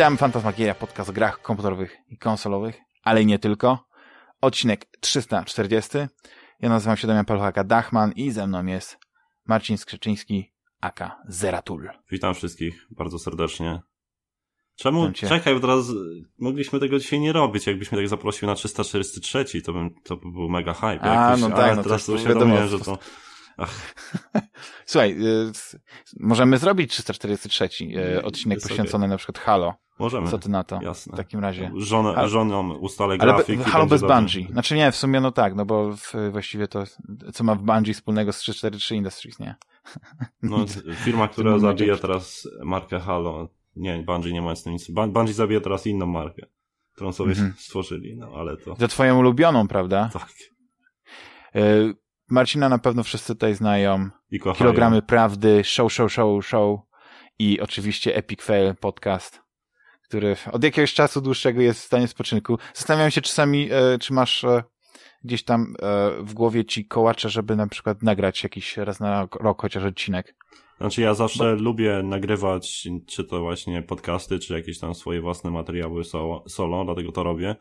Witam, Fantasmagieria, podcast o grach komputerowych i konsolowych, ale nie tylko. Odcinek 340. Ja nazywam się Damian Paluchaka Dachman i ze mną jest Marcin Skrzyczyński, aka Zeratul. Witam wszystkich bardzo serdecznie. Czemu? Czekaj, bo teraz mogliśmy tego dzisiaj nie robić. Jakbyśmy tak zaprosił na 343, to, bym, to by był mega hype. A, no tak, no teraz to wiadomo, że to... Ach. Słuchaj, y, możemy zrobić 343 y, odcinek poświęcony na przykład Halo. Możemy. Co ty na to? Jasne. W takim razie. Żonę, żoną ustalę Ale grafik. Halo bez Bungie. Znaczy nie, w sumie no tak, no bo w, właściwie to, co ma w Bungie wspólnego z 343 Industries, nie? No, firma, która zabija teraz markę Halo. Nie, Bungie nie ma z tym nic. Bungie zabija teraz inną markę, którą sobie mhm. stworzyli, no ale to... To twoją ulubioną, prawda? Tak. Y Marcina na pewno wszyscy tutaj znają. Kilogramy Prawdy, Show, Show, Show, Show i oczywiście Epic Fail podcast, który od jakiegoś czasu dłuższego jest w stanie spoczynku. Zastanawiam się czasami, e, czy masz e, gdzieś tam e, w głowie ci kołacze, żeby na przykład nagrać jakiś raz na rok chociaż odcinek. Znaczy ja zawsze Bo... lubię nagrywać, czy to właśnie podcasty, czy jakieś tam swoje własne materiały solo, solo dlatego to robię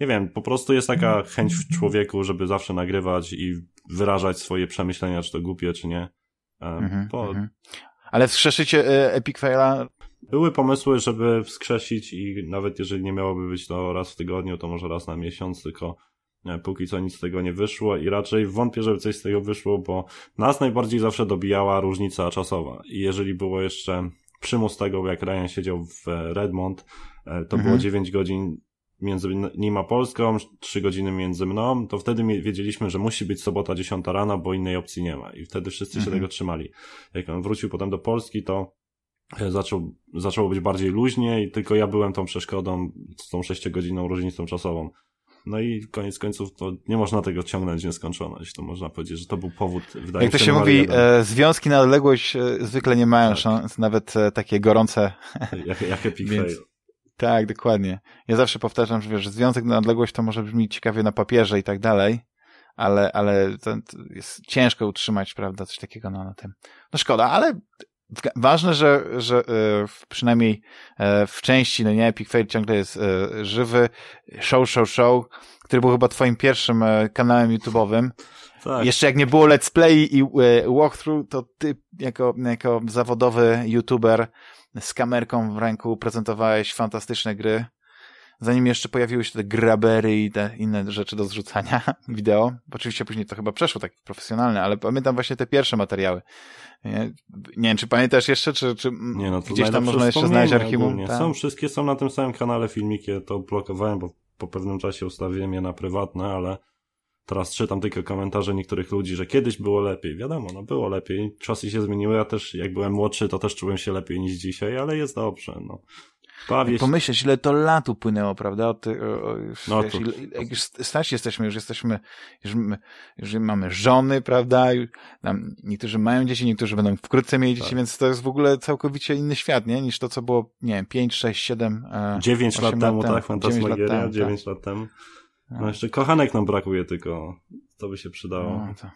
nie wiem, po prostu jest taka chęć w człowieku, żeby zawsze nagrywać i wyrażać swoje przemyślenia, czy to głupie, czy nie. Mm -hmm, Ale wskrzeszycie y, Epic Faila? Były pomysły, żeby wskrzesić i nawet jeżeli nie miałoby być to raz w tygodniu, to może raz na miesiąc, tylko e, póki co nic z tego nie wyszło i raczej wątpię, żeby coś z tego wyszło, bo nas najbardziej zawsze dobijała różnica czasowa i jeżeli było jeszcze przymus tego, jak Ryan siedział w Redmond, e, to było 9 mhm. godzin między nim a Polską, trzy godziny między mną, to wtedy wiedzieliśmy, że musi być sobota 10 rano, bo innej opcji nie ma. I wtedy wszyscy mhm. się tego trzymali. Jak on wrócił potem do Polski, to e, zaczął, zaczęło być bardziej luźnie i tylko ja byłem tą przeszkodą z tą sześciogodzinną różnicą czasową. No i koniec końców to nie można tego ciągnąć w nieskończoność. To można powiedzieć, że to był powód, wydaje Jak to się mówi, e, związki na odległość e, zwykle nie mają tak. szans, nawet e, takie gorące. Jak, jak Epic Więc... Fail. Tak, dokładnie. Ja zawsze powtarzam, że wiesz, związek na odległość to może brzmi ciekawie na papierze i tak dalej, ale, ale to, to jest ciężko utrzymać, prawda, coś takiego no, na tym. No szkoda, ale ważne, że, że e, przynajmniej e, w części, no nie, Epic Fail ciągle jest e, żywy. Show, show, show, który był chyba twoim pierwszym kanałem YouTube'owym. Tak. Jeszcze jak nie było let's play i walkthrough, to ty jako, jako zawodowy YouTuber z kamerką w ręku prezentowałeś fantastyczne gry. Zanim jeszcze pojawiły się te grabery i te inne rzeczy do zrzucania wideo. Oczywiście później to chyba przeszło tak profesjonalne, ale pamiętam właśnie te pierwsze materiały. Nie, nie wiem, czy pamiętasz jeszcze, czy, czy nie, no gdzieś tam można jeszcze znaleźć archiwum? Tak? Są, wszystkie są na tym samym kanale filmiki, to blokowałem, bo po pewnym czasie ustawiłem je na prywatne, ale Teraz czytam tylko komentarze niektórych ludzi, że kiedyś było lepiej. Wiadomo, no było lepiej. Czasy się zmieniły. Ja też, jak byłem młodszy, to też czułem się lepiej niż dzisiaj, ale jest dobrze, no. Się. Pomyśleć, ile to lat upłynęło, prawda? Od, o, już, no, wiesz, to... jak już starsi jesteśmy, już jesteśmy, już, już mamy żony, prawda? Tam niektórzy mają dzieci, niektórzy będą wkrótce mieli dzieci, tak. więc to jest w ogóle całkowicie inny świat, nie? Niż to, co było, nie wiem, 5, 6, 7, 9 lat temu, tak, Fantasmagieria, 9 lat temu. No jeszcze kochanek nam brakuje tylko. To by się przydało. No, to...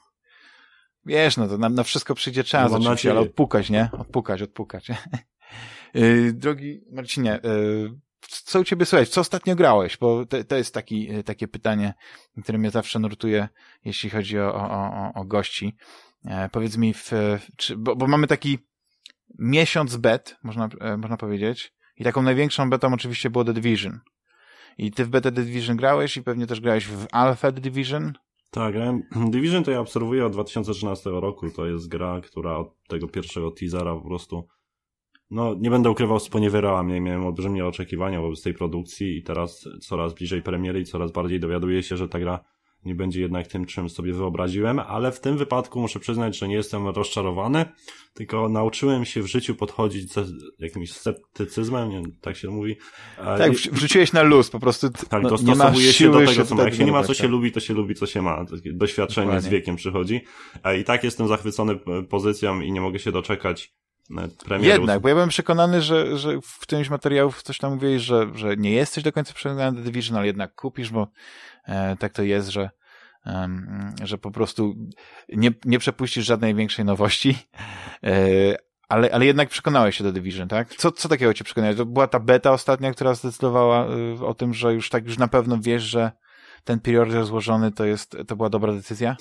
Wiesz, no to nam na wszystko przyjdzie czas, no, oczywiście, ale odpukać, nie? Odpukać, odpukać. yy, drogi Marcinie, yy, co u ciebie słuchać? Co ostatnio grałeś? Bo to, to jest taki, yy, takie pytanie, które mnie zawsze nurtuje, jeśli chodzi o, o, o, gości. E, powiedz mi, w, czy, bo, bo mamy taki miesiąc bet, można, e, można powiedzieć, i taką największą betą oczywiście było The Division. I ty w Beta Division grałeś i pewnie też grałeś w Alpha Division? Tak, Division to ja obserwuję od 2013 roku. To jest gra, która od tego pierwszego teasera po prostu no, nie będę ukrywał, sponiewierała mnie. Miałem olbrzymie oczekiwania wobec tej produkcji i teraz coraz bliżej premiery i coraz bardziej dowiaduję się, że ta gra nie będzie jednak tym, czym sobie wyobraziłem, ale w tym wypadku muszę przyznać, że nie jestem rozczarowany, tylko nauczyłem się w życiu podchodzić z jakimś sceptycyzmem, nie, tak się mówi. Tak, wrzuciłeś na luz, po prostu tak, no, dostosowuje się do tego, co ma. Jak się nie ma, co się tak. lubi, to się lubi, co się ma. Doświadczenie Dokładnie. z wiekiem przychodzi. I tak jestem zachwycony pozycją i nie mogę się doczekać Premierów. Jednak, bo ja byłem przekonany, że, że w którymś materiałów coś tam mówiłeś, że, że nie jesteś do końca przekonany do Division, ale jednak kupisz, bo e, tak to jest, że, że po prostu nie, nie przepuścisz żadnej większej nowości. E, ale, ale jednak przekonałeś się do Division, tak? Co, co takiego cię przekonałeś? To była ta beta ostatnia, która zdecydowała y, o tym, że już tak już na pewno wiesz, że ten preorder złożony to jest, to była dobra decyzja?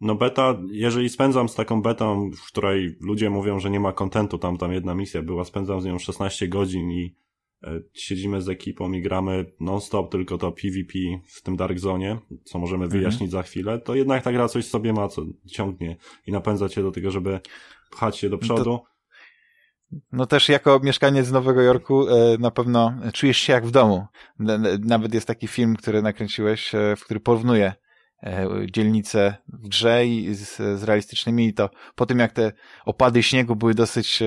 No beta, jeżeli spędzam z taką betą, w której ludzie mówią, że nie ma kontentu, tam tam jedna misja była, spędzam z nią 16 godzin i e, siedzimy z ekipą i gramy non-stop tylko to PvP w tym Dark Zone, co możemy mhm. wyjaśnić za chwilę, to jednak ta gra coś sobie ma, co ciągnie i napędza cię do tego, żeby pchać się do no przodu. To, no też jako mieszkaniec z Nowego Jorku e, na pewno czujesz się jak w domu. Nawet jest taki film, który nakręciłeś, e, w który porównuje dzielnice w grze i z, z realistycznymi i to po tym jak te opady śniegu były dosyć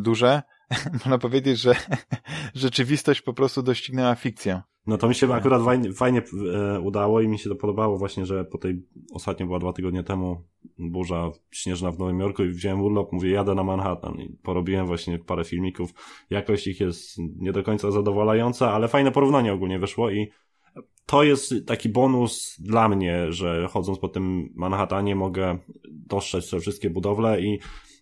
duże, można powiedzieć, że rzeczywistość po prostu doścignęła fikcję. No to mi się akurat fajnie, fajnie e, udało i mi się to podobało właśnie, że po tej, ostatnio była dwa tygodnie temu burza śnieżna w Nowym Jorku i wziąłem urlop, mówię jadę na Manhattan i porobiłem właśnie parę filmików. Jakość ich jest nie do końca zadowalająca, ale fajne porównanie ogólnie wyszło i to jest taki bonus dla mnie, że chodząc po tym Manhattanie mogę dostrzec te wszystkie budowle i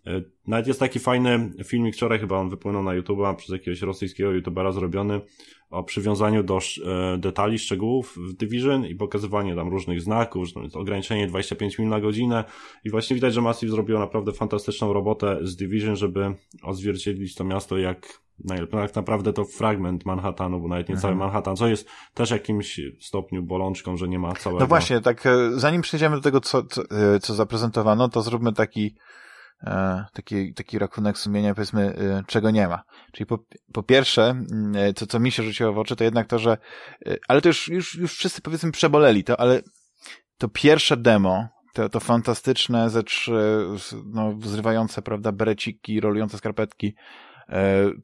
E, nawet jest taki fajny filmik, wczoraj chyba on wypłynął na YouTube przez jakiegoś rosyjskiego youtubera zrobiony o przywiązaniu do e, detali, szczegółów w Division i pokazywanie tam różnych znaków, że to ograniczenie 25 mil na godzinę i właśnie widać, że Massive zrobiło naprawdę fantastyczną robotę z Division, żeby odzwierciedlić to miasto jak. Tak naprawdę to fragment Manhattanu, bo nawet nie mhm. cały Manhattan, co jest też jakimś stopniu bolączką, że nie ma całego. No właśnie, tak e, zanim przejdziemy do tego, co, co, co zaprezentowano, to zróbmy taki E, taki, taki rachunek sumienia, powiedzmy, e, czego nie ma. Czyli po, po pierwsze, e, to co mi się rzuciło w oczy, to jednak to, że, ale to już, już, już wszyscy powiedzmy przeboleli to, ale to pierwsze demo, to, to fantastyczne, ze trzy, no, zrywające, prawda, bereciki, rolujące skarpetki,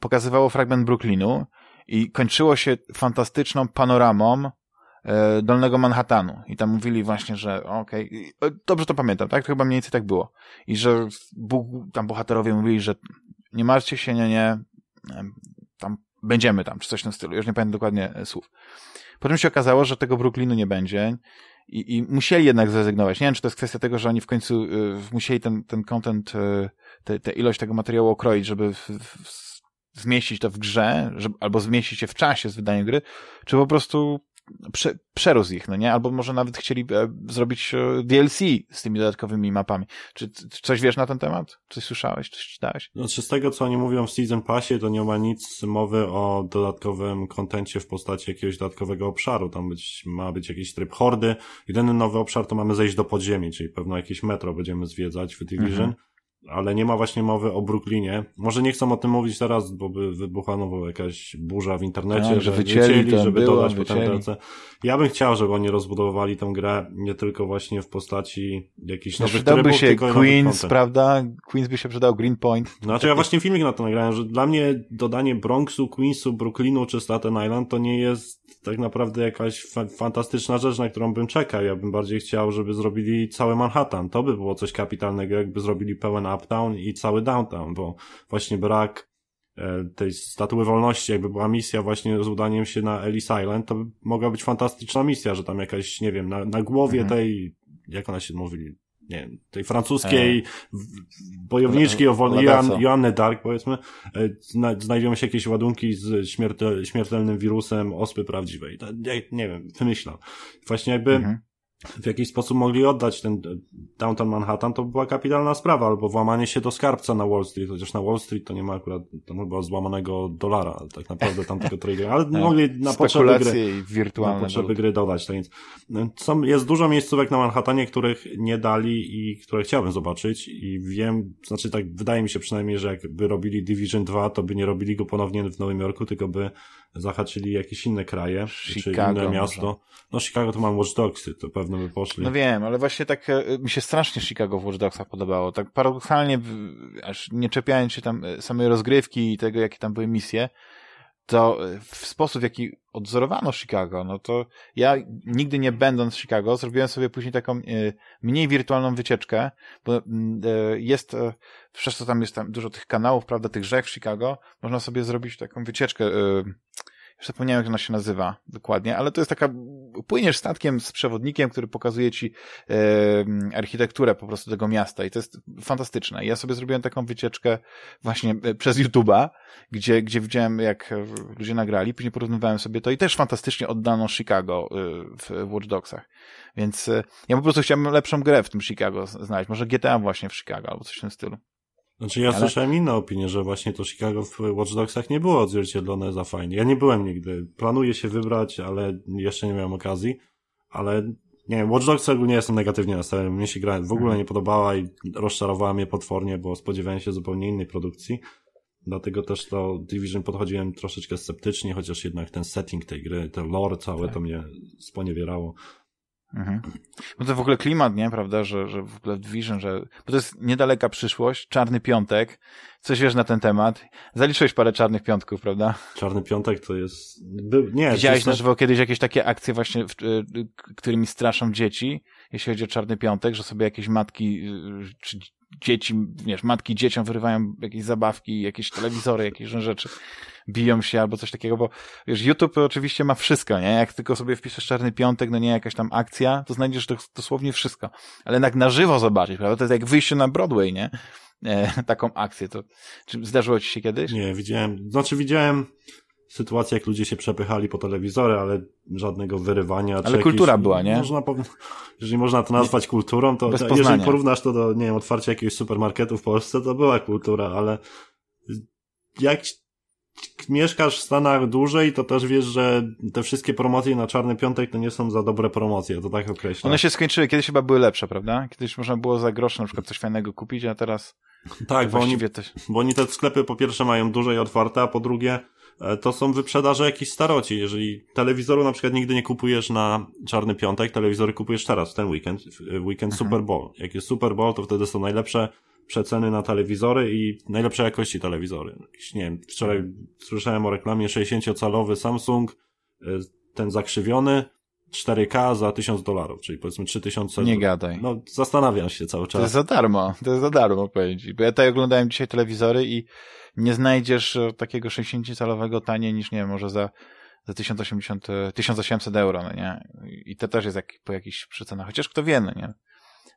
pokazywało fragment Brooklynu i kończyło się fantastyczną panoramą E, Dolnego Manhattanu. I tam mówili właśnie, że okej, okay, dobrze to pamiętam, tak? To chyba mniej więcej tak było. I że tam bohaterowie mówili, że nie martwcie się, nie, nie, tam będziemy tam, czy coś w tym stylu. Już nie pamiętam dokładnie e, słów. Potem się okazało, że tego Brooklynu nie będzie i, i musieli jednak zrezygnować. Nie wiem, czy to jest kwestia tego, że oni w końcu y, musieli ten, ten content, y, tę te, ilość tego materiału okroić, żeby w, w, zmieścić to w grze, żeby, albo zmieścić się w czasie z wydaniem gry, czy po prostu prze, przerósł ich, no nie? Albo może nawet chcieli e, zrobić e, DLC z tymi dodatkowymi mapami. Czy, czy coś wiesz na ten temat? Coś słyszałeś? Coś czytałeś? Znaczy z tego, co oni mówią w Season Passie, to nie ma nic mowy o dodatkowym kontencie w postaci jakiegoś dodatkowego obszaru. Tam być, ma być jakiś tryb hordy. Jedyny nowy obszar to mamy zejść do podziemi, czyli pewno jakieś metro będziemy zwiedzać w Division. Mhm ale nie ma właśnie mowy o Brooklynie. Może nie chcą o tym mówić teraz, bo by wybuchła nowo jakaś burza w internecie, tak, że wycięli, wycięli żeby było, dodać wycięli. potem DLC. Ja bym chciał, żeby oni rozbudowywali tę grę nie tylko właśnie w postaci jakichś no, nowych trybów, się Queens, prawda? Queens by się przydał, Greenpoint. Znaczy ja właśnie filmik na to nagrałem, że dla mnie dodanie Bronxu, Queensu, Brooklynu czy Staten Island to nie jest tak naprawdę jakaś fa fantastyczna rzecz, na którą bym czekał. Ja bym bardziej chciał, żeby zrobili cały Manhattan. To by było coś kapitalnego, jakby zrobili pełen uptown i cały downtown, bo właśnie brak e, tej statuły wolności, jakby była misja właśnie z udaniem się na Ellis Island, to by mogła być fantastyczna misja, że tam jakaś, nie wiem, na, na głowie mhm. tej, jak ona się mówi, nie wiem, tej francuskiej e... bojowniczki o wolność, Joan, Joanny Dark, powiedzmy, e, zna, znajdują się jakieś ładunki z śmiertel, śmiertelnym wirusem ospy prawdziwej. To, nie, nie wiem, wymyślam. Właśnie jakby mhm w jakiś sposób mogli oddać ten Downtown Manhattan, to była kapitalna sprawa, albo włamanie się do skarbca na Wall Street, chociaż na Wall Street to nie ma akurat, to chyba złamanego dolara, tak naprawdę tam tylko tradują, ale tak. mogli na potrzeby gry, wirtualne na potrzeby gry dodać, tak więc no, są, jest dużo miejscówek na Manhattanie, których nie dali i które chciałbym zobaczyć i wiem, znaczy tak, wydaje mi się przynajmniej, że jakby robili Division 2, to by nie robili go ponownie w Nowym Jorku, tylko by zahaczyli jakieś inne kraje, Chicago czy inne miasto. Może. No Chicago to mam Watch Dogsy, to pewno by poszli. No wiem, ale właśnie tak e, mi się strasznie Chicago w Watch Dogsach podobało. Tak paradoksalnie, aż nie czepiając się tam e, samej rozgrywki i tego, jakie tam były misje, to e, w sposób, w jaki odzorowano Chicago, no to ja nigdy nie będąc w Chicago, zrobiłem sobie później taką mniej wirtualną wycieczkę, bo jest, przez to tam jest tam dużo tych kanałów, prawda, tych rzek w Chicago, można sobie zrobić taką wycieczkę już zapomniałem jak ona się nazywa dokładnie, ale to jest taka, płyniesz statkiem z przewodnikiem, który pokazuje ci e, architekturę po prostu tego miasta i to jest fantastyczne. Ja sobie zrobiłem taką wycieczkę właśnie e, przez YouTube'a, gdzie, gdzie widziałem jak ludzie nagrali, później porównywałem sobie to i też fantastycznie oddano Chicago e, w Watch Dogsach. Więc e, ja po prostu chciałem lepszą grę w tym Chicago znaleźć, może GTA właśnie w Chicago albo coś w tym stylu. Znaczy ja Ale... słyszałem inne opinie, że właśnie to Chicago w Watch Dogsach nie było odzwierciedlone za fajnie. Ja nie byłem nigdy. Planuję się wybrać, ale jeszcze nie miałem okazji. Ale nie wiem, Watch Dogs ogólnie jestem negatywnie nastawiony. Mnie się gra w ogóle mhm. nie podobała i rozczarowała mnie potwornie, bo spodziewałem się zupełnie innej produkcji. Dlatego też do Division podchodziłem troszeczkę sceptycznie, chociaż jednak ten setting tej gry, ten lore całe tak. to mnie sponiewierało. Mhm. No to w ogóle klimat, nie, prawda, że, że w ogóle Division, że, bo to jest niedaleka przyszłość, Czarny Piątek, coś wiesz na ten temat. Zaliczyłeś parę Czarnych Piątków, prawda? Czarny Piątek to jest, nie. Widziałeś na żywo kiedyś jakieś takie akcje właśnie, w, y, którymi straszą dzieci, jeśli chodzi o Czarny Piątek, że sobie jakieś matki, y, czy dzieci, wiesz, matki dzieciom wyrywają jakieś zabawki, jakieś telewizory, jakieś rzeczy biją się albo coś takiego, bo wiesz, YouTube oczywiście ma wszystko, nie? Jak tylko sobie wpiszesz Czarny Piątek, no nie, jakaś tam akcja, to znajdziesz dosłownie wszystko. Ale jednak na żywo zobaczyć, prawda? To jest jak wyjście na Broadway, nie? E, taką akcję. To, czy zdarzyło ci się kiedyś? Nie, widziałem, znaczy widziałem sytuację, jak ludzie się przepychali po telewizory, ale żadnego wyrywania. Ale kultura jakieś, była, nie? Można, jeżeli można to nazwać kulturą, to, jeżeli porównasz to do, nie wiem, otwarcia jakiegoś supermarketu w Polsce, to była kultura, ale jak mieszkasz w Stanach dłużej, to też wiesz, że te wszystkie promocje na Czarny Piątek to nie są za dobre promocje, to tak określam. One się skończyły, kiedyś chyba były lepsze, prawda? Kiedyś można było za grosz na przykład coś fajnego kupić, a teraz... Tak, bo oni, też... bo oni te sklepy po pierwsze mają dłużej otwarte, a po drugie to są wyprzedaże jakichś staroci. Jeżeli telewizoru na przykład nigdy nie kupujesz na Czarny Piątek, telewizory kupujesz teraz, w ten weekend, w weekend mhm. Super Bowl. Jak jest Super Bowl, to wtedy są najlepsze przeceny na telewizory i najlepszej jakości telewizory. Jakiś, nie wiem, wczoraj słyszałem o reklamie 60-calowy Samsung, y, ten zakrzywiony, 4K za 1000 dolarów, czyli powiedzmy 3000. Nie gadaj. No, zastanawiam się cały czas. To jest za darmo, to jest za darmo powiedzieć. Bo ja tutaj oglądałem dzisiaj telewizory i nie znajdziesz e, takiego 60-calowego taniej niż, nie wiem, może za, za 1080, 1800 euro, no nie? I to też jest jak, po jakichś przecenach. Chociaż kto wie, no nie?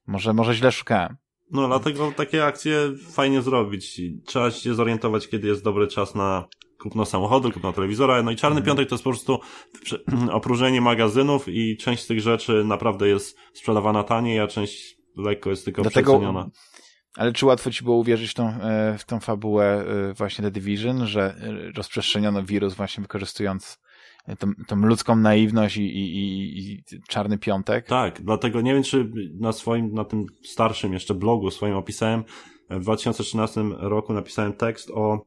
Może, może źle szukałem. No, dlatego takie akcje fajnie zrobić. Trzeba się zorientować, kiedy jest dobry czas na kupno samochodu, kupno telewizora. No i Czarny mhm. Piątek to jest po prostu opróżnienie magazynów i część z tych rzeczy naprawdę jest sprzedawana taniej, a część lekko jest tylko Dlatego... przeceniona. Ale czy łatwo ci było uwierzyć w tą, e, w tą fabułę e, właśnie The Division, że e, rozprzestrzeniono wirus właśnie wykorzystując tą, tą ludzką naiwność i, i, i, czarny piątek. Tak, dlatego nie wiem, czy na swoim, na tym starszym jeszcze blogu swoim opisałem, w 2013 roku napisałem tekst o,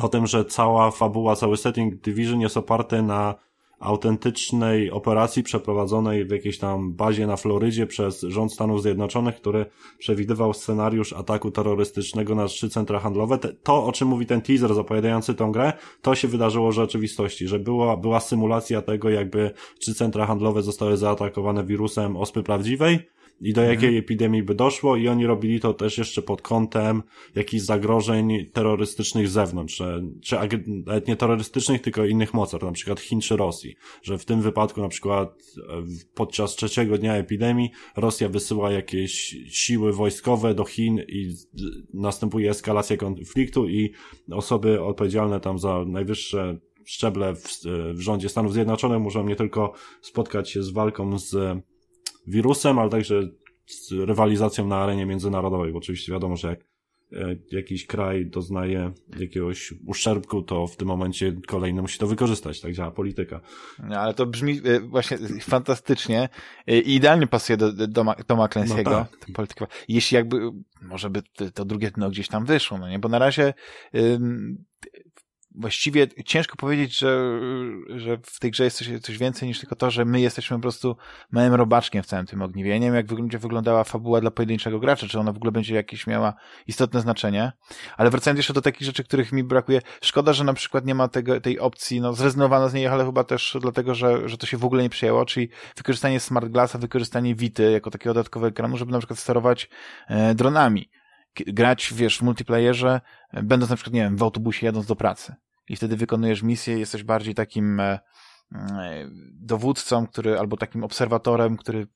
o tym, że cała fabuła, cały setting Division jest oparty na autentycznej operacji przeprowadzonej w jakiejś tam bazie na Florydzie przez rząd Stanów Zjednoczonych, który przewidywał scenariusz ataku terrorystycznego na trzy centra handlowe. To, o czym mówi ten teaser zapowiadający tą grę, to się wydarzyło w rzeczywistości, że była, była symulacja tego, jakby trzy centra handlowe zostały zaatakowane wirusem ospy prawdziwej i do jakiej mhm. epidemii by doszło i oni robili to też jeszcze pod kątem jakichś zagrożeń terrorystycznych z zewnątrz, czy nawet nie terrorystycznych, tylko innych mocarstw, na przykład Chin czy Rosji, że w tym wypadku na przykład e, podczas trzeciego dnia epidemii Rosja wysyła jakieś siły wojskowe do Chin i następuje eskalacja konfliktu i osoby odpowiedzialne tam za najwyższe szczeble w, w rządzie Stanów Zjednoczonych muszą nie tylko spotkać się z walką z wirusem, ale także z rywalizacją na arenie międzynarodowej, bo oczywiście wiadomo, że jak e, jakiś kraj doznaje jakiegoś uszczerbku, to w tym momencie kolejny musi to wykorzystać. Tak działa polityka. No, ale to brzmi e, właśnie fantastycznie i idealnie pasuje do, do Toma Clancy'ego. No tak. polityka. Jeśli jakby, może by to drugie dno gdzieś tam wyszło, no nie? Bo na razie właściwie ciężko powiedzieć, że, że w tej grze jest coś, coś więcej niż tylko to, że my jesteśmy po prostu małym robaczkiem w całym tym ogniwie. Ja nie wiem, jak będzie wyglądała fabuła dla pojedynczego gracza, czy ona w ogóle będzie jakieś miała istotne znaczenie. Ale wracając jeszcze do takich rzeczy, których mi brakuje, szkoda, że na przykład nie ma tego, tej opcji, no zrezygnowano z niej, ale chyba też dlatego, że, że to się w ogóle nie przyjęło, czyli wykorzystanie smart glassa, wykorzystanie Wity jako takiego dodatkowego ekranu, żeby na przykład sterować e, dronami grać, wiesz, w multiplayerze, będąc na przykład, nie wiem, w autobusie jadąc do pracy i wtedy wykonujesz misję, jesteś bardziej takim e, dowódcą, który, albo takim obserwatorem, który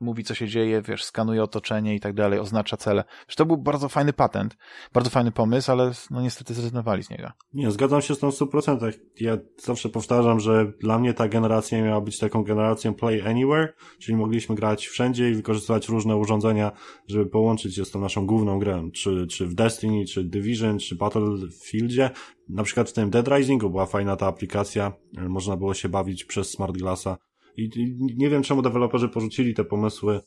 mówi, co się dzieje, wiesz, skanuje otoczenie i tak dalej, oznacza cele. Że to był bardzo fajny patent, bardzo fajny pomysł, ale no niestety zrezygnowali z niego. Nie, zgadzam się z tą w 100%. Ja zawsze powtarzam, że dla mnie ta generacja miała być taką generacją play anywhere, czyli mogliśmy grać wszędzie i wykorzystywać różne urządzenia, żeby połączyć się z tą naszą główną grą, czy, czy w Destiny, czy Division, czy Battlefieldzie. Na przykład w tym Dead Risingu była fajna ta aplikacja, można było się bawić przez Smart Glassa i nie wiem, czemu deweloperzy porzucili te pomysły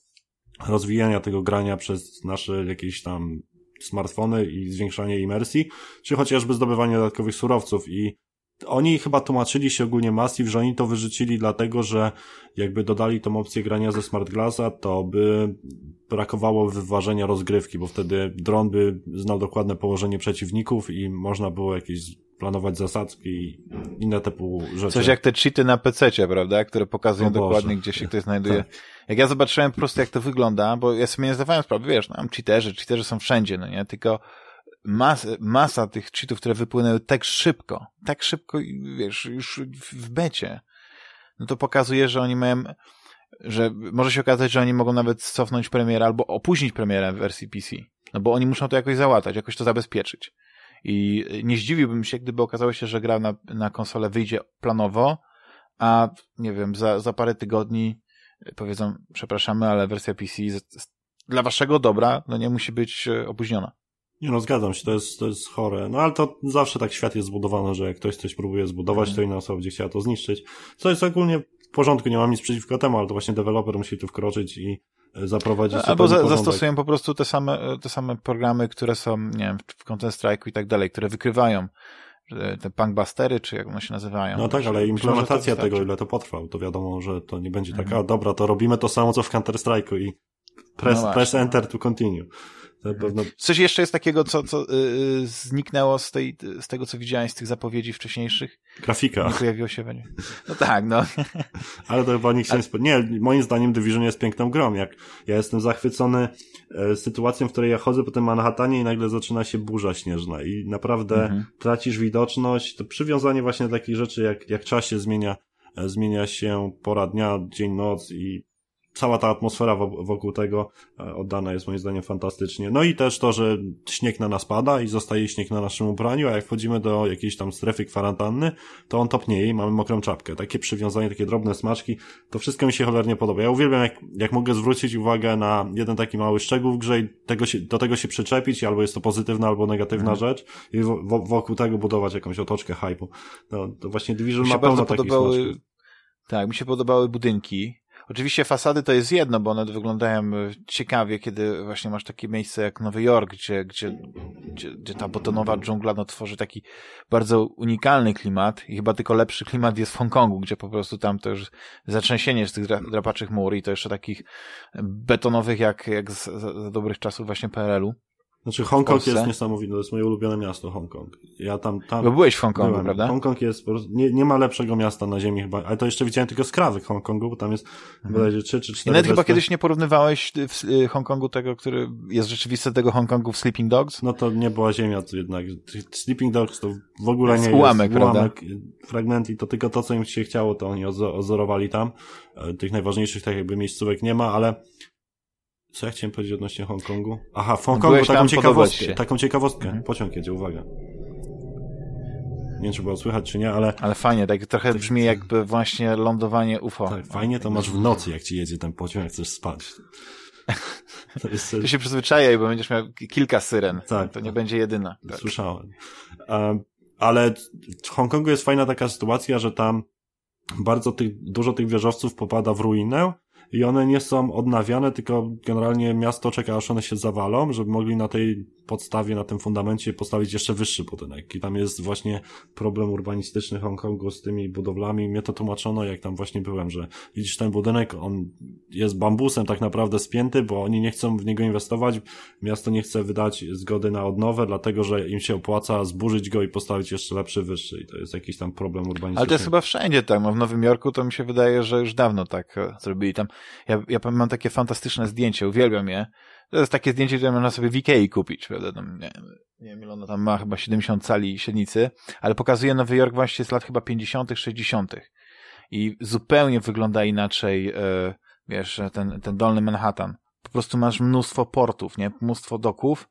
rozwijania tego grania przez nasze jakieś tam smartfony i zwiększanie imersji, czy chociażby zdobywanie dodatkowych surowców. I oni chyba tłumaczyli się ogólnie Massive, że oni to wyrzucili dlatego, że jakby dodali tą opcję grania ze Smart Glassa, to by brakowało wyważenia rozgrywki, bo wtedy dron by znał dokładne położenie przeciwników i można było jakieś planować zasadzki i inne typu rzeczy. Coś jak te cheaty na PC, prawda? Które pokazują dokładnie, gdzie się ktoś znajduje. Tak. Jak ja zobaczyłem po prostu, jak to wygląda, bo ja sobie nie zdawałem sprawy, wiesz, no, mam cheaterzy, cheaterzy są wszędzie, no nie? Tylko mas, masa tych cheatów, które wypłynęły tak szybko, tak szybko, wiesz, już w becie, no to pokazuje, że oni mają, że może się okazać, że oni mogą nawet cofnąć premierę albo opóźnić premierę w wersji PC. No bo oni muszą to jakoś załatać, jakoś to zabezpieczyć. I nie zdziwiłbym się, gdyby okazało się, że gra na, na konsolę wyjdzie planowo, a nie wiem, za, za parę tygodni powiedzą, przepraszamy, ale wersja PC z, dla waszego dobra no nie musi być e, opóźniona. Nie no, zgadzam się, to jest, to jest chore. No ale to zawsze tak świat jest zbudowany, że jak ktoś coś próbuje zbudować, mhm. to inna osoba będzie chciała to zniszczyć. Co jest ogólnie porządku, nie mam nic przeciwko temu, ale to właśnie deweloper musi tu wkroczyć i e, zaprowadzić Albo za, zastosują po prostu te same, e, te same programy, które są, nie wiem, w Counter Strike'u i tak dalej, które wykrywają te punkbustery, czy jak one się nazywają. No tak, ale implementacja tego, ile to potrwa, to wiadomo, że to nie będzie taka, mhm. dobra, to robimy to samo, co w Counter Strike'u i press, no press enter to continue. Pewno... Coś jeszcze jest takiego, co, co yy, zniknęło z, tej, z tego, co widziałem z tych zapowiedzi wcześniejszych? Grafika. Nie pojawiło się będzie. No tak, no. Ale to chyba nikt się nie Nie, moim zdaniem Division jest piękną grą. Jak ja jestem zachwycony e, sytuacją, w której ja chodzę po tym Manhattanie i nagle zaczyna się burza śnieżna i naprawdę mhm. tracisz widoczność. To przywiązanie właśnie do takich rzeczy, jak, jak czas się zmienia, e, zmienia się pora dnia, dzień, noc i cała ta atmosfera wokół tego e, oddana jest moim zdaniem fantastycznie. No i też to, że śnieg na nas pada i zostaje śnieg na naszym ubraniu, a jak wchodzimy do jakiejś tam strefy kwarantanny, to on topnieje i mamy mokrą czapkę. Takie przywiązanie, takie drobne smaczki, to wszystko mi się cholernie podoba. Ja uwielbiam, jak, jak mogę zwrócić uwagę na jeden taki mały szczegół w grze i tego się, do tego się przyczepić, albo jest to pozytywna, albo negatywna mhm. rzecz i wokół tego budować jakąś otoczkę hype'u. No, to właśnie Division ma pełno takich podobały... smaczków. Tak, mi się podobały budynki, Oczywiście fasady to jest jedno, bo one wyglądają e, ciekawie, kiedy właśnie masz takie miejsce jak Nowy Jork, gdzie, gdzie, gdzie, gdzie ta botonowa dżungla no, tworzy taki bardzo unikalny klimat i chyba tylko lepszy klimat jest w Hongkongu, gdzie po prostu tam to już zatrzęsienie z tych drapaczych mur i to jeszcze takich betonowych jak, jak z, z dobrych czasów właśnie PRL-u. Znaczy Hongkong jest niesamowite, to jest moje ulubione miasto, Hongkong. Ja tam, tam... Bo byłeś w Hongkongu, byłem. prawda? Hongkong jest, nie, nie ma lepszego miasta na ziemi chyba, ale to jeszcze widziałem tylko skrawy w Hongkongu, bo tam jest mhm. bodajże trzy czy cztery... I nawet chyba kiedyś nie porównywałeś w y, Hongkongu tego, który jest rzeczywiste tego Hongkongu w Sleeping Dogs? No to nie była ziemia to jednak. Sleeping Dogs to w ogóle nie ułamek, jest ułamek, fragment i to tylko to, co im się chciało, to oni ozorowali tam. E, tych najważniejszych tak jakby miejscówek nie ma, ale co ja chciałem powiedzieć odnośnie Hongkongu? Aha, w Hongkongu taką ciekawostkę, taką ciekawostkę. Mhm. Pociąg jedzie, uwaga. Nie wiem, czy było słychać, czy nie, ale... Ale fajnie, tak trochę brzmi jakby właśnie lądowanie UFO. Tak, fajnie to masz w nocy, jak ci jedzie ten pociąg, jak chcesz spać. To, jest... to się przyzwyczajaj, bo będziesz miał kilka syren. Tak. To nie tak. będzie jedyna. Tak. Słyszałem. Um, ale w Hongkongu jest fajna taka sytuacja, że tam bardzo tych, dużo tych wieżowców popada w ruinę i one nie są odnawiane, tylko generalnie miasto czeka, aż one się zawalą, żeby mogli na tej podstawie, na tym fundamencie postawić jeszcze wyższy budynek. I tam jest właśnie problem urbanistyczny Hongkongu z tymi budowlami. Mnie to tłumaczono, jak tam właśnie byłem, że widzisz ten budynek, on jest bambusem tak naprawdę spięty, bo oni nie chcą w niego inwestować. Miasto nie chce wydać zgody na odnowę, dlatego że im się opłaca zburzyć go i postawić jeszcze lepszy, wyższy. I to jest jakiś tam problem urbanistyczny. Ale to jest chyba wszędzie tak. No w Nowym Jorku to mi się wydaje, że już dawno tak e, zrobili tam. Ja, ja mam takie fantastyczne zdjęcie, uwielbiam je To jest takie zdjęcie, które można sobie w Ikei kupić, prawda? Tam, nie, nie wiem, ile ono tam ma, chyba 70 cali średnicy, ale pokazuje Nowy Jork właśnie z lat chyba 50., 60. I zupełnie wygląda inaczej, e, wiesz, ten, ten dolny Manhattan. Po prostu masz mnóstwo portów, nie? Mnóstwo doków,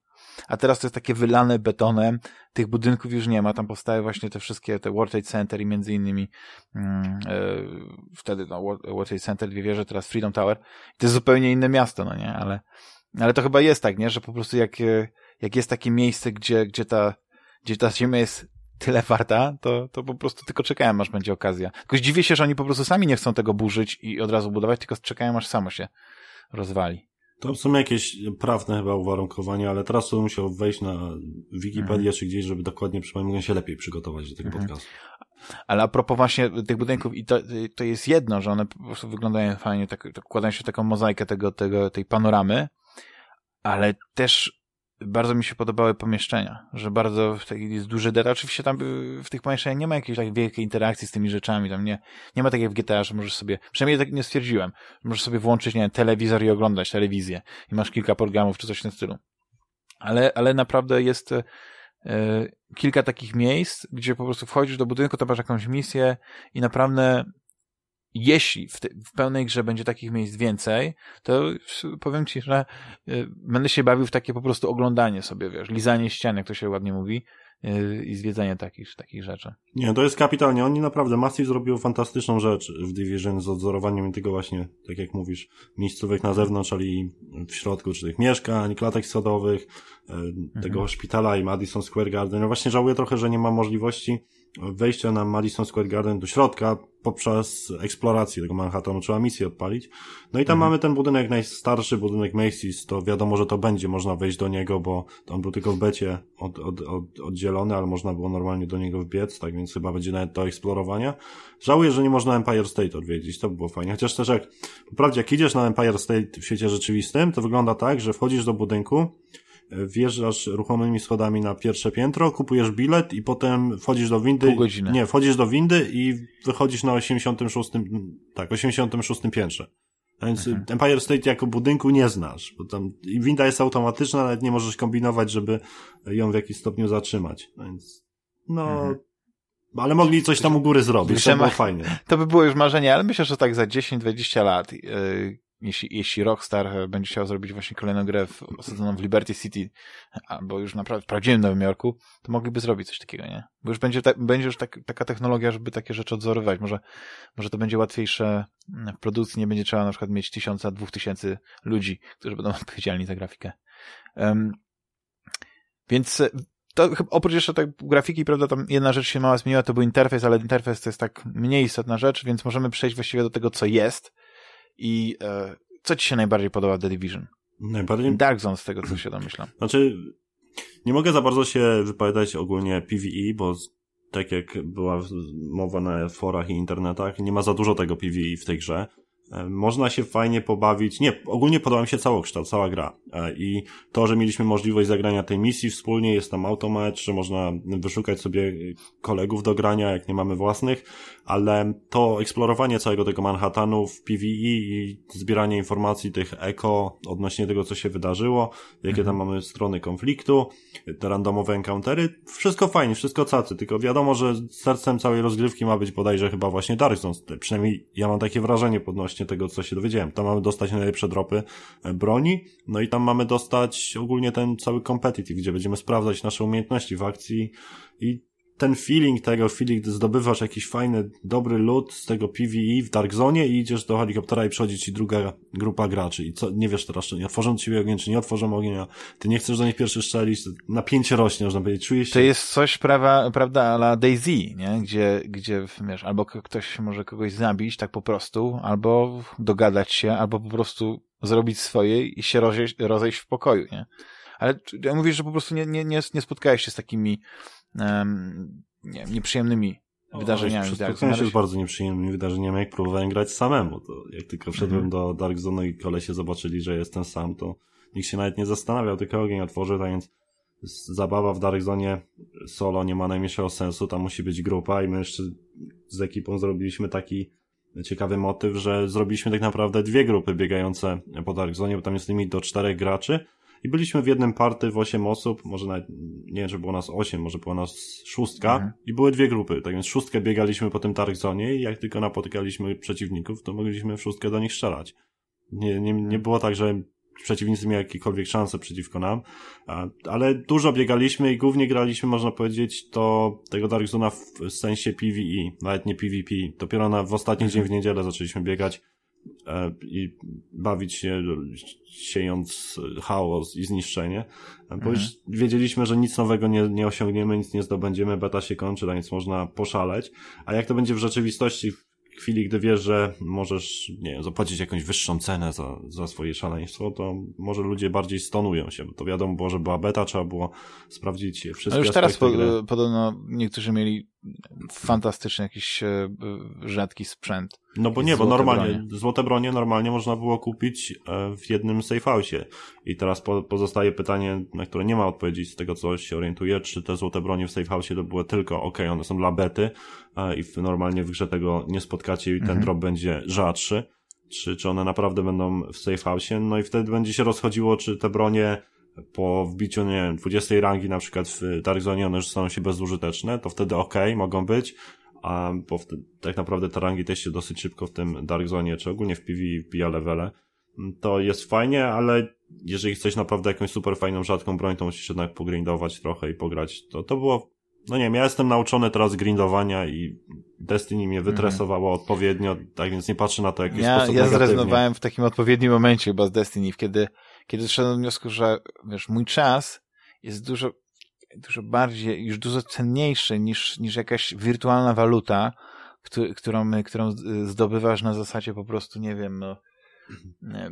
a teraz to jest takie wylane betonem, tych budynków już nie ma, tam powstały właśnie te wszystkie, te World Trade Center i między innymi e, wtedy no, World Trade Center, dwie wieże, teraz Freedom Tower. I to jest zupełnie inne miasto, no nie? Ale, ale to chyba jest tak, nie? Że po prostu jak, e, jak jest takie miejsce, gdzie, gdzie ta, gdzie ta ziemia jest tyle warta, to, to po prostu tylko czekają, aż będzie okazja. Tylko zdziwię się, że oni po prostu sami nie chcą tego burzyć i od razu budować, tylko czekają, aż samo się rozwali. To są jakieś prawne chyba uwarunkowania, ale teraz to musiał wejść na Wikipedię mhm. czy gdzieś, żeby dokładnie mogłem się lepiej przygotować do tego mhm. podcastu. Ale a propos właśnie tych budynków, i to, to jest jedno, że one po prostu wyglądają fajnie, tak, tak układają się w taką mozaikę tego, tego, tej panoramy, ale też bardzo mi się podobały pomieszczenia, że bardzo jest duży detal. Oczywiście tam w tych pomieszczeniach nie ma jakiejś tak wielkiej interakcji z tymi rzeczami, tam nie, nie ma tak jak w GTA, że możesz sobie, przynajmniej tak nie stwierdziłem, możesz sobie włączyć, nie wiem, telewizor i oglądać telewizję i masz kilka programów czy coś w tym stylu. Ale, ale naprawdę jest e, kilka takich miejsc, gdzie po prostu wchodzisz do budynku, to masz jakąś misję i naprawdę jeśli w, te, w, pełnej grze będzie takich miejsc więcej, to powiem ci, że y, będę się bawił w takie po prostu oglądanie sobie, wiesz, lizanie ścian, jak to się ładnie mówi, y, i zwiedzanie takich, takich rzeczy. Nie, to jest kapitalnie. Oni naprawdę, Massive zrobił fantastyczną rzecz w Division z odzorowaniem tego właśnie, tak jak mówisz, miejscówek na zewnątrz, ale i w środku, czy tych mieszkań, klatek schodowych, y, tego mhm. szpitala i Madison Square Garden. No właśnie żałuję trochę, że nie ma możliwości wejścia na Madison Square Garden do środka poprzez eksplorację tego Manhattanu trzeba misję odpalić. No i tam mhm. mamy ten budynek, najstarszy budynek Macy's, to wiadomo, że to będzie można wejść do niego, bo on był tylko w becie od, od, od, oddzielony, ale można było normalnie do niego wbiec, tak więc chyba będzie nawet do eksplorowania. Żałuję, że nie można Empire State odwiedzić, to by było fajnie. Chociaż też jak, po prawdzie, jak idziesz na Empire State w świecie rzeczywistym, to wygląda tak, że wchodzisz do budynku, wjeżdżasz ruchomymi schodami na pierwsze piętro, kupujesz bilet i potem wchodzisz do windy. Pół godziny. Nie, wchodzisz do windy i wychodzisz na 86, tak, 86 piętrze. A więc mhm. Empire State jako budynku nie znasz, bo tam winda jest automatyczna, nawet nie możesz kombinować, żeby ją w jakiś stopniu zatrzymać. A więc, no, mhm. ale mogli coś tam u góry zrobić, to było fajnie. To by było już marzenie, ale myślę, że tak za 10-20 lat yy, jeśli, jeśli Rockstar e, będzie chciał zrobić właśnie kolejną grę w, osadzoną w Liberty City, albo już naprawdę w prawdziwym Nowym Jorku, to mogliby zrobić coś takiego, nie? Bo już będzie, ta, będzie już tak, taka technologia, żeby takie rzeczy odzorować. Może, może to będzie łatwiejsze w produkcji, nie będzie trzeba na przykład mieć tysiąca, dwóch tysięcy ludzi, którzy będą odpowiedzialni za grafikę. Um, więc e, to oprócz jeszcze tak grafiki, prawda, tam jedna rzecz się mała zmieniła, to był interfejs, ale interfejs to jest tak mniej istotna rzecz, więc możemy przejść właściwie do tego, co jest i e, co ci się najbardziej podoba w The Division? Najbardziej? Dark Zone z tego, co się domyślam. Znaczy, nie mogę za bardzo się wypowiadać ogólnie PvE, bo tak jak była mowa na forach i internetach, nie ma za dużo tego PvE w tej grze. E, można się fajnie pobawić. Nie, ogólnie podoba mi się całokształt, cała gra. E, I to, że mieliśmy możliwość zagrania tej misji wspólnie, jest tam automat, że można wyszukać sobie kolegów do grania, jak nie mamy własnych, ale to eksplorowanie całego tego Manhattanu w PvE i zbieranie informacji tych eko odnośnie tego, co się wydarzyło, jakie mhm. tam mamy strony konfliktu, te randomowe encountery, wszystko fajnie, wszystko cacy, tylko wiadomo, że sercem całej rozgrywki ma być bodajże chyba właśnie Dark Souls. Przynajmniej ja mam takie wrażenie podnośnie tego, co się dowiedziałem. Tam mamy dostać najlepsze dropy e, broni, no i tam mamy dostać ogólnie ten cały competitive, gdzie będziemy sprawdzać nasze umiejętności w akcji i ten feeling tego, feeling, zdobywasz jakiś fajny, dobry loot z tego PvE w Dark Zone i idziesz do helikoptera i przychodzi ci druga grupa graczy i co, nie wiesz teraz, czy nie otworzą ci ogień, czy nie otworzą ognia, ty nie chcesz do nich pierwszy strzelić, napięcie rośnie, można powiedzieć, czujesz się... To jest coś, prawa, prawda, ala Daisy, nie? Gdzie, gdzie, wiesz, albo ktoś może kogoś zabić tak po prostu, albo dogadać się, albo po prostu zrobić swoje i się rozejść, rozejść w pokoju, nie? Ale mówisz, że po prostu nie, nie, nie, nie spotkałeś się z takimi um, nie, nieprzyjemnymi wydarzeniami. O, spotkałem się z bardzo nieprzyjemnymi wydarzeniami, jak próbowałem grać samemu. To jak tylko wszedłem mhm. do Dark Zone i kolesie zobaczyli, że jestem sam, to nikt się nawet nie zastanawiał, tylko ogień otworzył, tak więc zabawa w Dark Zone solo nie ma najmniejszego sensu, tam musi być grupa i my jeszcze z ekipą zrobiliśmy taki ciekawy motyw, że zrobiliśmy tak naprawdę dwie grupy biegające po Dark Zone, bo tam jest limit do czterech graczy i byliśmy w jednym party w 8 osób, może nawet, nie wiem, że było nas 8, może było nas szóstka mhm. i były dwie grupy, tak więc szóstkę biegaliśmy po tym Dark Zone i jak tylko napotykaliśmy przeciwników, to mogliśmy w szóstkę do nich strzelać. Nie, nie, nie było tak, że przeciwnicy mieli jakiekolwiek szanse przeciwko nam, ale dużo biegaliśmy i głównie graliśmy, można powiedzieć, to tego Dark Zona w sensie PvE, nawet nie PvP. Dopiero na, w ostatni dzień w niedzielę zaczęliśmy biegać i bawić się, siejąc chaos i zniszczenie, bo mhm. już wiedzieliśmy, że nic nowego nie, nie osiągniemy, nic nie zdobędziemy, beta się kończy, więc można poszaleć, a jak to będzie w rzeczywistości chwili, gdy wiesz, że możesz, nie wiem, zapłacić jakąś wyższą cenę za, za swoje szaleństwo, to może ludzie bardziej stonują się, bo to wiadomo było, że była beta, trzeba było sprawdzić wszystkie Ale już teraz po, podobno niektórzy mieli fantastyczny jakiś e, rzadki sprzęt. No bo nie, bo normalnie, bronie. złote bronie normalnie można było kupić e, w jednym safehouse'ie. I teraz po, pozostaje pytanie, na które nie ma odpowiedzi z tego, co się orientuje, czy te złote bronie w safehouse'ie to były tylko, ok, one są dla bety i w, normalnie w grze tego nie spotkacie i ten mhm. drop będzie rzadszy, czy, czy one naprawdę będą w safehouse'ie, no i wtedy będzie się rozchodziło, czy te bronie po wbiciu, nie wiem, 20 rangi na przykład w Dark Zone one już staną się bezużyteczne, to wtedy ok, mogą być, a bo wtedy, tak naprawdę te rangi też się dosyć szybko w tym Dark Zone, czy ogólnie w PV wbija levele, to jest fajnie, ale jeżeli chcesz naprawdę jakąś super fajną, rzadką broń, to musisz jednak pogrindować trochę i pograć. To, to było, no nie wiem, ja jestem nauczony teraz grindowania i Destiny mnie wytresowało mm. odpowiednio, tak więc nie patrzę na to jakiś ja, sposób Ja zrezygnowałem w takim odpowiednim momencie chyba z Destiny, kiedy kiedy doszedłem do wniosku, że wiesz, mój czas jest dużo, dużo bardziej, już dużo cenniejszy niż, niż jakaś wirtualna waluta, którą, którą zdobywasz na zasadzie po prostu, nie wiem, no,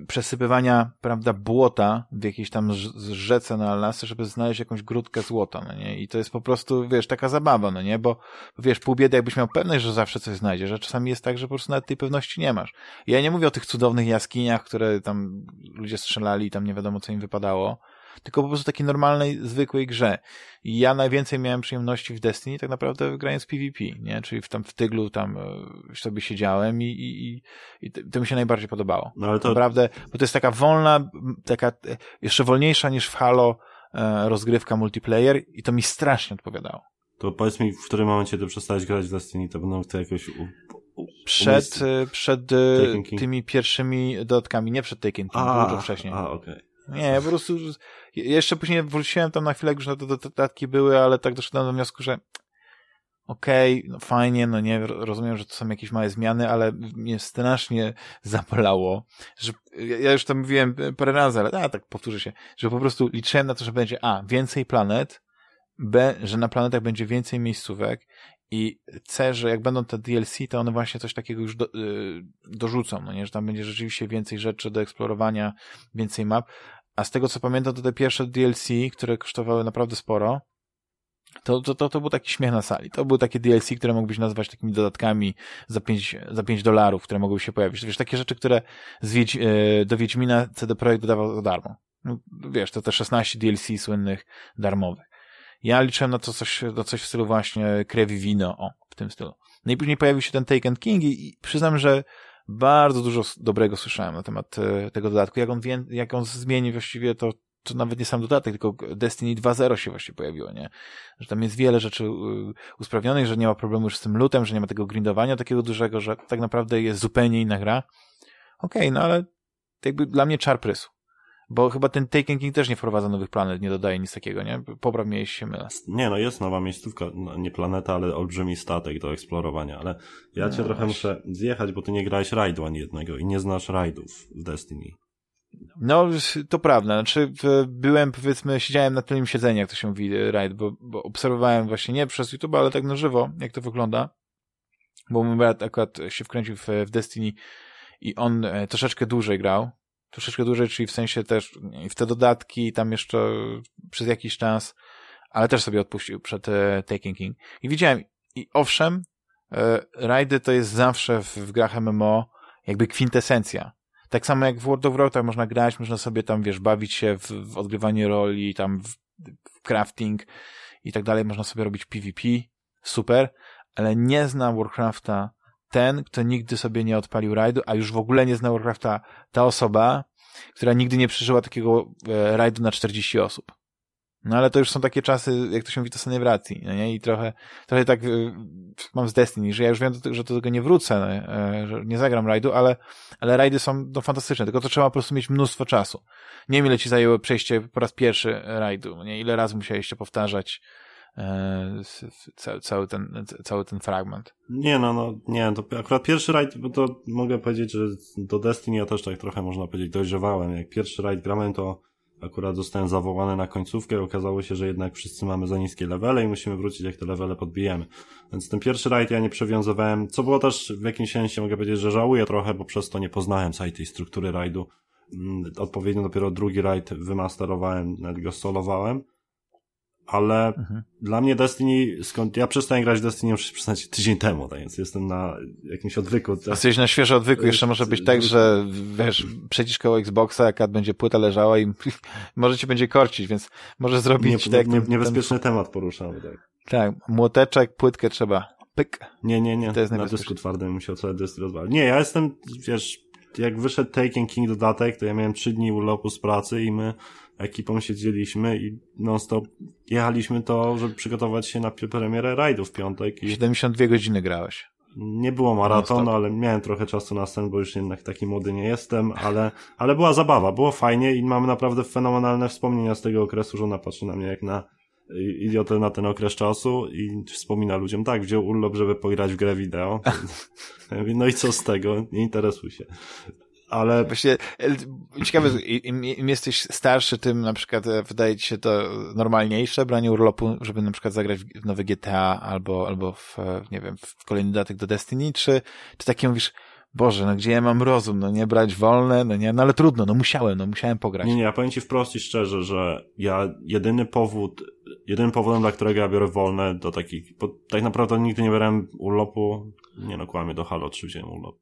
przesypywania, prawda, błota w jakiejś tam rzece na lasy, żeby znaleźć jakąś grudkę złota, no nie? I to jest po prostu, wiesz, taka zabawa, no nie? Bo, wiesz, pół biedy jakbyś miał pewność, że zawsze coś znajdziesz, a czasami jest tak, że po prostu nawet tej pewności nie masz. Ja nie mówię o tych cudownych jaskiniach, które tam ludzie strzelali i tam nie wiadomo, co im wypadało, tylko po prostu takiej normalnej, zwykłej grze. I ja najwięcej miałem przyjemności w Destiny tak naprawdę grając PvP, nie? Czyli w, tam w tyglu tam e, sobie siedziałem i, i, i to mi się najbardziej podobało. No ale to... Naprawdę, bo to jest taka wolna, taka e, jeszcze wolniejsza niż w Halo e, rozgrywka multiplayer i to mi strasznie odpowiadało. To powiedz mi, w którym momencie ty przestałeś grać w Destiny, to będą te jakoś u, u, przed, przed tymi pierwszymi dodatkami, nie przed Taken King, a, dużo wcześniej. A, okej. Okay. Nie, po prostu jeszcze później wróciłem tam na chwilę, już na te dodatki były, ale tak doszedłem do wniosku, że okej, okay, no fajnie, no nie, rozumiem, że to są jakieś małe zmiany, ale mnie strasznie zabolało, że ja już to mówiłem parę razy, ale a, tak powtórzę się, że po prostu liczyłem na to, że będzie a, więcej planet, b, że na planetach będzie więcej miejscówek i C, że jak będą te DLC, to one właśnie coś takiego już do, yy, dorzucą, no nie, że tam będzie rzeczywiście więcej rzeczy do eksplorowania, więcej map, a z tego co pamiętam, to te pierwsze DLC, które kosztowały naprawdę sporo, to, to, to, to był taki śmiech na sali. To były takie DLC, które mógłbyś nazwać takimi dodatkami za 5, za 5 dolarów, które mogły się pojawić. Wiesz, takie rzeczy, które z Wiedź, e, do Wiedźmina CD Projekt dodawał za darmo. No, wiesz, to te 16 DLC słynnych darmowych. Ja liczyłem na to coś, na coś w stylu właśnie krew wino, o, w tym stylu. No i później pojawił się ten Taken King i, i przyznam, że bardzo dużo dobrego słyszałem na temat e, tego dodatku. Jak on, wie, jak on zmieni właściwie to, to nawet nie sam dodatek, tylko Destiny 2.0 się właśnie pojawiło, nie? Że tam jest wiele rzeczy usprawnionych, że nie ma problemu już z tym lutem, że nie ma tego grindowania takiego dużego, że tak naprawdę jest zupełnie inna gra. Okej, okay, no ale jakby dla mnie czar prysu. Bo chyba ten Taken King też nie wprowadza nowych planet, nie dodaje nic takiego, nie? Popraw mnie, jeśli się mylę. Nie, no jest nowa miejscówka, no, nie planeta, ale olbrzymi statek do eksplorowania, ale ja no, cię trochę muszę zjechać, bo ty nie grałeś rajdu ani jednego i nie znasz rajdów w Destiny. No, to prawda. Znaczy, byłem, powiedzmy, siedziałem na tylnym siedzeniu, jak to się mówi, rajd, bo, bo obserwowałem właśnie nie przez YouTube, ale tak na żywo, jak to wygląda. Bo mój brat akurat się wkręcił w, w Destiny i on e, troszeczkę dłużej grał, troszeczkę dłużej, czyli w sensie też w te dodatki tam jeszcze przez jakiś czas, ale też sobie odpuścił przed e, Taking King. I widziałem, i owszem, e, rajdy to jest zawsze w, w grach MMO jakby kwintesencja. Tak samo jak w World of Warcraft można grać, można sobie tam, wiesz, bawić się w, w odgrywanie roli, tam w, w crafting i tak dalej, można sobie robić PvP, super, ale nie znam Warcrafta ten, kto nigdy sobie nie odpalił rajdu, a już w ogóle nie znał Warcrafta, ta osoba, która nigdy nie przeżyła takiego e, rajdu na 40 osób. No ale to już są takie czasy, jak to się mówi, to są racji, no nie? I trochę, trochę tak y, mam z Destiny, że ja już wiem, że do tego nie wrócę, y, że nie zagram rajdu, ale, ale rajdy są no, fantastyczne, tylko to trzeba po prostu mieć mnóstwo czasu. Nie wiem, ile ci zajęło przejście po raz pierwszy rajdu, no nie? Ile razy musiałeś się powtarzać y, cały ten, cały ten fragment. Nie, no, no, nie, to akurat pierwszy rajd, bo to mogę powiedzieć, że do Destiny ja też tak trochę można powiedzieć dojrzewałem. Jak pierwszy rajd grałem, to Akurat zostałem zawołany na końcówkę okazało się, że jednak wszyscy mamy za niskie levele i musimy wrócić, jak te levele podbijemy. Więc ten pierwszy rajd ja nie przewiązywałem, co było też w jakimś sensie, mogę powiedzieć, że żałuję trochę, bo przez to nie poznałem całej tej struktury rajdu. Mm, odpowiednio dopiero drugi rajd wymasterowałem, nawet go solowałem ale mhm. dla mnie Destiny, skąd ja przestałem grać Destiny już przyznać tydzień temu, tak więc jestem na jakimś odwyku. Jesteś na świeżo odwyku, jeszcze może być tak, że wiesz, przejdziesz koło Xboxa, jaka będzie płyta leżała i może ci będzie korcić, więc może zrobić nie, tak. Nie, niebezpieczny ten... temat poruszamy, tak. Tak, młoteczek, płytkę trzeba. Pyk. Nie, nie, nie. To jest na dysku twardym musiał całe dyski rozwalić. Nie, ja jestem, wiesz, jak wyszedł Taken King dodatek, to ja miałem trzy dni urlopu z pracy i my ekipą siedzieliśmy i non-stop jechaliśmy to, żeby przygotować się na premierę rajdu w piątek. I 72 godziny grałeś. Nie było maratonu, ale miałem trochę czasu na sen, bo już jednak taki młody nie jestem, ale, ale była zabawa, było fajnie i mamy naprawdę fenomenalne wspomnienia z tego okresu, że ona patrzy na mnie jak na idiotę na ten okres czasu i wspomina ludziom, tak, wziął urlop, żeby pograć w grę wideo. no i co z tego? Nie interesuj się ale... Właśnie ciekawe, im, im jesteś starszy, tym na przykład e, wydaje ci się to normalniejsze, branie urlopu, żeby na przykład zagrać w nowe GTA albo, albo w, e, nie wiem, w kolejny dodatek do Destiny, czy, czy takie mówisz, Boże, no gdzie ja mam rozum, no nie brać wolne, no nie, no ale trudno, no musiałem, no musiałem pograć. Nie, nie, ja powiem ci wprost i szczerze, że ja jedyny powód, jedynym powodem, dla którego ja biorę wolne do takich, bo tak naprawdę nigdy nie brałem urlopu, nie no, kłamie, do Halo 3 wziąłem urlop.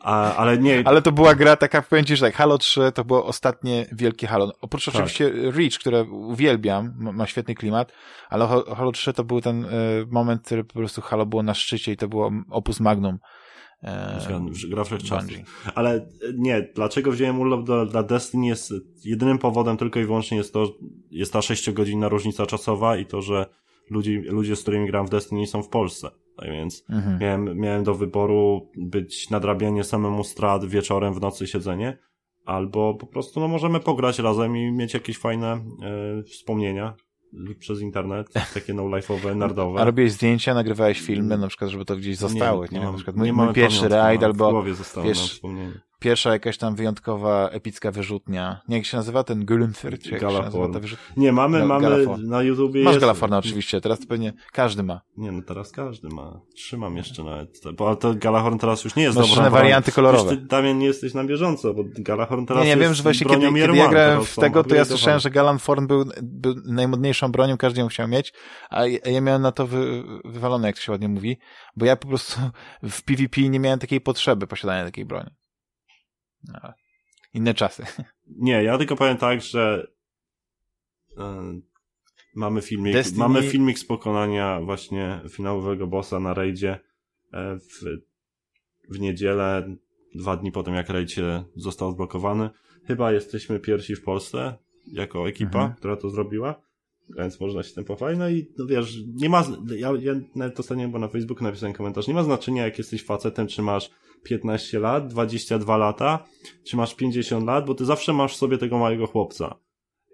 A, ale nie. Ale to była gra taka, powiem ci, że tak, Halo 3 to było ostatnie wielkie Halo. Oprócz tak. oczywiście Reach, które uwielbiam, ma, świetny klimat, ale Halo 3 to był ten y, moment, który po prostu Halo było na szczycie i to było opus magnum. E, gra wszechczasów. Ale e, nie, dlaczego wziąłem urlop do, dla Destiny jest jedynym powodem tylko i wyłącznie jest to, jest ta sześciogodzinna różnica czasowa i to, że ludzi, ludzie, z którymi gram w Destiny są w Polsce. Tak więc mhm. miałem, miałem do wyboru być nadrabianie samemu strat wieczorem, w nocy siedzenie, albo po prostu no, możemy pograć razem i mieć jakieś fajne e, wspomnienia przez internet, takie no-life'owe, nardowe. A robiłeś zdjęcia, nagrywałeś filmy, na przykład, żeby to gdzieś zostało, nie? nie? na przykład mój, mój pierwszy rajd, albo w głowie zostało wiesz, pierwsza jakaś tam wyjątkowa, epicka wyrzutnia. Nie, jak się nazywa ten Gülumfer, czy jak Galaforn. się nazywa Nie, mamy, mamy na YouTubie Masz jest... Galaforna oczywiście, teraz to pewnie każdy ma. Nie, no teraz każdy ma. Trzymam jeszcze nawet. Bo to Galahorn teraz już nie jest Masz dobrą warianty kolorowe. Ty, Damian, nie jesteś na bieżąco, bo Galahorn teraz Nie, nie wiem, że właśnie kiedy, kiedy ja grałem w tego, to ja słyszałem, że Galahorn był, był najmodniejszą bronią, każdy ją chciał mieć, a ja miałem na to wy, wywalone, jak to się ładnie mówi, bo ja po prostu w PvP nie miałem takiej potrzeby posiadania takiej broni. Inne czasy. Nie, ja tylko powiem tak, że yy, mamy filmik, Destiny... mamy filmik z pokonania właśnie finałowego bossa na raidzie e, w, w niedzielę, dwa dni po tym jak raid został odblokowany. Chyba jesteśmy pierwsi w Polsce jako ekipa, mhm. która to zrobiła więc można się tym pochwalić. No i no wiesz, nie ma, ja, ja nawet ostatnio bo na Facebooku napisałem komentarz, nie ma znaczenia jak jesteś facetem, czy masz 15 lat, 22 lata, czy masz 50 lat, bo ty zawsze masz w sobie tego małego chłopca.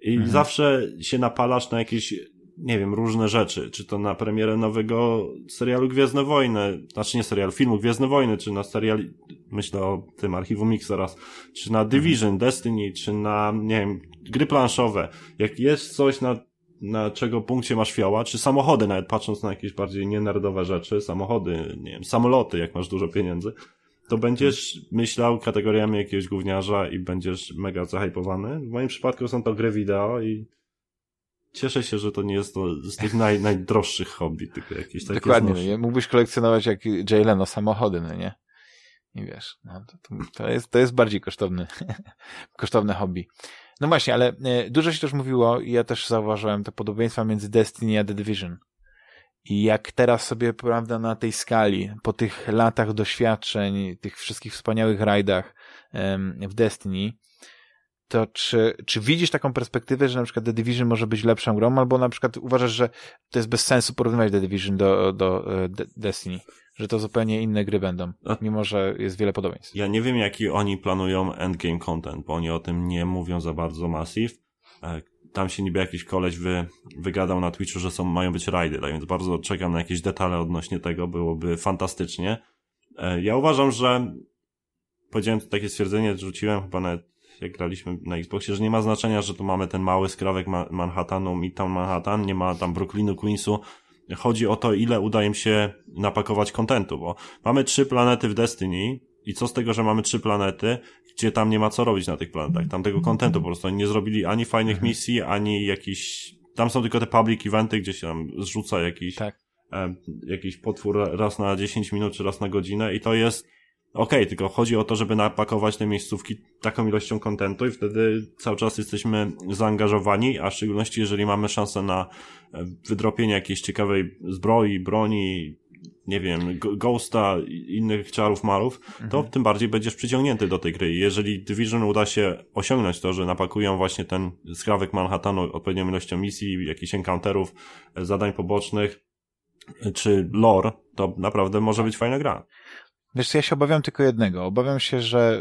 I mhm. zawsze się napalasz na jakieś, nie wiem, różne rzeczy. Czy to na premierę nowego serialu Gwiezdne Wojny, znaczy nie serialu, filmu Gwiezdne Wojny, czy na serial, myślę o tym archiwum Mix teraz, czy na Division, mhm. Destiny, czy na, nie wiem, gry planszowe. Jak jest coś na na czego punkcie masz fioła, czy samochody, nawet patrząc na jakieś bardziej nienarodowe rzeczy, samochody, nie wiem, samoloty, jak masz dużo pieniędzy, to będziesz myślał kategoriami jakiegoś gówniarza i będziesz mega zahypowany. W moim przypadku są to gry wideo i cieszę się, że to nie jest to z tych naj, najdroższych hobby, tylko jakieś takie Dokładnie, no nie? mógłbyś kolekcjonować jak Jay Leno samochody, no nie? I wiesz, no, to, to, jest, to jest bardziej kosztowny, kosztowne hobby. No właśnie, ale e, dużo się też mówiło i ja też zauważyłem te podobieństwa między Destiny a The Division. I jak teraz sobie, prawda, na tej skali, po tych latach doświadczeń, tych wszystkich wspaniałych rajdach w Destiny, to czy, czy widzisz taką perspektywę, że na przykład The Division może być lepszą grą, albo na przykład uważasz, że to jest bez sensu porównywać The Division do, do e, Destiny? Że to zupełnie inne gry będą, mimo że jest wiele podobieństw. Ja nie wiem, jaki oni planują endgame content, bo oni o tym nie mówią za bardzo Massive. E, tam się niby jakiś koleś wy, wygadał na Twitchu, że są, mają być rajdy, tak więc bardzo czekam na jakieś detale odnośnie tego, byłoby fantastycznie. E, ja uważam, że powiedziałem to takie stwierdzenie, rzuciłem chyba nawet jak graliśmy na Xboxie, że nie ma znaczenia, że tu mamy ten mały skrawek Ma Manhattanu, Midtown Manhattan, nie ma tam Brooklynu, Queensu. Chodzi o to, ile uda im się napakować kontentu, bo mamy trzy planety w Destiny i co z tego, że mamy trzy planety, gdzie tam nie ma co robić na tych planetach. Tam tego kontentu po prostu oni nie zrobili ani fajnych mhm. misji, ani jakiś... Tam są tylko te public eventy, gdzie się tam zrzuca jakiś, tak. e, jakiś potwór raz na 10 minut, czy raz na godzinę i to jest Okej, okay, tylko chodzi o to, żeby napakować te miejscówki taką ilością kontentu i wtedy cały czas jesteśmy zaangażowani, a w szczególności jeżeli mamy szansę na e, wydropienie jakiejś ciekawej zbroi, broni, nie wiem, Ghosta innych czarów marów, to mhm. tym bardziej będziesz przyciągnięty do tej gry. Jeżeli Division uda się osiągnąć to, że napakują właśnie ten skrawek Manhattanu odpowiednią ilością misji, jakichś encounterów, e, zadań pobocznych, e, czy lore, to naprawdę może być fajna gra. Wiesz, ja się obawiam tylko jednego. Obawiam się, że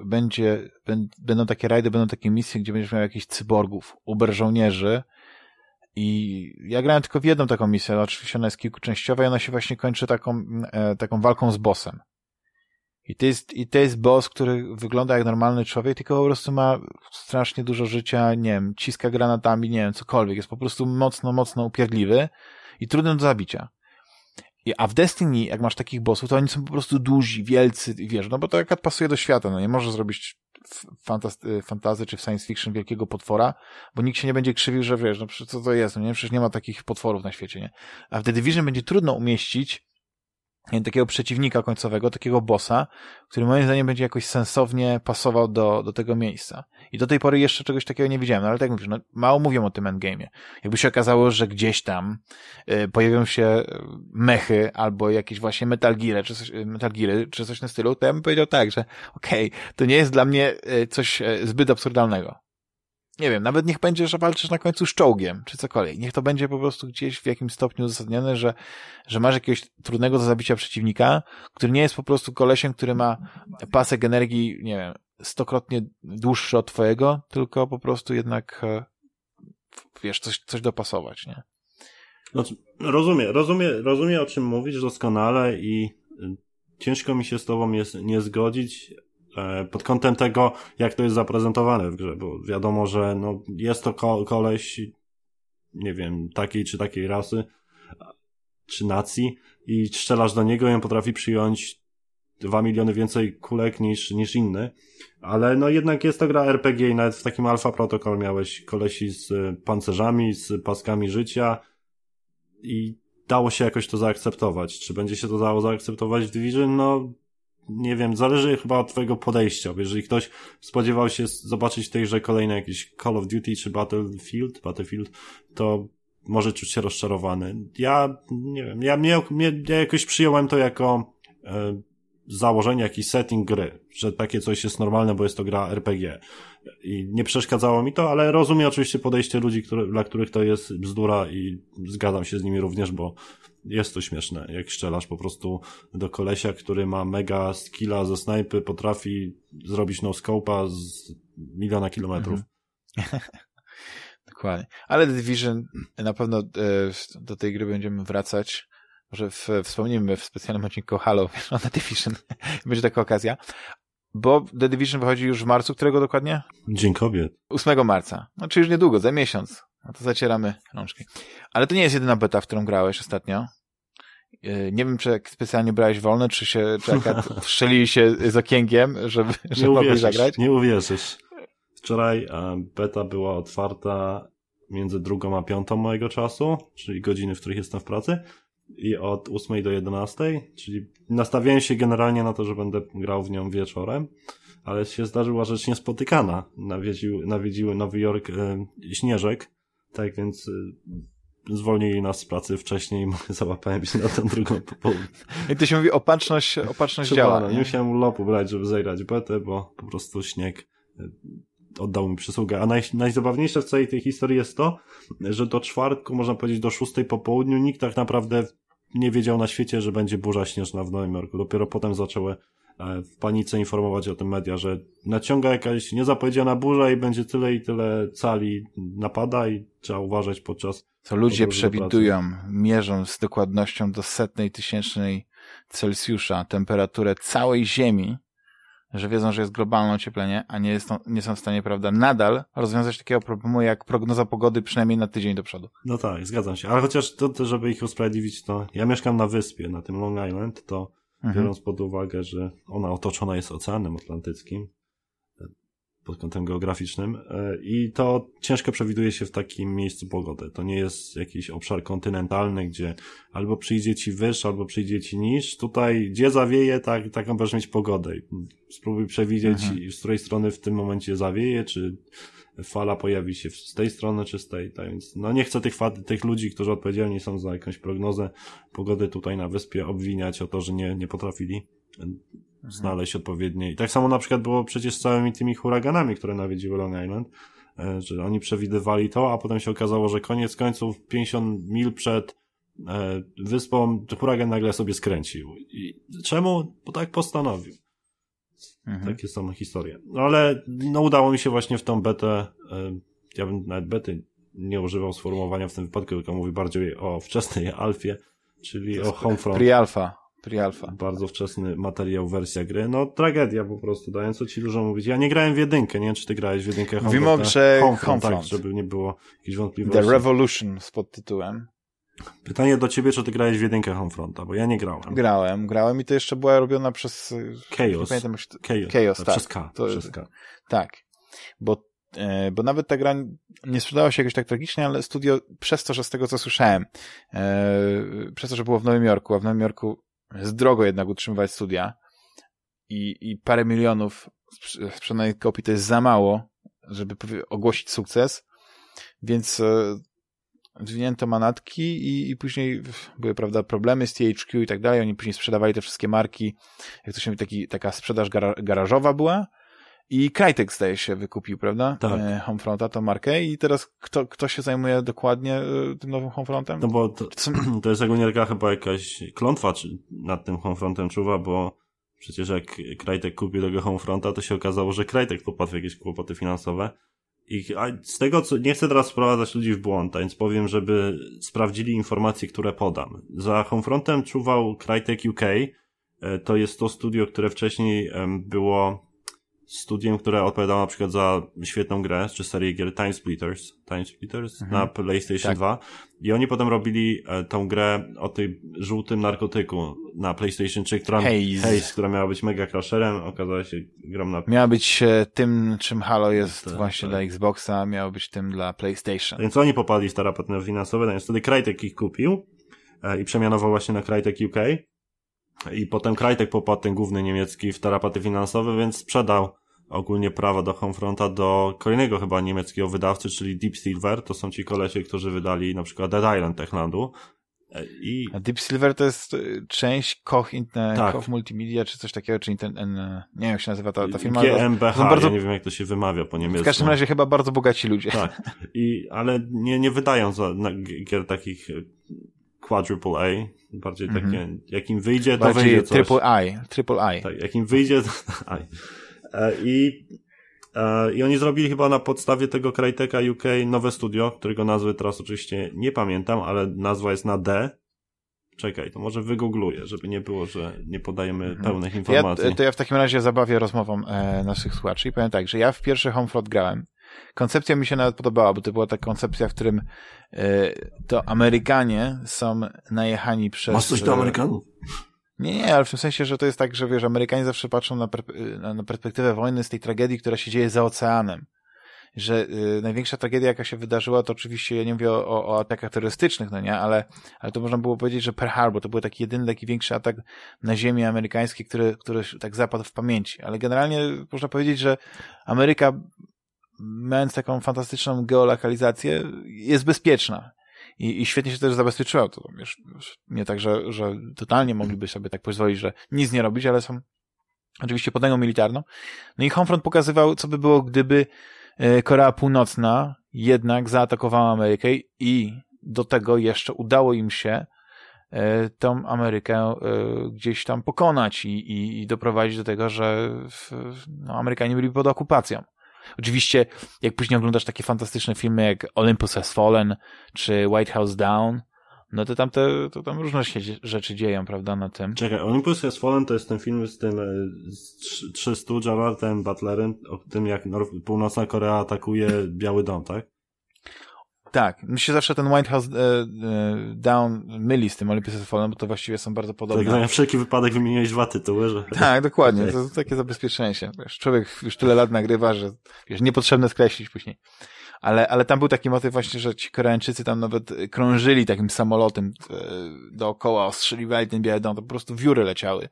y, będzie, będą takie rajdy, będą takie misje, gdzie będziesz miał jakichś cyborgów, uber żołnierzy. I ja grałem tylko w jedną taką misję, oczywiście ona jest kilkuczęściowa i ona się właśnie kończy taką, e, taką walką z bossem. I to, jest, I to jest boss, który wygląda jak normalny człowiek, tylko po prostu ma strasznie dużo życia, nie wiem, ciska granatami, nie wiem, cokolwiek. Jest po prostu mocno, mocno upierdliwy i trudny do zabicia. A w Destiny, jak masz takich bossów, to oni są po prostu duzi, wielcy, wiesz, no bo to jak pasuje do świata, no nie możesz zrobić fantazy czy w science fiction wielkiego potwora, bo nikt się nie będzie krzywił, że wiesz, no co to jest, no nie, przecież nie ma takich potworów na świecie, nie? A w The Division będzie trudno umieścić takiego przeciwnika końcowego, takiego bossa, który moim zdaniem będzie jakoś sensownie pasował do, do tego miejsca. I do tej pory jeszcze czegoś takiego nie widziałem, no ale tak mówisz, no, mało mówią o tym endgame'ie. Jakby się okazało, że gdzieś tam y, pojawią się y, mechy albo jakieś właśnie Metal Gear, czy coś, y, Metal Geary, czy coś na stylu, to ja bym powiedział tak, że okej, okay, to nie jest dla mnie y, coś zbyt absurdalnego nie wiem, nawet niech będzie, że walczysz na końcu z czołgiem, czy cokolwiek. Niech to będzie po prostu gdzieś w jakimś stopniu uzasadnione, że, że masz jakiegoś trudnego do zabicia przeciwnika, który nie jest po prostu kolesiem, który ma pasek energii, nie wiem, stokrotnie dłuższy od twojego, tylko po prostu jednak, e, wiesz, coś, coś dopasować, nie? Znaczy, rozumiem, rozumiem, rozumiem o czym mówisz doskonale i ciężko mi się z tobą jest nie zgodzić, pod kątem tego, jak to jest zaprezentowane w grze, bo wiadomo, że no, jest to ko koleś, nie wiem, takiej czy takiej rasy, czy nacji i strzelasz do niego i on potrafi przyjąć dwa miliony więcej kulek niż, niż inny, ale no jednak jest to gra RPG i nawet w takim Alpha Protocol miałeś kolesi z pancerzami, z paskami życia i dało się jakoś to zaakceptować. Czy będzie się to dało zaakceptować w Division? No nie wiem, zależy chyba od twojego podejścia. Jeżeli ktoś spodziewał się zobaczyć w tej grze kolejne jakieś Call of Duty czy Battlefield, Battlefield, to może czuć się rozczarowany. Ja, nie wiem, ja, mnie, mnie, ja jakoś przyjąłem to jako e, założenie, jakiś setting gry, że takie coś jest normalne, bo jest to gra RPG. I nie przeszkadzało mi to, ale rozumiem oczywiście podejście ludzi, które, dla których to jest bzdura i zgadzam się z nimi również, bo jest to śmieszne, jak strzelasz po prostu do kolesia, który ma mega skilla ze snajpy, potrafi zrobić no scope'a z miliona kilometrów. Mhm. Dokładnie. Ale The Division na pewno e, do tej gry będziemy wracać. Może w, wspomnimy w specjalnym odcinku Halo na The Division. Będzie taka okazja. Bo The Division wychodzi już w marcu, którego dokładnie? Dzień kobiet. 8 marca. No, czyli już niedługo, za miesiąc. No to zacieramy rączki. Ale to nie jest jedyna beta, w którą grałeś ostatnio. E, nie wiem, czy specjalnie brałeś wolne, czy się, czy się z okienkiem, żeby, żeby mogli zagrać? Nie uwierzysz. Wczoraj e, beta była otwarta między drugą a piątą mojego czasu, czyli godziny, w których jestem w pracy i od 8 do 11, czyli nastawiałem się generalnie na to, że będę grał w nią wieczorem, ale się zdarzyła rzecz niespotykana. Nawiedził, nawiedziły Nowy Jork e, śnieżek, tak więc e, zwolnili nas z pracy wcześniej i załapałem się na tę drugą popołudnie. I to się mówi opatrzność, opatrzność działa. Nie? nie musiałem urlopu brać, żeby zagrać betę, bo po prostu śnieg e, oddał mi przysługę. A naj, najzabawniejsze w całej tej historii jest to, że do czwartku, można powiedzieć do szóstej po południu, nikt tak naprawdę nie wiedział na świecie, że będzie burza śnieżna w Nowym Jorku. Dopiero potem zaczęły w panice informować o tym media, że naciąga jakaś niezapowiedziana burza i będzie tyle i tyle cali napada i trzeba uważać podczas co ludzie przewidują, mierzą z dokładnością do setnej tysięcznej Celsjusza temperaturę całej Ziemi, że wiedzą, że jest globalne ocieplenie, a nie, jest, nie są w stanie, prawda, nadal rozwiązać takiego problemu jak prognoza pogody przynajmniej na tydzień do przodu. No tak, zgadzam się. Ale chociaż to, to żeby ich usprawiedliwić, to ja mieszkam na wyspie, na tym Long Island, to mhm. biorąc pod uwagę, że ona otoczona jest Oceanem Atlantyckim, pod kątem geograficznym e, i to ciężko przewiduje się w takim miejscu pogodę. To nie jest jakiś obszar kontynentalny, gdzie albo przyjdzie ci wyż, albo przyjdzie ci niż. Tutaj gdzie zawieje, tak, taką będziesz mieć pogodę. Spróbuj przewidzieć, mhm. z której strony w tym momencie zawieje, czy fala pojawi się z tej strony, czy z tej. Tak więc, no nie chcę tych, tych ludzi, którzy odpowiedzialni są za jakąś prognozę pogody tutaj na wyspie obwiniać o to, że nie, nie potrafili Mhm. znaleźć odpowiednie. I tak samo na przykład było przecież z całymi tymi huraganami, które nawiedziły Long Island, e, że oni przewidywali to, a potem się okazało, że koniec końców 50 mil przed e, wyspą huragan nagle sobie skręcił. I czemu? Bo tak postanowił. Mhm. Takie są historie. No ale no, udało mi się właśnie w tą betę, e, ja bym nawet bety nie używał sformułowania w tym wypadku, tylko mówi bardziej o wczesnej alfie, czyli o Homefront. Pre-alpha. Pre-alpha. Bardzo wczesny materiał, wersja gry. No tragedia po prostu, dając co ci dużo mówić. Ja nie grałem w jedynkę, nie wiem czy ty grałeś w jedynkę. Mówimy o grze Homefront, tak, żeby nie było jakichś wątpliwości. The Revolution z podtytułem. Pytanie do ciebie, czy ty grałeś w jedynkę Homefronta, bo ja nie grałem. Grałem, grałem i to jeszcze była robiona przez... Chaos. Nie pamiętam, to... Chaos, Chaos tak. Przez K. To, przez K. Tak, bo, e, bo nawet ta gra nie sprzedała się jakoś tak tragicznie, ale studio, przez to, że z tego co słyszałem, e, przez to, że było w Nowym Jorku, a w Nowym Jorku jest drogo jednak utrzymywać studia i, i parę milionów sprzedanych kopii to jest za mało, żeby ogłosić sukces, więc e, zwinięto manatki i, i później były, prawda, problemy z THQ i tak dalej, oni później sprzedawali te wszystkie marki, jak to się mówi, taki, taka sprzedaż gara, garażowa była i Crytek zdaje się wykupił, prawda? Tak. E, Homefronta, tą markę i teraz kto, kto się zajmuje dokładnie e, tym nowym Homefrontem? No bo to, to jest ogólnie chyba jakaś klątwa czy nad tym Homefrontem czuwa, bo przecież jak Crytek kupił tego Homefronta, to się okazało, że Crytek popadł w jakieś kłopoty finansowe. I z tego, co nie chcę teraz wprowadzać ludzi w błąd, a więc powiem, żeby sprawdzili informacje, które podam. Za Homefrontem czuwał Crytek UK. E, to jest to studio, które wcześniej było studiem, które odpowiadało na przykład za świetną grę, czy serię gier Time Splitters, Time Splitters mhm. na PlayStation tak. 2 i oni potem robili e, tą grę o tym żółtym narkotyku na PlayStation 3, która, Haze. Haze, która miała być mega crasherem, okazała się grą na... Miała być e, tym, czym Halo jest tak, właśnie tak. dla Xboxa, miała być tym dla PlayStation. Więc oni popadli w tarapaty finansowe, no wtedy Crytek ich kupił e, i przemianował właśnie na Crytek UK i potem Krajtek popadł ten główny niemiecki w tarapaty finansowe, więc sprzedał ogólnie prawa do Homefronta do kolejnego chyba niemieckiego wydawcy, czyli Deep Silver. To są ci kolesie, którzy wydali na przykład Dead Island Techlandu. E, I... A Deep Silver to jest e, część Koch, tak. Koch Multimedia, czy coś takiego, czy inter... nie wiem jak się nazywa ta, ta firma. GmbH, bardzo... ja nie wiem jak to się wymawia po niemiecku. W każdym razie chyba bardzo bogaci ludzie. Tak, I, ale nie, nie wydają za, na, gier takich e, quadruple A, bardziej takie, mm -hmm. jak im wyjdzie, to bardziej wyjdzie coś. triple I, triple I. Tak, jak im wyjdzie, to I. E, I, e, I oni zrobili chyba na podstawie tego Crytek'a UK nowe studio, którego nazwy teraz oczywiście nie pamiętam, ale nazwa jest na D. Czekaj, to może wygoogluję, żeby nie było, że nie podajemy mhm. pełnych informacji. Ja, to ja w takim razie zabawię rozmową e, naszych słuchaczy i powiem tak, że ja w pierwszy Homefront grałem. Koncepcja mi się nawet podobała, bo to była ta koncepcja, w którym e, to Amerykanie są najechani przez... Masz coś do Amerykanów? Nie, nie, ale w tym sensie, że to jest tak, że wiesz, Amerykanie zawsze patrzą na, na, perspektywę wojny z tej tragedii, która się dzieje za oceanem. Że y, największa tragedia, jaka się wydarzyła, to oczywiście, ja nie mówię o, o atakach terrorystycznych, no nie, ale, ale to można było powiedzieć, że Pearl Harbor to był taki jedyny, taki większy atak na ziemię amerykańskie, który, który tak zapadł w pamięci. Ale generalnie można powiedzieć, że Ameryka, mając taką fantastyczną geolokalizację, jest bezpieczna i, i świetnie się też zabezpieczyła. To wiesz, nie tak, że, że totalnie mogliby sobie tak pozwolić, że nic nie robić, ale są oczywiście potęgą militarną. No i Homefront pokazywał, co by było, gdyby e, Korea Północna jednak zaatakowała Amerykę i do tego jeszcze udało im się e, tą Amerykę e, gdzieś tam pokonać i, i, i doprowadzić do tego, że no, Amerykanie byli pod okupacją. Oczywiście, jak później oglądasz takie fantastyczne filmy jak Olympus Has Fallen czy White House Down, no to tam, te, to tam różne się rzeczy dzieją, prawda, na tym. Czekaj, Olympus Has Fallen to jest ten film z tym e, z 300 Gerardem Butlerem, o tym jak północna Korea atakuje Biały Dom, tak? Tak, mi się zawsze ten White House e, e, Down myli z tym Fallen, bo to właściwie są bardzo podobne. Tak, na wszelki wypadek wymieniłeś dwa tytuły, że... Tak, dokładnie, to, to takie zabezpieczenie się. Wiesz, człowiek już tyle lat nagrywa, że wiesz, niepotrzebne skreślić później ale, ale tam był taki motyw właśnie, że ci Koreańczycy tam nawet krążyli takim samolotem e, dookoła, ostrzeliwali ten biały dom, to po prostu wióry leciały.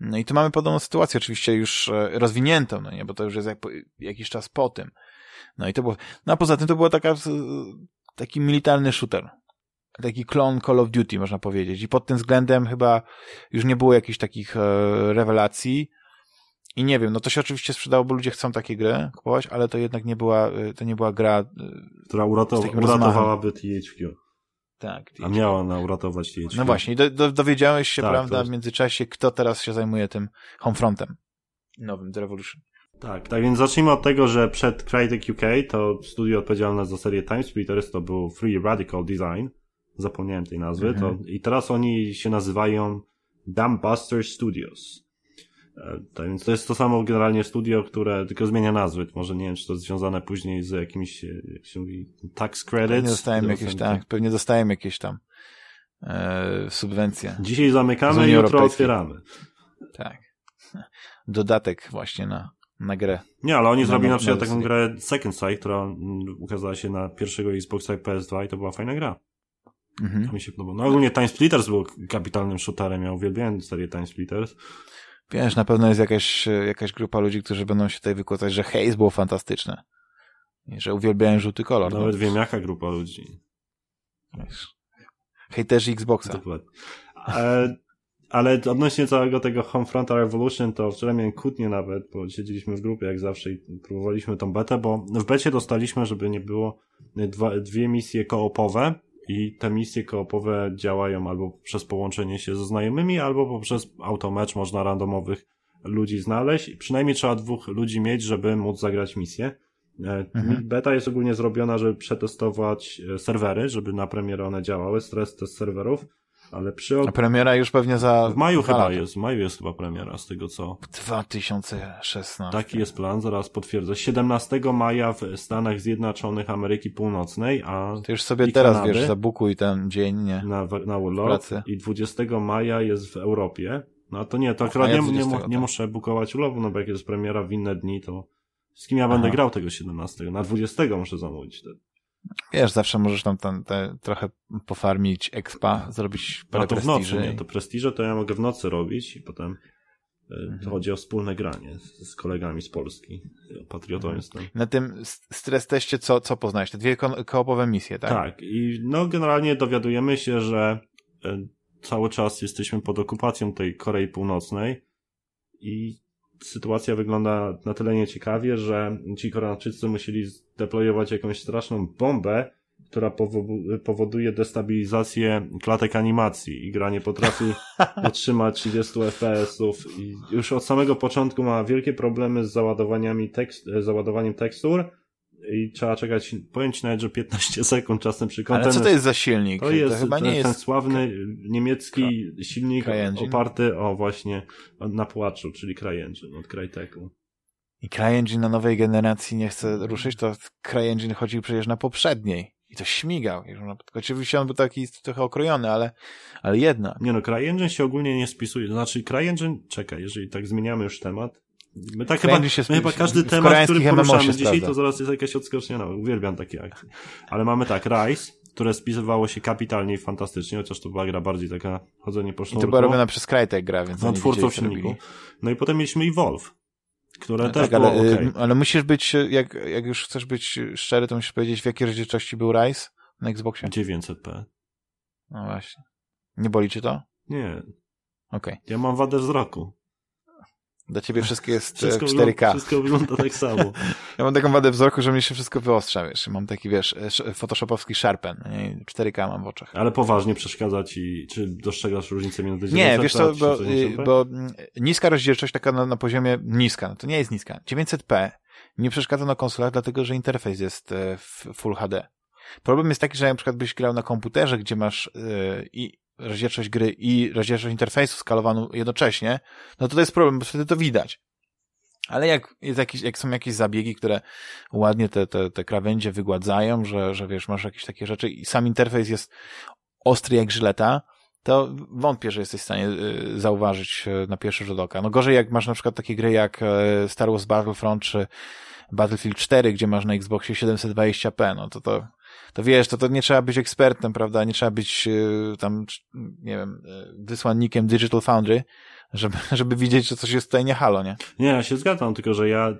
No i tu mamy podobną sytuację, oczywiście już e, rozwiniętą, no nie, bo to już jest jak, jakiś czas po tym. No i to było, no a poza tym to było taka, taki militarny shooter. Taki klon Call of Duty, można powiedzieć. I pod tym względem chyba już nie było jakichś takich e, rewelacji. I nie wiem, no to się oczywiście sprzedało, bo ludzie chcą takie gry kupować, ale to jednak nie była, y, to nie była gra, y, która uratow uratowałaby THQ. Tak. THQ. A miała ona uratować THQ. No właśnie, do, do, dowiedziałeś się, tak, prawda, w międzyczasie, kto teraz się zajmuje tym Homefrontem nowym, The Revolution. Tak, tak więc zacznijmy od tego, że przed Crytek UK to studio odpowiedzialne za serię Time Splitters to był Free Radical Design. Zapomniałem tej nazwy. Mhm. To, I teraz oni się nazywają Dumbbuster Studios. Tak, więc to jest to samo generalnie studio, które tylko zmienia nazwy. Może nie wiem, czy to jest związane później z jakimiś, jak się mówi, tax credits. Pewnie dostałem jakieś, tak, pewnie jakieś tam e, subwencje. Dzisiaj zamykamy, jutro otwieramy. Tak. Dodatek właśnie na, na grę. Nie, ale oni zrobili na przykład taką grę Second Sight, która mm, ukazała się na pierwszego Xboxa i PS2 i to była fajna gra. Mhm. To mi się podoba. No ogólnie Time Splitters był kapitalnym shooterem, ja uwielbiałem serię Time Splitters. Wiesz, na pewno jest jakaś, jakaś grupa ludzi, którzy będą się tutaj wykładać, że Haze było fantastyczne. I że uwielbiają żółty kolor. Nawet no. wiem, jaka grupa ludzi. Wiesz, hejterzy Xboxa. Dokładnie. E, ale odnośnie całego tego Homefront Revolution, to wczoraj miałem kłótnię nawet, bo siedzieliśmy w grupie jak zawsze i próbowaliśmy tą betę, bo w becie dostaliśmy, żeby nie było dwa, dwie misje koopowe, i te misje koopowe działają albo przez połączenie się ze znajomymi, albo poprzez automecz można randomowych ludzi znaleźć. Przynajmniej trzeba dwóch ludzi mieć, żeby móc zagrać misję. E, mhm. Beta jest ogólnie zrobiona, żeby przetestować e, serwery, żeby na premierę one działały, stres test serwerów. Ale przy... A premiera już pewnie za... W maju chyba lata. jest, w maju jest chyba premiera, z tego co... 2016. Taki jest plan, zaraz potwierdzę. 17 maja w Stanach Zjednoczonych Ameryki Północnej, a... Ty już sobie teraz, Kanady, wiesz, zabukuj ten dzień, nie? Na, na urlop. I 20 maja jest w Europie. No to nie, to akurat nie, nie, nie tak. muszę bukować urlopu, no bo jak jest premiera w inne dni, to z kim ja będę grał tego 17? Na 20 muszę zamówić wtedy. Wiesz, zawsze możesz tam, tam te, trochę pofarmić expa, zrobić parę no to w nocy, nie? To prestiże to ja mogę w nocy robić i potem e, mhm. to chodzi o wspólne granie z, z kolegami z Polski. Patriotą mhm. jestem. Na tym stres teście co, co poznałeś? Te dwie ko koopowe misje, tak? Tak. I no generalnie dowiadujemy się, że e, cały czas jesteśmy pod okupacją tej Korei Północnej i sytuacja wygląda na tyle nieciekawie, że ci Koreańczycy musieli zdeployować jakąś straszną bombę, która powoduje destabilizację klatek animacji i gra nie potrafi utrzymać 30 FPS-ów i już od samego początku ma wielkie problemy z załadowaniami tekst, załadowaniem tekstur i trzeba czekać, powiem ci nawet, że 15 sekund czasem przy kontenerze. Ale co to jest za silnik? To jest to chyba nie ten jest... sławny niemiecki silnik CryEngine? oparty o właśnie na płaczu, czyli CryEngine od Cryteku. I CryEngine na nowej generacji nie chce ruszyć, to CryEngine chodził przecież na poprzedniej. I to śmigał. Oczywiście on był taki trochę okrojony, ale, ale jednak. Nie no, CryEngine się ogólnie nie spisuje. Znaczy CryEngine, czekaj, jeżeli tak zmieniamy już temat, My tak chyba, się my chyba każdy temat, który poruszamy dzisiaj, to zaraz jest jakaś odskocznia. No, uwielbiam takie akcje. Ale mamy tak, Rise, które spisywało się kapitalnie i fantastycznie, chociaż to była gra bardziej taka chodzenie po sznurku. I to była robiona przez Crytek gra, więc No, twórców silniku. No i potem mieliśmy Evolve, które no, też tak, ale, okay. ale musisz być, jak, jak już chcesz być szczery, to musisz powiedzieć, w jakiej rozdzielczości był Rise, na Xboxie? 900p. No właśnie. Nie boli ci to? Nie. Okej. Okay. Ja mam wadę wzroku. Dla ciebie wszystko jest wszystko 4K. Wygląda, wszystko wygląda tak samo. ja mam taką wadę wzroku, że mi się wszystko wyostrza, wiesz. Mam taki, wiesz, photoshopowski sharpen. Nie? 4K mam w oczach. Ale poważnie przeszkadza ci, czy dostrzegasz różnicę między Nie, wiesz co, bo, bo niska rozdzielczość taka na, na poziomie niska, no to nie jest niska. 900p nie przeszkadza na konsolach, dlatego że interfejs jest e, w Full HD. Problem jest taki, że na przykład byś grał na komputerze, gdzie masz i rozdzielczość gry i rozdzielczość interfejsu skalowaną jednocześnie, no to to jest problem, bo wtedy to widać. Ale jak, jest jakiś, jak są jakieś zabiegi, które ładnie te, te, te krawędzie wygładzają, że, że wiesz, masz jakieś takie rzeczy i sam interfejs jest ostry jak żyleta, to wątpię, że jesteś w stanie y, zauważyć y, na pierwszy rzut oka. No gorzej jak masz na przykład takie gry jak y, Star Wars Battlefront czy Battlefield 4, gdzie masz na Xboxie 720p, no to to to wiesz, to, to nie trzeba być ekspertem, prawda? Nie trzeba być e, tam, nie wiem, e, wysłannikiem Digital Foundry, żeby, żeby widzieć, że coś jest tutaj nie halo, nie? Nie, ja się zgadzam, tylko że ja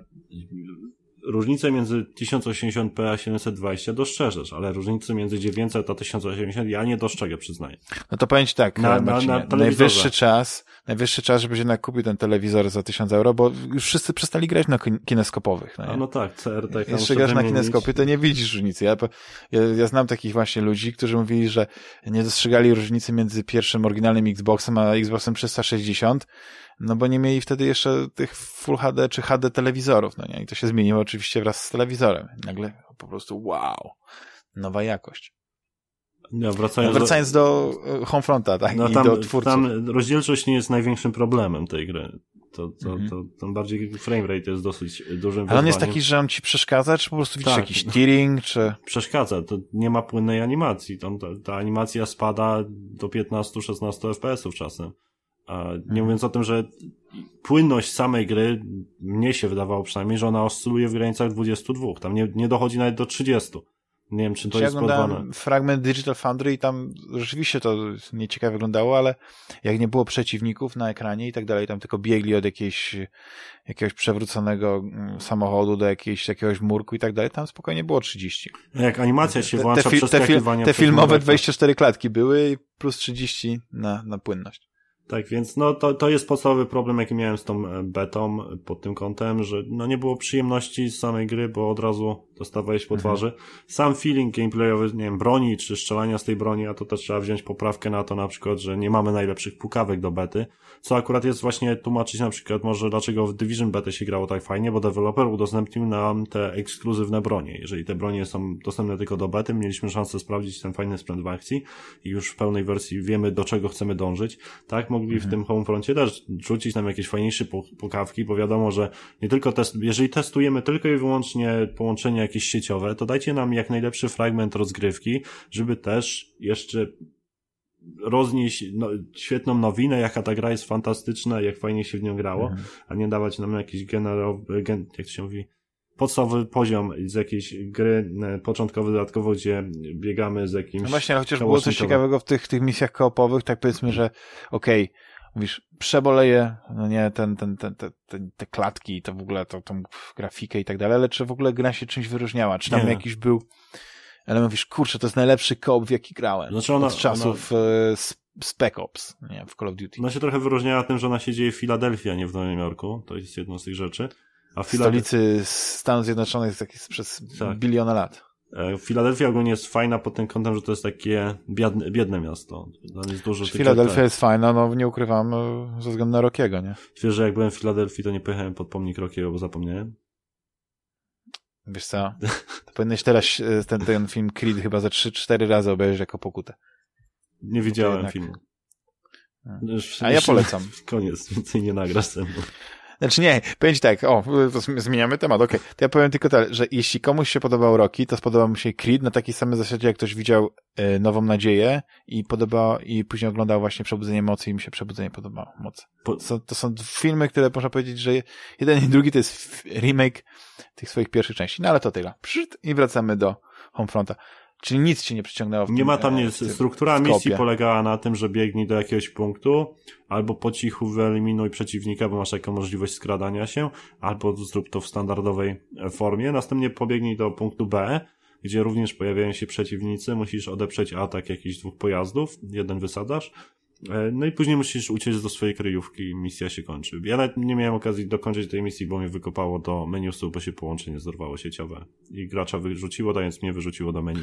różnicę między 1080p a 720 dostrzeżesz, ale różnicę między 900 a 1080 ja nie dostrzegę, przyznaję. No to powiem ci tak, na, na, na najwyższy czas, najwyższy czas, żebyś jednak kupił ten telewizor za 1000 euro, bo już wszyscy przestali grać na kineskopowych. No, no tak, CRT. Jak Jeszcze grasz na kineskopie, to nie widzisz różnicy. Ja, ja, ja znam takich właśnie ludzi, którzy mówili, że nie dostrzegali różnicy między pierwszym oryginalnym Xboxem a Xboxem 360, no bo nie mieli wtedy jeszcze tych Full HD czy HD telewizorów, no nie? I to się zmieniło oczywiście wraz z telewizorem. Nagle po prostu wow, nowa jakość. No, wracając, no, wracając do, do Homefronta, tak, no, tam, i do twórców. Tam rozdzielczość nie jest największym problemem tej gry. To, to, mm -hmm. to, tam bardziej framerate jest dosyć dużym Ale on jest taki, że on ci przeszkadza, czy po prostu widzisz tak. jakiś tearing, czy... Przeszkadza, to nie ma płynnej animacji. Tam ta, ta animacja spada do 15-16 FPS-ów czasem. Nie mówiąc o tym, że płynność samej gry, mnie się wydawało przynajmniej, że ona oscyluje w granicach 22. Tam nie, nie dochodzi nawet do 30. Nie wiem, czy to ja jest podwane. fragment Digital Foundry i tam rzeczywiście to nieciekawie wyglądało, ale jak nie było przeciwników na ekranie i tak dalej, tam tylko biegli od jakiejś, jakiegoś przewróconego mm, samochodu do jakiejś, jakiegoś murku i tak dalej, tam spokojnie było 30. Jak animacja się włącza te, te, te, te, te filmowe 24 klatki były plus 30 na, na płynność. Tak, więc no to, to jest podstawowy problem, jaki miałem z tą e, betą pod tym kątem, że no nie było przyjemności z samej gry, bo od razu dostawałeś po mhm. twarzy. Sam feeling gameplayowy, nie wiem, broni czy strzelania z tej broni, a to też trzeba wziąć poprawkę na to na przykład, że nie mamy najlepszych pukawek do bety, co akurat jest właśnie tłumaczyć na przykład może dlaczego w Division betę się grało tak fajnie, bo deweloper udostępnił nam te ekskluzywne bronie. Jeżeli te bronie są dostępne tylko do bety, mieliśmy szansę sprawdzić ten fajny sprzęt w akcji i już w pełnej wersji wiemy do czego chcemy dążyć. Tak, mogli mhm. w tym Homefroncie też rzucić nam jakieś fajniejsze pukawki, bo wiadomo, że nie tylko test, jeżeli testujemy tylko i wyłącznie połączenie jakieś sieciowe, to dajcie nam jak najlepszy fragment rozgrywki, żeby też jeszcze roznieść no, świetną nowinę, jaka ta gra jest fantastyczna, jak fajnie się w nią grało, mhm. a nie dawać nam jakiś generowy, gen, jak to się mówi, podstawowy poziom z jakiejś gry e, początkowy, dodatkowo, gdzie biegamy z jakimś... No właśnie, chociaż było coś ciekawego w tych, tych misjach koopowych, tak powiedzmy, że okej, okay, mówisz, przeboleję, no nie, ten, ten, ten, te, te klatki, to w ogóle, tą, tą grafikę i tak dalej, ale czy w ogóle gra się czymś wyróżniała? Czy tam nie. jakiś był, ale mówisz, kurczę, to jest najlepszy koop, w jaki grałem. Znaczy ona, od czasów ona... E, Spec Ops, nie, w Call of Duty. Ona się trochę wyróżniała tym, że ona się dzieje w Filadelfii, a nie w Nowym Jorku. To jest jedną z tych rzeczy. A Filad... Stolicy Stanów Zjednoczonych jest tak przez tak. biliona lat. E, Filadelfia ogólnie jest fajna pod tym kątem, że to jest takie biedne, biedne miasto. Tam jest dużo Filadelfia jest fajna, no nie ukrywam, e, ze względu na Rockiego, nie? Wiesz, że jak byłem w Filadelfii, to nie pojechałem pod pomnik Rockiego, bo zapomniałem. Wiesz co, to powinieneś teraz e, ten, ten film Creed chyba za 3-4 razy obejrzeć jako pokutę. Nie widziałem filmu. A ja polecam. Koniec, więcej nie nagrasz ze mną. Znaczy nie, powiem ci tak, o, zmieniamy temat, okej. Okay. To ja powiem tylko tak, że jeśli komuś się podobał Rocky, to spodobał mu się Creed na takiej samej zasadzie, jak ktoś widział y, Nową Nadzieję i podoba, i później oglądał właśnie Przebudzenie Mocy i mi się Przebudzenie podobało moc. To są, to są filmy, które można powiedzieć, że jeden i drugi to jest remake tych swoich pierwszych części. No ale to tyle. I wracamy do Homefronta. Czyli nic cię nie przyciągnęło w Nie tym, ma tam nic. Struktura misji polegała na tym, że biegnij do jakiegoś punktu, albo po cichu wyeliminuj przeciwnika, bo masz taką możliwość skradania się, albo zrób to w standardowej formie. Następnie pobiegnij do punktu B, gdzie również pojawiają się przeciwnicy, musisz odeprzeć atak jakichś dwóch pojazdów, jeden wysadzasz, e, no i później musisz uciec do swojej kryjówki i misja się kończy. Ja nawet nie miałem okazji dokończyć tej misji, bo mnie wykopało do menu stół, bo się połączenie zerwało sieciowe i gracza wyrzuciło, dając mnie wyrzuciło do menu.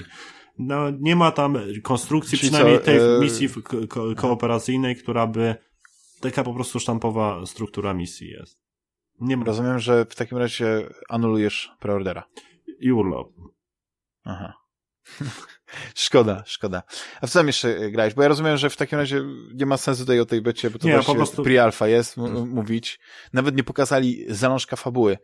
No, nie ma tam konstrukcji, Czyli przynajmniej co, tej e, misji ko ko kooperacyjnej, która by taka po prostu sztampowa struktura misji jest. Nie ma. Rozumiem, że w takim razie anulujesz preordera. I urlop. Aha. szkoda, szkoda. A w co tam jeszcze e, grałeś? Bo ja rozumiem, że w takim razie nie ma sensu tutaj o tej becie, bo to Nie, właśnie po prostu- pre-alpha jest m- mówić. Nawet nie pokazali zalążka fabuły.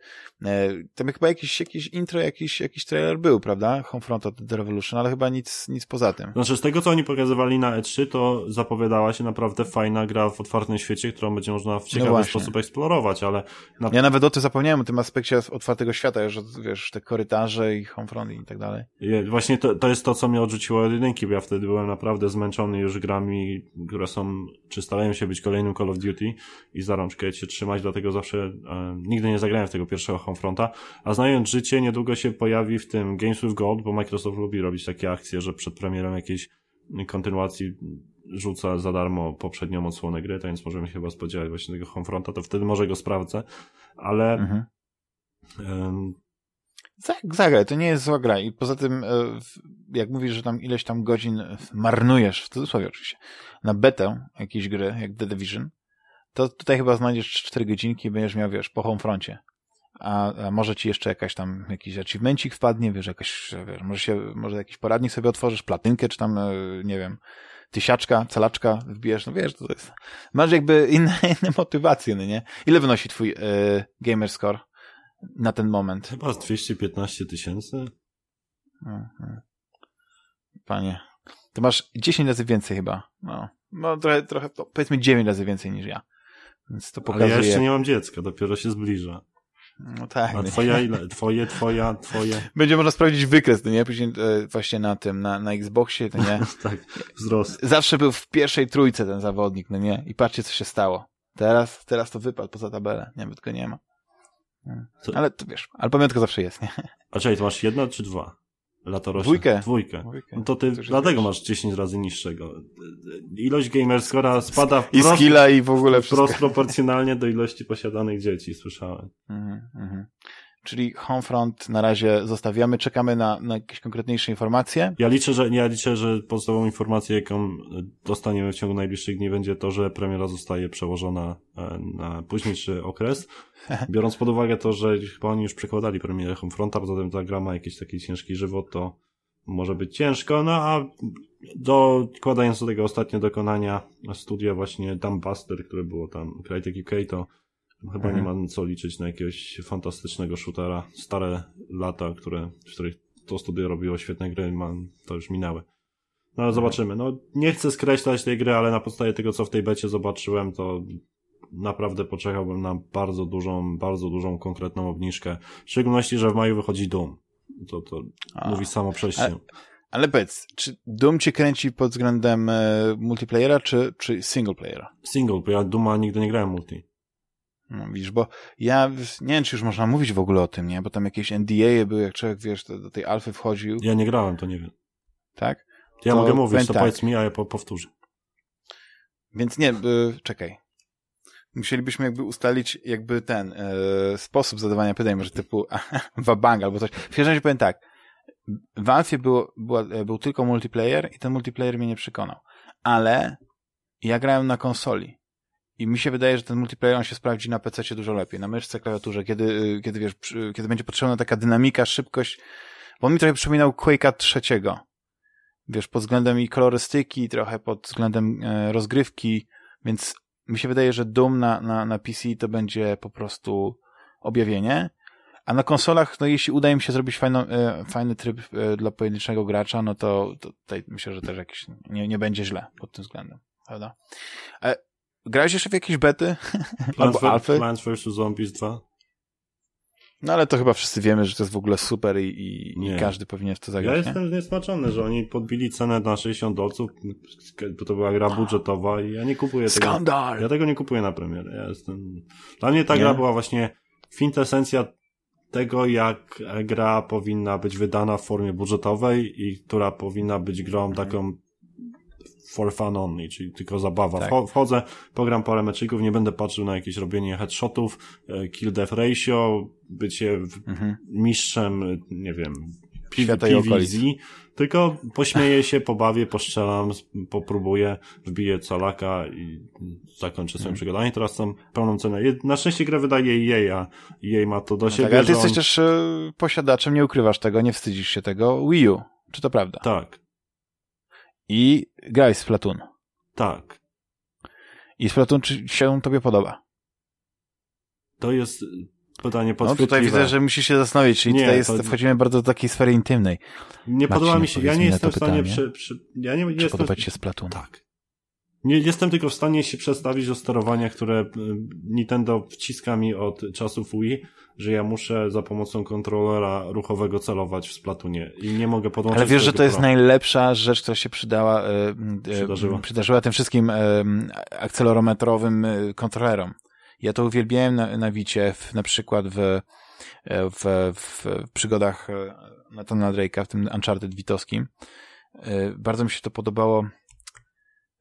E, tam chyba jakiś, jakiś intro, jakiś, jakiś trailer był, prawda? Homefront of the Revolution, ale chyba nic, nic poza tym. Znaczy, z tego co oni pokazywali na E3, to zapowiadała się naprawdę fajna gra w otwartym świecie, którą będzie można w ciekawy No sposób eksplorować, ale na... Ja nawet o tym zapomniałem, o tym aspekcie otwartego świata, że wiesz, te korytarze i Homefront i tak dalej. Je- Właśnie to, to jest to, co mnie odrzuciło od jedynki, bo ja wtedy byłem naprawdę zmęczony już grami, które są, czy starają się być kolejnym Call of Duty i za rączkę się trzymać, dlatego zawsze e, nigdy nie zagrałem w tego pierwszego Homefronta, a znając życie, niedługo się pojawi w tym Games with Gold, bo Microsoft lubi robić takie akcje, że przed premierą jakiejś kontynuacji rzuca za darmo poprzednią odsłonę gry, to więc możemy się chyba spodziewać właśnie tego Homefronta, to wtedy może go sprawdzę, ale Mhm. Zag- Zagraj, to nie jest zła gra i poza tym, e, jak mówisz, że tam ileś tam godzin marnujesz, w cudzysłowie oczywiście, na betę jakiejś gry, jak The Division, to tutaj chyba znajdziesz 4 godzinki i będziesz miał, wiesz, po homefroncie. A, a może ci jeszcze jakaś tam, jakiś achievemencik wpadnie, wiesz, jakaś, wiesz, może się, może jakiś poradnik sobie otworzysz, platynkę, czy tam, e, nie wiem, tysiaczka, calaczka wbijesz, no wiesz, to jest, masz jakby inne, inne motywacje, no nie? Ile wynosi twój e, gamer score na ten moment? chyba z 215 tysięcy? Mhm. Panie, to masz 10 razy więcej chyba. No, no trochę, trochę, to powiedzmy 9 razy więcej niż ja. Więc to Ale pokazuje. ja jeszcze nie mam dziecka, dopiero się zbliża. No tak. A twoja ile? Twoje, twoja, twoje. Będzie można sprawdzić wykres, no nie? Później e, właśnie na tym, na, na Xboxie, to nie? tak, wzrost. Zawsze był w pierwszej trójce ten zawodnik, no nie? I patrzcie, co się stało. Teraz, teraz to wypadł poza tabelę. Nie, bo tylko nie ma. Co? Ale to wiesz, ale pamiątka zawsze jest, nie? A czekaj, to masz jedno czy dwa? Latorośle? Dwójkę. Dwójkę. Dwójkę. No to ty To dlatego wiesz. masz 10 razy niższego. Ilość gamerscora spada I wprost, skilla i w ogóle wszystko. wprost proporcjonalnie do ilości posiadanych dzieci, słyszałem. Mhm, mhm. Czyli Homefront na razie zostawiamy, czekamy na, na jakieś konkretniejsze informacje. Ja liczę, że ja liczę, że podstawową informację, jaką dostaniemy w ciągu najbliższych dni, będzie to, że premiera zostaje przełożona e, na późniejszy okres. Biorąc pod uwagę to, że chyba oni już przekładali premierę Homefronta, poza tym ta gra ma jakiś taki ciężki żywot, to może być ciężko, no a dokładając do tego ostatnie dokonania studia właśnie Dumbbuster, które było tam Crytek UK, to chyba Mhm. nie ma co liczyć na jakiegoś fantastycznego shootera. Stare lata, które, w których to studio robiło świetne gry, ma, to już minęły. No ale zobaczymy. No nie chcę skreślać tej gry, ale na podstawie tego, co w tej becie zobaczyłem, to naprawdę poczekałbym na bardzo dużą, bardzo dużą konkretną obniżkę. W szczególności, że w maju wychodzi Doom. To, to A. mówi samo przez się. Ale- Ale powiedz, czy Doom cię kręci pod względem e, multiplayera, czy, czy single playera? Single, bo ja Duma nigdy nie grałem multi. No, widzisz, bo ja nie wiem, czy już można mówić w ogóle o tym, nie? Bo tam jakieś NDA były, jak człowiek, wiesz, do, do tej alfy wchodził, Ja nie grałem, to nie wiem. tak? Ja To mogę mówić, to tak. powiedz mi, a ja po, powtórzę. Więc nie, y, czekaj. Musielibyśmy jakby ustalić jakby ten y, sposób zadawania pytań, może typu wabang albo coś. W każdym razie powiem tak. W Alfie było, była, e, był tylko multiplayer i ten multiplayer mnie nie przekonał. Ale ja grałem na konsoli. I mi się wydaje, że ten multiplayer on się sprawdzi na PC dużo lepiej, na myszce, klawiaturze, kiedy, y, kiedy wiesz, kiedy będzie potrzebna taka dynamika, szybkość, bo on mi trochę przypominał Quake'a trzeciego. Wiesz, pod względem i kolorystyki, trochę pod względem e, rozgrywki, więc mi się wydaje, że Doom na, na, na PC to będzie po prostu objawienie. A na konsolach, no jeśli uda im się zrobić fajną, e, fajny tryb e, dla pojedynczego gracza, no to, to tutaj myślę, że też jakiś nie, nie będzie źle pod tym względem, prawda? E, grałeś jeszcze w jakieś bety? Plants, Albo alfy? Plants vs. Zombies 2? No ale to chyba wszyscy wiemy, że to jest w ogóle super i, i, każdy powinien w to Ja zagrać, nie? jestem zniesmaczony, że oni podbili cenę na 60 dolców, bo to była gra budżetowa i ja nie kupuję tego. Skandal! Ja tego nie kupuję na premierę. Ja jestem... Dla mnie ta Nie? gra była właśnie kwintesencja tego, jak gra powinna być wydana w formie budżetowej i która powinna być grą Mhm. taką for fun only, czyli tylko zabawa. Tak. Wcho- Wchodzę, program parę meczyków, nie będę patrzył na jakieś robienie headshotów, e, kill death ratio, bycie Mhm. mistrzem, nie wiem, Świata okolic. Tylko pośmieję się, pobawię, postrzelam, s- popróbuję, wbiję calaka i zakończę swoją Mhm. przygodę. Oni teraz są pełną cenę. Na szczęście grę wydaje EA, a EA ma to do No siebie, tak, ale ty jesteś on... też e, posiadaczem, nie ukrywasz tego, nie wstydzisz się tego, Wii U. Czy to prawda? Tak, I grałeś z Platoon. tak. I Splatoon czy się tobie podoba? To jest pytanie No podchwytliwe. tutaj widzę, że musisz się zastanowić, czyli Nie, tutaj jest, to- wchodzimy bardzo do takiej sfery intymnej. Nie Marcinie, podoba mi się, ja nie jestem w stanie przy, przy, ja nie, nie jestem, podoba ci się Splatoon? tak. Nie jestem tylko w stanie się przedstawić do sterowania, które y, Nintendo wciska mi od czasów Wii, że ja muszę za pomocą kontrolera ruchowego celować w Splatoonie i nie mogę podłączyć Ale wiesz, że to jest najlepsza rzecz, która się przydała, e, e, Przydarzyła. przydarzyła tym wszystkim akcelerometrowym kontrolerom. Ja to uwielbiałem na, na Wicie, w, na przykład w, w, w, przygodach Nathana Drake'a, w tym Uncharted Witowskim. Bardzo mi się to podobało.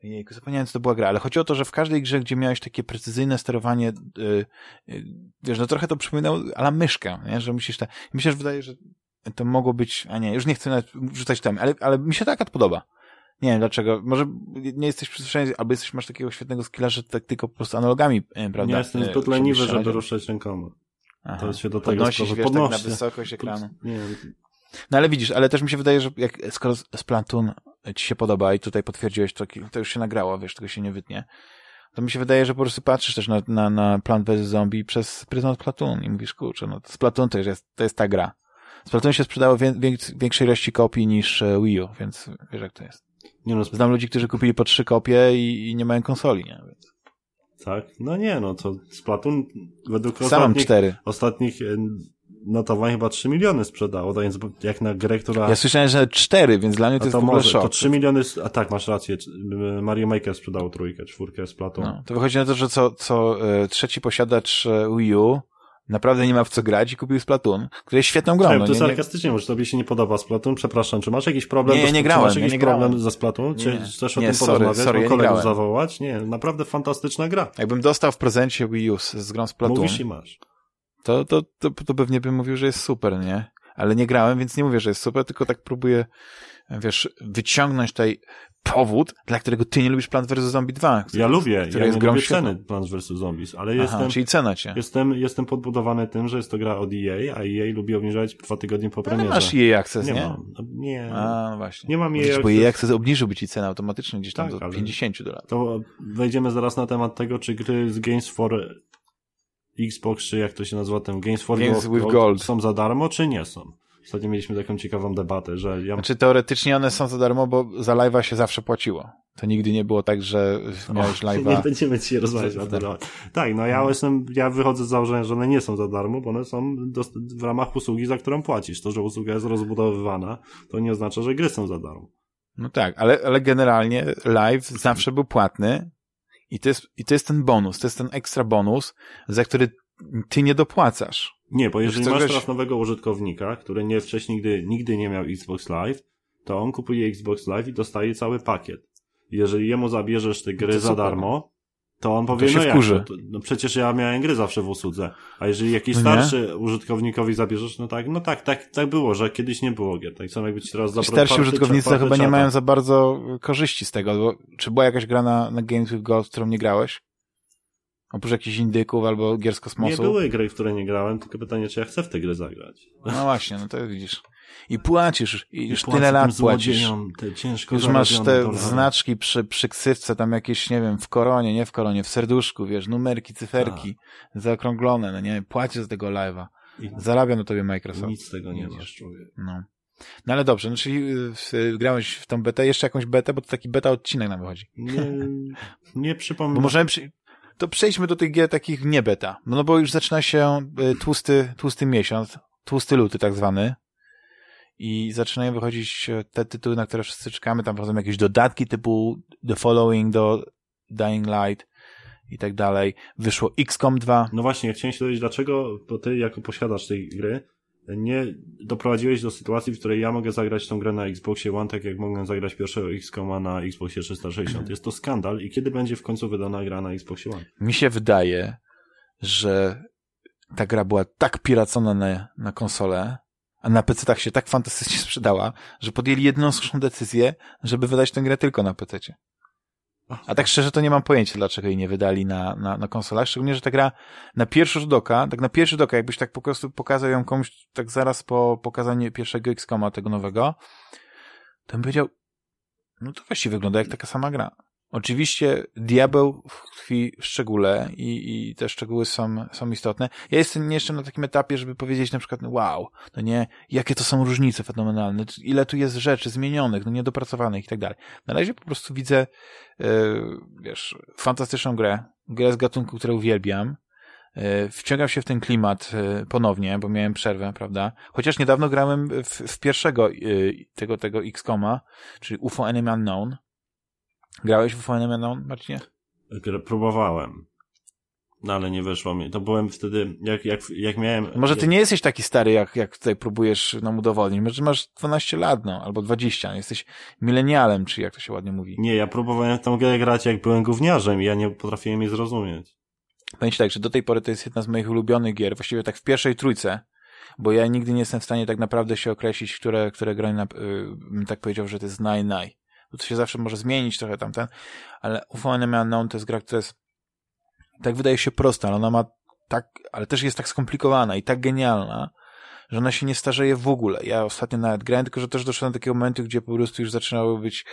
Jejku, zapomniałem, co to była gra, ale chodzi o to, że w każdej grze, gdzie miałeś takie precyzyjne sterowanie, y, y, wiesz, no trochę to przypominało ala myszkę, nie? że musisz te, myślę, że wydaje, że to mogło być, a nie, już nie chcę nawet wrzucać tam, ale, ale mi się taka podoba. Nie wiem dlaczego, może nie jesteś przyzwyczajony, albo jesteś, masz takiego świetnego skilla, że tak tylko po prostu analogami, e, prawda? Nie jestem e, zbyt leniwy, żeby ruszać rękoma. Aha. To się do tego Podnosisz, wiesz, tak na wysokość ekranu. Nie, No ale widzisz, ale też mi się wydaje, że jak, skoro Splatoon ci się podoba i tutaj potwierdziłeś to, to już się nagrało, wiesz, tego się nie wytnie, to mi się wydaje, że po prostu patrzysz też na, na, na Plant vs. Zombie przez pryzmat Platoon i mówisz, kurczę, no Splatoon to jest, to jest ta gra. Splatoon się sprzedało wię, wię- większej ilości kopii niż e, Wii U, więc wiesz jak to jest. nie no, Znam ludzi, którzy kupili po trzy kopie i, i nie mają konsoli, nie? Więc tak. No nie, no to Splatoon według sam ostatnich, cztery. ostatnich e, notowań chyba 3 miliony sprzedało, więc jak na grę, która... Ja słyszałem, że cztery, więc dla mnie to A jest to w może, szok. to 3 miliony, a tak, masz rację, Mario Maker sprzedał trójkę, czwórkę z Platą. No, to wychodzi na to, że co, co e, trzeci posiadacz e, Wii U naprawdę nie ma w co grać i kupił Splatoon, który jest świetną grą. No, to nie, nie, sarkastycznie, może tobie się nie podoba Splatoon, przepraszam, czy masz jakiś problem? Nie, nie czy grałem, Masz ja jakiś nie problem grałem. ze Splatoon? Czy Nie. chcesz o Nie, tym sorry, porozmawiać? sorry, nie kolegów grałem. zawołać? Nie, naprawdę fantastyczna gra. Jakbym dostał w prezencie Wii U z, z grą Splatoon, Mówisz i masz. To, to, to, to pewnie bym mówił, że jest super, nie? Ale nie grałem, więc nie mówię, że jest super, tylko tak próbuję, wiesz, wyciągnąć tutaj powód, dla którego ty nie lubisz Plant vs. Zombie 2. Ja lubię, który ja jest nie lubię świetną. ceny Plants vs. Zombies, ale Aha, jestem, czyli cena cię. jestem, jestem podbudowany tym, że jest to gra od EA, a EA lubi obniżać dwa tygodnie po Ale premierze. masz jej akces, nie, nie? mam. No, Nie. A, no właśnie. Nie mam jej Widzisz, Bo access. jej akces obniżyłby ci cenę automatycznie gdzieś tam Tak, do ale- 50 dolarów. To wejdziemy zaraz na temat tego, czy gry z Games for Xbox, czy jak to się nazywa ten Games for Games Gold, with Gold. są za darmo, czy nie są. Ostatnio mieliśmy taką ciekawą debatę, że ja... Znaczy teoretycznie one są za darmo, bo za live'a się zawsze płaciło. To nigdy nie było tak, że miałeś nie live'a. będziemy dzisiaj rozmawiać na ten temat. Tak, no ja jestem, ja wychodzę z założenia, że one nie są za darmo, bo one są w ramach usługi, za którą płacisz. To, że usługa jest rozbudowywana, to nie oznacza, że gry są za darmo. No tak, ale, ale generalnie live zawsze był płatny i to, jest, i to jest ten bonus, to jest ten ekstra bonus, za który ty nie dopłacasz. Nie, bo jeżeli masz teraz nowego użytkownika, który nie wcześniej nigdy, nigdy nie miał Xbox Live, to on kupuje Xbox Live i dostaje cały pakiet. Jeżeli jemu zabierzesz te gry za super. darmo, to on powie, się no jak, to, to, no przecież ja miałem gry zawsze w usłudze. A jeżeli jakiś No nie? starszy użytkownikowi zabierzesz, no tak, no tak, tak, tak było, że kiedyś nie było gier. Tak samo jakby ci teraz zabrał Starsi użytkownicy chyba nie mają za bardzo korzyści z tego, bo czy była jakaś gra na, na Games with Gold, w którą nie grałeś? Oprócz jakichś indyków albo gier z Nie kosmosu? były gry, w które nie grałem, tylko pytanie, czy ja chcę w te gry zagrać. No właśnie, no to widzisz. I płacisz, i już tyle lat płacisz. Już masz te dolary. znaczki przy, przy ksywce, tam jakieś, nie wiem, w koronie, nie w koronie, w serduszku, wiesz, numerki, cyferki, zaokrąglone, no nie, płacisz za tego live'a. I Zarabia na tobie Microsoft. nic z tego nie masz, człowiek. No. No ale dobrze, no czyli grałeś w tą betę, jeszcze jakąś betę, bo to taki beta odcinek nam wychodzi. Nie, nie Bo przypominam. możemy przy... To przejdźmy do tych gier takich nie beta. No bo już zaczyna się y, tłusty, tłusty miesiąc, tłusty luty tak zwany. I zaczynają wychodzić e, te tytuły, na które wszyscy czekamy. Tam wchodzą jakieś dodatki typu The Following do Dying Light. i tak dalej. Wyszło XCOM 2. No właśnie, ja chciałem się dowiedzieć, dlaczego to ty jako posiadacz tej gry nie doprowadziłeś do sytuacji, w której ja mogę zagrać tą grę na Xboxie One, tak jak mogłem zagrać pierwszego XCOMa na Xboxie 360. Jest to skandal i kiedy będzie w końcu wydana gra na Xboxie One? Mi się wydaje, że ta gra była tak piracona na, na konsolę, a na PC-tach się tak fantastycznie sprzedała, że podjęli jedną słuszną decyzję, żeby wydać tę grę tylko na PC-cie. A tak szczerze to nie mam pojęcia, dlaczego jej nie wydali na, na, na konsolach, szczególnie, że ta gra na pierwszy rzut oka, tak na pierwszy rzut oka, jakbyś tak po prostu pokazał ją komuś tak zaraz po pokazaniu pierwszego XCOMa tego nowego, to bym powiedział, no to właściwie wygląda jak taka sama gra. Oczywiście diabeł tkwi w szczególe i, i te szczegóły są, są istotne. Ja jestem jeszcze na takim etapie, żeby powiedzieć na przykład, wow, no nie, jakie to są różnice fenomenalne, ile tu jest rzeczy zmienionych, no niedopracowanych i tak dalej. Na razie po prostu widzę, yy, wiesz, fantastyczną grę, grę z gatunku, które uwielbiam, yy, wciągam się w ten klimat yy, ponownie, bo miałem przerwę, prawda? Chociaż niedawno grałem w, w pierwszego tego, tego X-Koma, czyli UFO Enemy Unknown, Grałeś w Unknown, Marcinie? Próbowałem. No ale nie wyszło mi. To byłem wtedy, jak, jak, jak miałem... Może ty nie jesteś taki stary, jak, jak tutaj próbujesz nam udowodnić. Może masz 12 lat, no, albo 20. Jesteś milenialem, czy jak to się ładnie mówi. Nie, ja próbowałem tą grę grać, jak byłem gówniarzem i ja nie potrafiłem jej zrozumieć. Powiem ci tak, że do tej pory to jest jedna z moich ulubionych gier, właściwie tak w pierwszej trójce, bo ja nigdy nie jestem w stanie tak naprawdę się określić, które, które gry, na, yy, tak powiedział, że to jest naj, naj bo to się zawsze może zmienić trochę tamten, ale UFO Enemy Unknown to jest gra, która jest tak wydaje się prosta, ale ona ma tak, ale też jest tak skomplikowana i tak genialna, że ona się nie starzeje w ogóle. Ja ostatnio nawet grałem, tylko że też doszedłem do takiego momentu, gdzie po prostu już zaczynało być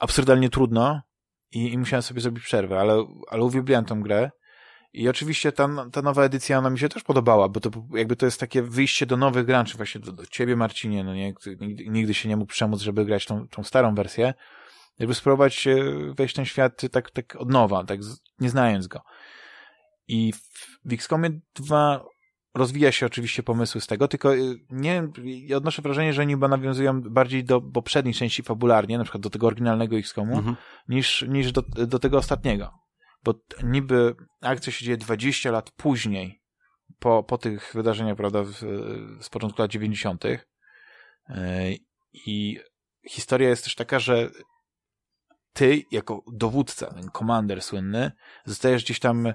absurdalnie trudno i, i musiałem sobie zrobić przerwę, ale, ale uwielbiałem tą grę i oczywiście ta, ta nowa edycja, ona mi się też podobała, bo to jakby to jest takie wyjście do nowych graczy, właśnie do, do ciebie, Marcinie, no nie, nigdy, nigdy się nie mógł przemóc, żeby grać tą, tą starą wersję, jakby spróbować e, wejść w ten świat tak, tak od nowa, tak nie znając go. I w XCOMie 2 rozwija się oczywiście pomysły z tego, tylko e, nie ja odnoszę wrażenie, że niby nawiązują bardziej do poprzedniej części fabularnie, na przykład do tego oryginalnego XCOMu, mhm. niż, niż do, do tego ostatniego bo niby akcja się dzieje 20 lat później, po, po tych wydarzeniach, prawda, w, z początku lat 90. E, I historia jest też taka, że ty, jako dowódca, ten komander słynny, zostajesz gdzieś tam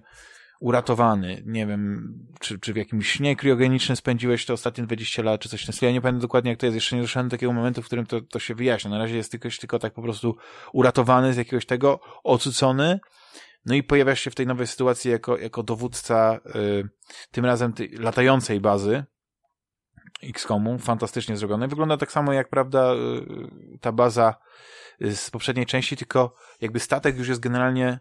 uratowany. Nie wiem, czy, czy w jakimś śnie kriogenicznym spędziłeś te ostatnie 20 lat, czy coś w. Ja nie pamiętam dokładnie, jak to jest. Jeszcze nie doszedłem do takiego momentu, w którym to, to się wyjaśnia. Na razie jest tylko, tylko tak po prostu uratowany z jakiegoś tego, ocucony no i pojawiasz się w tej nowej sytuacji jako, jako dowódca y, tym razem latającej bazy XCOMu, fantastycznie zrobione. Wygląda tak samo jak, prawda, y, ta baza y, z poprzedniej części, tylko jakby statek już jest generalnie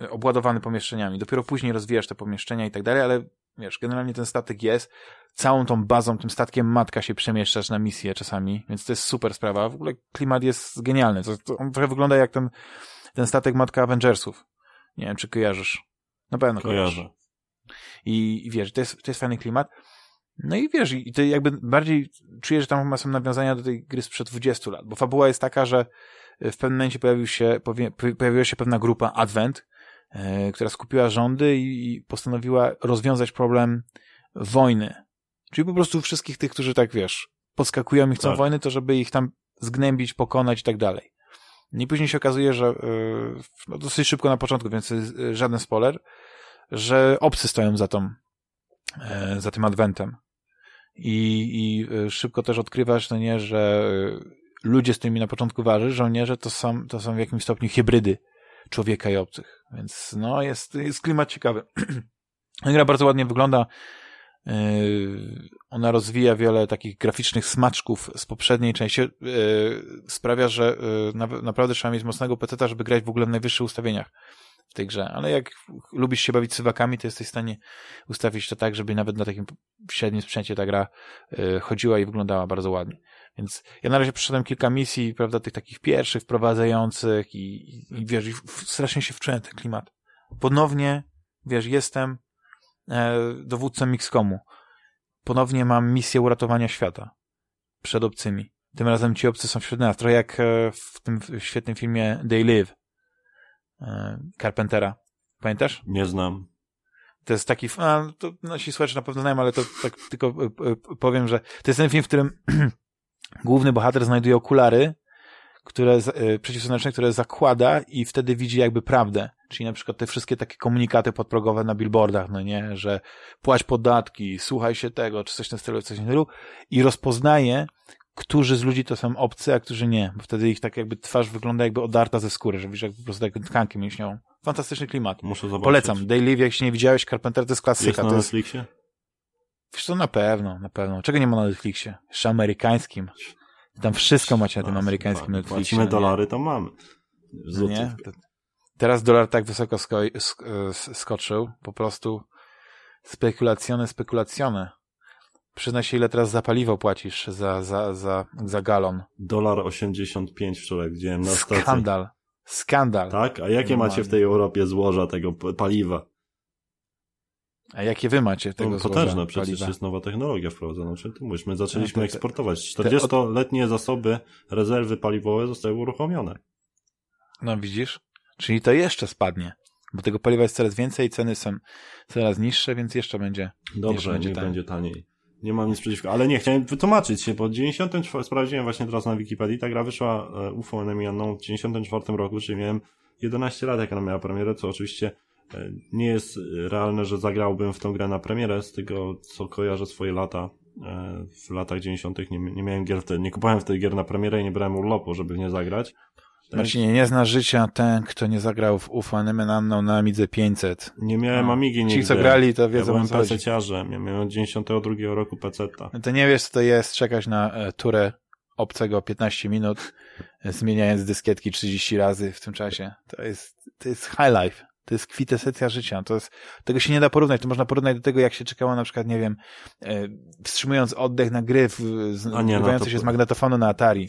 y, obładowany pomieszczeniami. Dopiero później rozwijasz te pomieszczenia i tak dalej, ale wiesz, generalnie ten statek jest, całą tą bazą, tym statkiem matka się przemieszczasz na misję czasami, więc to jest super sprawa. W ogóle klimat jest genialny. To, to on trochę wygląda jak ten ten statek matka Avengersów. Nie wiem, czy kojarzysz. Na pewno kojarzę. I, I wiesz, to jest, to jest fajny klimat. No i wiesz, i to jakby bardziej czuję, że tam są nawiązania do tej gry sprzed 20 lat, bo fabuła jest taka, że w pewnym momencie pojawił się, pojawiła się pewna grupa Advent, e, która skupiła rządy i, i postanowiła rozwiązać problem wojny. Czyli po prostu wszystkich tych, którzy tak, wiesz, podskakują i chcą tak. wojny, to żeby ich tam zgnębić, pokonać i tak dalej. I później się okazuje, że yy, no dosyć szybko na początku, więc yy, żaden spoiler, że obcy stoją za tą, yy, za tym adwentem. I, i szybko też odkrywasz, no nie, że ludzie, z którymi na początku ważysz, żołnierze, to są, to są w jakimś stopniu hybrydy człowieka i obcych. Więc no, jest, jest klimat ciekawy. Gra bardzo ładnie wygląda. Yy, ona rozwija wiele takich graficznych smaczków z poprzedniej części. Yy, sprawia, że yy, naprawdę trzeba mieć mocnego peceta, żeby grać w ogóle w najwyższych ustawieniach w tej grze. Ale jak lubisz się bawić sywakami, to jesteś w stanie ustawić to tak, żeby nawet na takim średnim sprzęcie ta gra chodziła i wyglądała bardzo ładnie. Więc ja na razie przeszedłem kilka misji, prawda, tych takich pierwszych, wprowadzających i, i, i wiesz, i strasznie się wczułem ten klimat. Ponownie, wiesz, jestem dowódcą XCOMu. Ponownie mam misję uratowania świata przed obcymi. Tym razem ci obcy są wśród nas. Trochę jak e, w tym świetnym filmie They Live e, Carpentera. Pamiętasz? Nie znam. To jest taki, a, to nasi słuchacze na pewno znają, ale to tak tylko e, e, powiem, że to jest ten film, w którym główny bohater znajduje okulary, które, y, przeciwsłoneczne, które zakłada i wtedy widzi jakby prawdę. Czyli na przykład te wszystkie takie komunikaty podprogowe na billboardach, no nie, że płać podatki, słuchaj się tego, czy coś tym stylu, coś tym stylu i rozpoznaje, którzy z ludzi to są obcy, a którzy nie, bo wtedy ich tak jakby twarz wygląda jakby odarta ze skóry, że widzisz jak po prostu jak tkankę mięśnią. Fantastyczny klimat. Muszę zobaczyć. Polecam. Live, jak się nie widziałeś, Carpenter to jest klasyka. Jest na to jest, Netflixie? wiesz co, na pewno, na pewno. Czego nie ma na Netflixie? Jeszcze amerykańskim. Tam wszystko macie na tym amerykańskim tak, Netflixie. Płacimy no dolary, to mamy. Nie? Teraz dolar tak wysoko sko skoczył, po prostu spekulacjone, spekulacjone. Przyznaj się, ile teraz za paliwo płacisz za, za, za, za galon. Dolar 85 wczoraj widziałem na stacji. Skandal. Skandal. Tak? A jakie Normalnie. macie w tej Europie złoża tego paliwa? A jakie wy macie tego No, złoża potężne, przecież paliwa? jest nowa technologia wprowadzona. O czym ty mówisz? My zaczęliśmy No, te- te- eksportować. 40-letnie zasoby, rezerwy paliwowe zostały uruchomione. No widzisz? Czyli to jeszcze spadnie. Bo tego paliwa jest coraz więcej, ceny są coraz niższe, więc jeszcze będzie. Dobrze, Jeszcze będzie taniej. będzie taniej. Nie mam nic przeciwko, ale nie, chciałem wytłumaczyć się, bo w 94, sprawdziłem właśnie teraz na Wikipedii, ta gra wyszła e, UFO Enemy Unknown w 94 roku, czyli miałem 11 lat, jak ona miała premierę, co oczywiście nie jest e, realne, że zagrałbym w tą grę na premierę, z tego co kojarzę swoje lata, e, w latach 90 nie, nie miałem gier wtedy, nie kupowałem wtedy gier na premierę i nie brałem urlopu, żeby w nie zagrać. Marcinie, nie zna życia ten, kto nie zagrał w UFO Unknown na Amidze 500. Nie miałem No. Amigi nigdy. Ci, co grali, to Ja wiedzą, byłem o co chodzi. Ja miałem od 92 roku PC-ta. No To nie wiesz, co to jest czekać na e, turę obcego 15 minut, e, zmieniając dyskietki 30 razy w tym czasie. To jest, to jest high life. To jest kwintesencja życia. To jest, tego się nie da porównać. To można porównać do tego, jak się czekało na przykład, nie wiem, e, wstrzymując oddech na gry, w, z, A nie, no to- się z magnetofonu na Atari.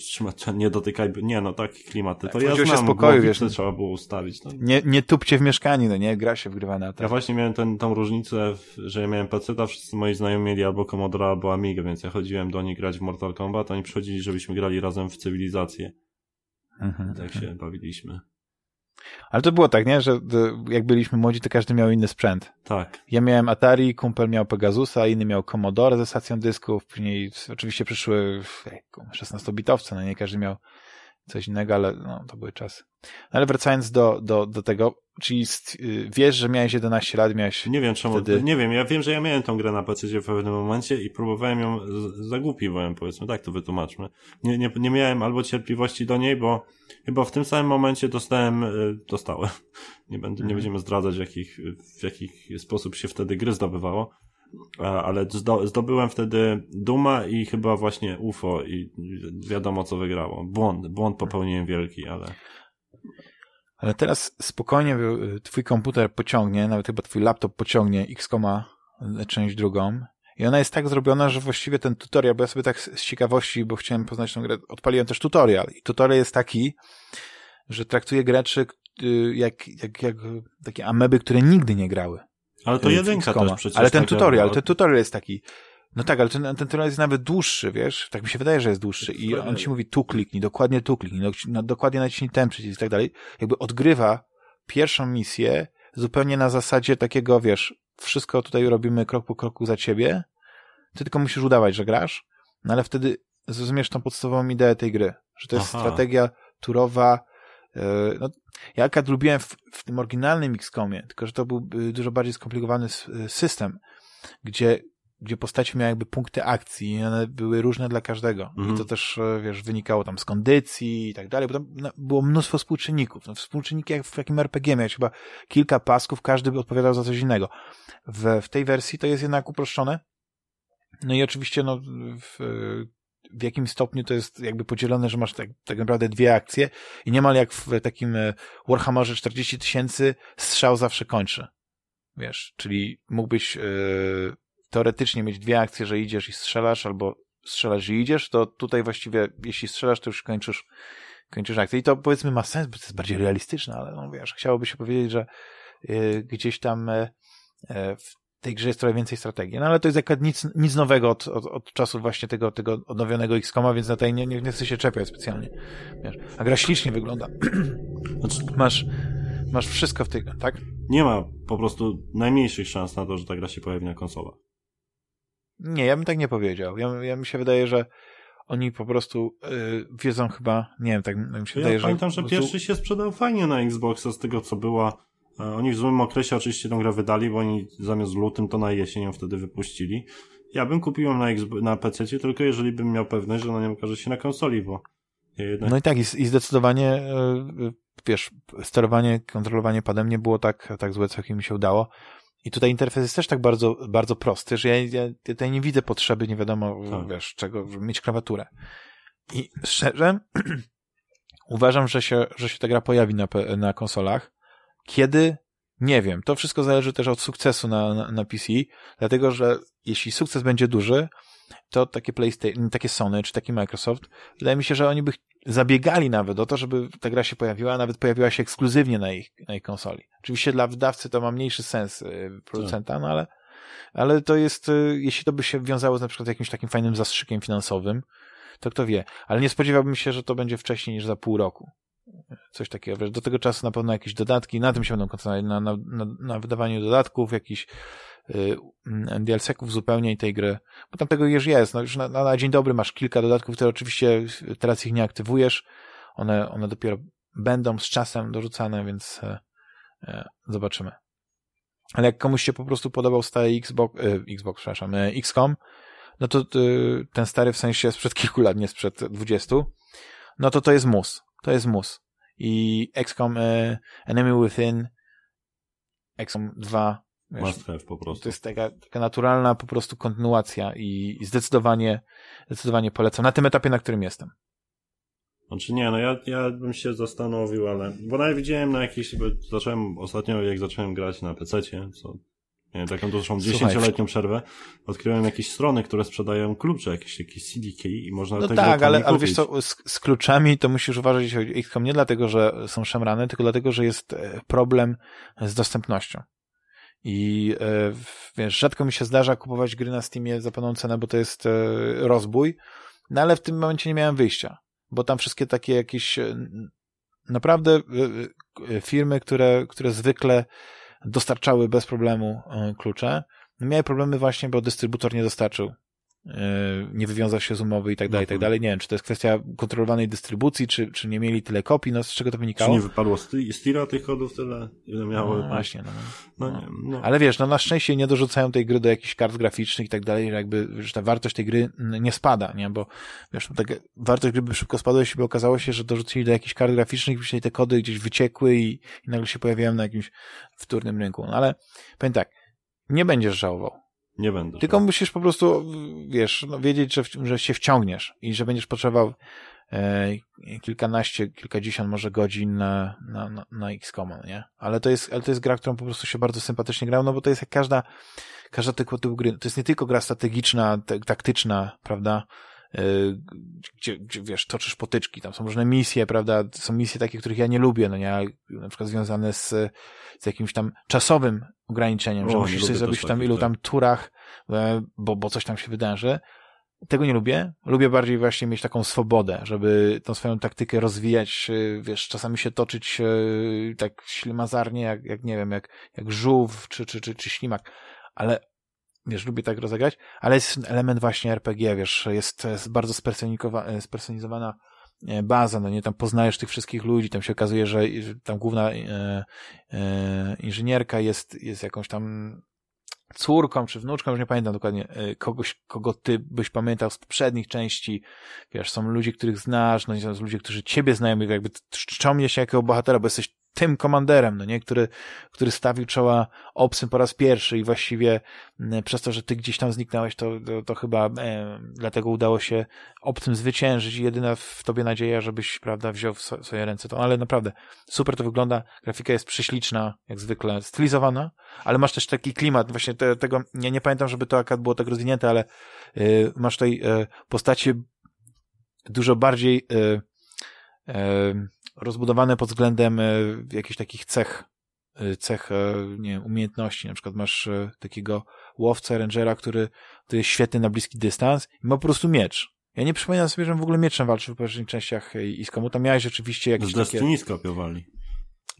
Nie dotykaj, nie no, takie klimaty. To Tak, ja chodziło się znam, spokoju, głowice wiesz, no. trzeba było ustawić. No. Nie, nie tupcie w mieszkaniu, no nie? Gra się wgrywa na Ja Atari. właśnie miałem ten, tą różnicę, że ja miałem PC-ta, wszyscy moi znajomi mieli albo Commodore, albo Amigę, więc ja chodziłem do nich grać w Mortal Kombat, oni przychodzili, żebyśmy grali razem w cywilizację. Mhm. Tak się bawiliśmy. Ale to było tak, nie? Że jak byliśmy młodzi, to każdy miał inny sprzęt. Tak. Ja miałem Atari, kumpel miał Pegasusa, inny miał Commodore ze stacją dysków, później oczywiście przyszły ejku, 16-bitowce, no nie każdy miał coś innego, ale no, to były czasy. No, ale wracając do, do, do tego, czyli y, wiesz, że miałeś 11 lat, miałeś... Nie wiem czemu, Wtedy- nie wiem, ja wiem, że ja miałem tą grę na PC w pewnym momencie i próbowałem ją, z- za głupi byłem, powiedzmy, tak to wytłumaczmy. Nie, nie, nie miałem albo cierpliwości do niej, bo chyba w tym samym momencie dostałem, y, dostałem, nie, będę, nie Mhm. będziemy zdradzać w jakich, w jakich sposób się wtedy gry zdobywało, ale zdo, zdobyłem wtedy Duma i chyba właśnie UFO i wiadomo co wygrało. Błąd, błąd popełniłem wielki, ale Ale teraz spokojnie y, twój komputer pociągnie, nawet chyba twój laptop pociągnie X-Koma, y, część drugą i ona jest tak zrobiona, że właściwie ten tutorial, bo ja sobie tak z z ciekawości, bo chciałem poznać tą grę, odpaliłem też tutorial i tutorial jest taki, że traktuje graczy y, jak, jak, jak takie ameby, które nigdy nie grały. Ale to y, jedynka też przecież. Ale ten tak tutorial, ten tutorial jest taki, no tak, ale ten, ten tutorial jest nawet dłuższy, wiesz? Tak mi się wydaje, że jest dłuższy. I on ci mówi tu kliknij, dokładnie tu kliknij, no, no, dokładnie naciśnij ten przycisk i tak dalej. Jakby odgrywa pierwszą misję zupełnie na zasadzie takiego, wiesz, wszystko tutaj robimy krok po kroku za ciebie, ty tylko musisz udawać, że grasz, no ale wtedy zrozumiesz tą podstawową ideę tej gry, że to jest Aha. strategia turowa, yy, no, ja akurat lubiłem w, w tym oryginalnym XCOMie, tylko że to był y, dużo bardziej skomplikowany y, system, gdzie, gdzie postacie miały jakby punkty akcji i one były różne dla każdego. Mhm. I to też, e, wiesz, wynikało tam z kondycji i tak dalej, bo tam no, było mnóstwo współczynników. No, współczynniki jak w jakim RPG miałeś chyba kilka pasków, każdy by odpowiadał za coś innego. W, w tej wersji to jest jednak uproszczone. No i oczywiście, no, w, w jakim stopniu to jest jakby podzielone, że masz tak, tak naprawdę dwie akcje i niemal jak w takim e, Warhammerze 40 tysięcy strzał zawsze kończy. Wiesz, czyli mógłbyś e, teoretycznie mieć dwie akcje, że idziesz i strzelasz, albo strzelasz i idziesz, to tutaj właściwie, jeśli strzelasz, to już kończysz, kończysz akcję. I to powiedzmy ma sens, bo to jest bardziej realistyczne, ale no wiesz, chciałoby się powiedzieć, że e, gdzieś tam w tej grze jest trochę więcej strategii. No ale to jest akurat nic, nic nowego od, od, od czasu właśnie tego, tego odnowionego XCOMa, więc na tej nie, nie, nie chcę się czepiać specjalnie. Wiesz. A gra ślicznie wygląda. Znaczy, Masz, masz wszystko w tej, tak? nie ma po prostu najmniejszych szans na to, że ta gra się pojawi na konsolach. Nie, ja bym tak nie powiedział. Ja, ja mi się wydaje, że oni po prostu yy, wiedzą chyba, nie wiem, tak mi się ja wydaje, pamiętam, że... że pierwszy się sprzedał fajnie na Xboxa z tego, co była. E, oni w złym okresie oczywiście tę grę wydali, bo oni zamiast lutym to na jesienią wtedy wypuścili. Ja bym kupił na, na PC tylko jeżeli bym miał pewność, że ona nie okaże się na konsoli, bo jednak... No i tak, i, i zdecydowanie, yy, wiesz, sterowanie, kontrolowanie padem nie było tak, tak złe, co mi się udało. I tutaj interfejs jest też tak bardzo, bardzo prosty, że ja, ja, ja tutaj nie widzę potrzeby, nie wiadomo, tak. wiesz, czego, żeby mieć klawiaturę. I szczerze, uważam, że się, że się ta gra pojawi na, na konsolach. Kiedy? Nie wiem. To wszystko zależy też od sukcesu na, na, na PC, dlatego że jeśli sukces będzie duży, to takie PlayStation, takie Sony czy taki Microsoft, wydaje mi się, że oni by zabiegali nawet o to, żeby ta gra się pojawiła, a nawet pojawiła się ekskluzywnie na ich, na ich konsoli. Oczywiście dla wydawcy to ma mniejszy sens y, producenta, tak. no ale, ale to jest, y, jeśli to by się wiązało z na przykład jakimś takim fajnym zastrzykiem finansowym, to kto wie. Ale nie spodziewałbym się, że to będzie wcześniej niż za pół roku. Coś takiego. Do tego czasu na pewno jakieś dodatki, na tym się będą koncentrować, na, na, na, na wydawaniu dodatków, jakichś y, DLC-ków zupełnie tej gry, bo tam tego już jest. No już na, na dzień dobry masz kilka dodatków, które oczywiście teraz ich nie aktywujesz. One, one dopiero będą z czasem dorzucane, więc e, e, zobaczymy. Ale jak komuś się po prostu podobał stary Xbox, e, Xbox, przepraszam, XCOM, no to ten stary w sensie sprzed kilku lat, nie sprzed dwudziestu, no to to jest mus. To jest mus. I XCOM e, Enemy Within, XCOM 2 Wiesz, Must have po prostu. To jest taka, taka naturalna po prostu kontynuacja i, i zdecydowanie, zdecydowanie polecam. Na tym etapie, na którym jestem. Znaczy nie, no ja, ja bym się zastanowił, ale, bo nawet widziałem na jakiś, zacząłem ostatnio, jak zacząłem grać na PC, co taką dłuższą dziesięcioletnią przerwę, odkryłem jakieś strony, które sprzedają klucze, jakieś takie CDK i można no tak, ale, ale wiesz co, z, z, kluczami to musisz uważać o XCOM nie dlatego, że są szemrane, tylko dlatego, że jest e, problem z dostępnością. I e, wiesz, rzadko mi się zdarza kupować gry na Steamie za pełną cenę, bo to jest e, rozbój, no ale w tym momencie nie miałem wyjścia, bo tam wszystkie takie jakieś e, naprawdę firmy, które, które zwykle dostarczały bez problemu klucze, miały problemy właśnie, bo dystrybutor nie dostarczył. E, nie wywiązał się z umowy i tak dalej, i tak mhm. dalej. Nie wiem, czy to jest kwestia kontrolowanej dystrybucji, czy, czy nie mieli tyle kopii, no z czego to wynikało? Czy nie wypadło z tira tych kodów tyle, ile miało? No, właśnie, no. No, no. Nie, no. Ale wiesz, no na szczęście nie dorzucają tej gry do jakichś kart graficznych i tak dalej, że jakby, że ta wartość tej gry nie spada, nie? Bo wiesz, tak, wartość gry by szybko spadła, jeśli by okazało się, że dorzucili do jakichś kart graficznych, i te kody gdzieś wyciekły i, i nagle się pojawiają na jakimś wtórnym rynku. No ale powiem tak, nie będziesz żałował nie będę. Tylko tak. musisz po prostu, wiesz, no, wiedzieć, że, że się wciągniesz i że będziesz potrzebował e, kilkanaście, kilkadziesiąt może godzin na, na, na, na XCOM, nie? Ale to, jest, ale to jest gra, którą po prostu się bardzo sympatycznie grał, no bo to jest jak każda, każda tego typu gry. To jest nie tylko gra strategiczna, taktyczna, prawda? E, gdzie, gdzie, wiesz, toczysz potyczki, tam są różne misje, prawda, są misje takie, których ja nie lubię, no nie, na przykład związane z, z jakimś tam czasowym ograniczeniem, o, że musisz coś zrobić w tam ilu tak. tam turach, e, bo, bo coś tam się wydarzy. Tego nie lubię. Lubię bardziej właśnie mieć taką swobodę, żeby tą swoją taktykę rozwijać, e, wiesz, czasami się toczyć tak ślimazarnie, jak, jak nie wiem, jak, jak żółw czy, czy, czy, czy ślimak, ale wiesz, lubię tak rozegrać, ale jest element właśnie RPG, wiesz, jest, jest bardzo spersonalizowana e, baza, no nie, tam poznajesz tych wszystkich ludzi, tam się okazuje, że, tam główna e, e, inżynierka jest, jest jakąś tam córką czy wnuczką, już nie pamiętam dokładnie, e, kogoś, kogo ty byś pamiętał z poprzednich części, wiesz, są ludzie, których znasz, no i są ludzie, którzy ciebie znają, jakby czczą mnie się jako bohatera, bo jesteś tym komanderem, no nie, który, który stawił czoła obcym po raz pierwszy i właściwie przez to, że ty gdzieś tam zniknąłeś, to, to, to chyba e, dlatego udało się obcym zwyciężyć. I jedyna w tobie nadzieja, żebyś, prawda, wziął w swoje ręce to, ale naprawdę super to wygląda, grafika jest prześliczna, jak zwykle, stylizowana, ale masz też taki klimat, właśnie te, tego, nie, nie pamiętam, żeby to akad było tak rozwinięte, ale y, masz tutaj y, dużo bardziej y, rozbudowane pod względem e, jakichś takich cech, e, cech, e, nie wiem, umiejętności. Na przykład masz takiego łowcę, rangera, który, który jest świetny na bliski dystans i ma po prostu miecz. Ja nie przypominam sobie, że w ogóle mieczem walczył w poprzednich częściach i z komu tam miałeś oczywiście jakieś Z Destiny takie... skopiowali.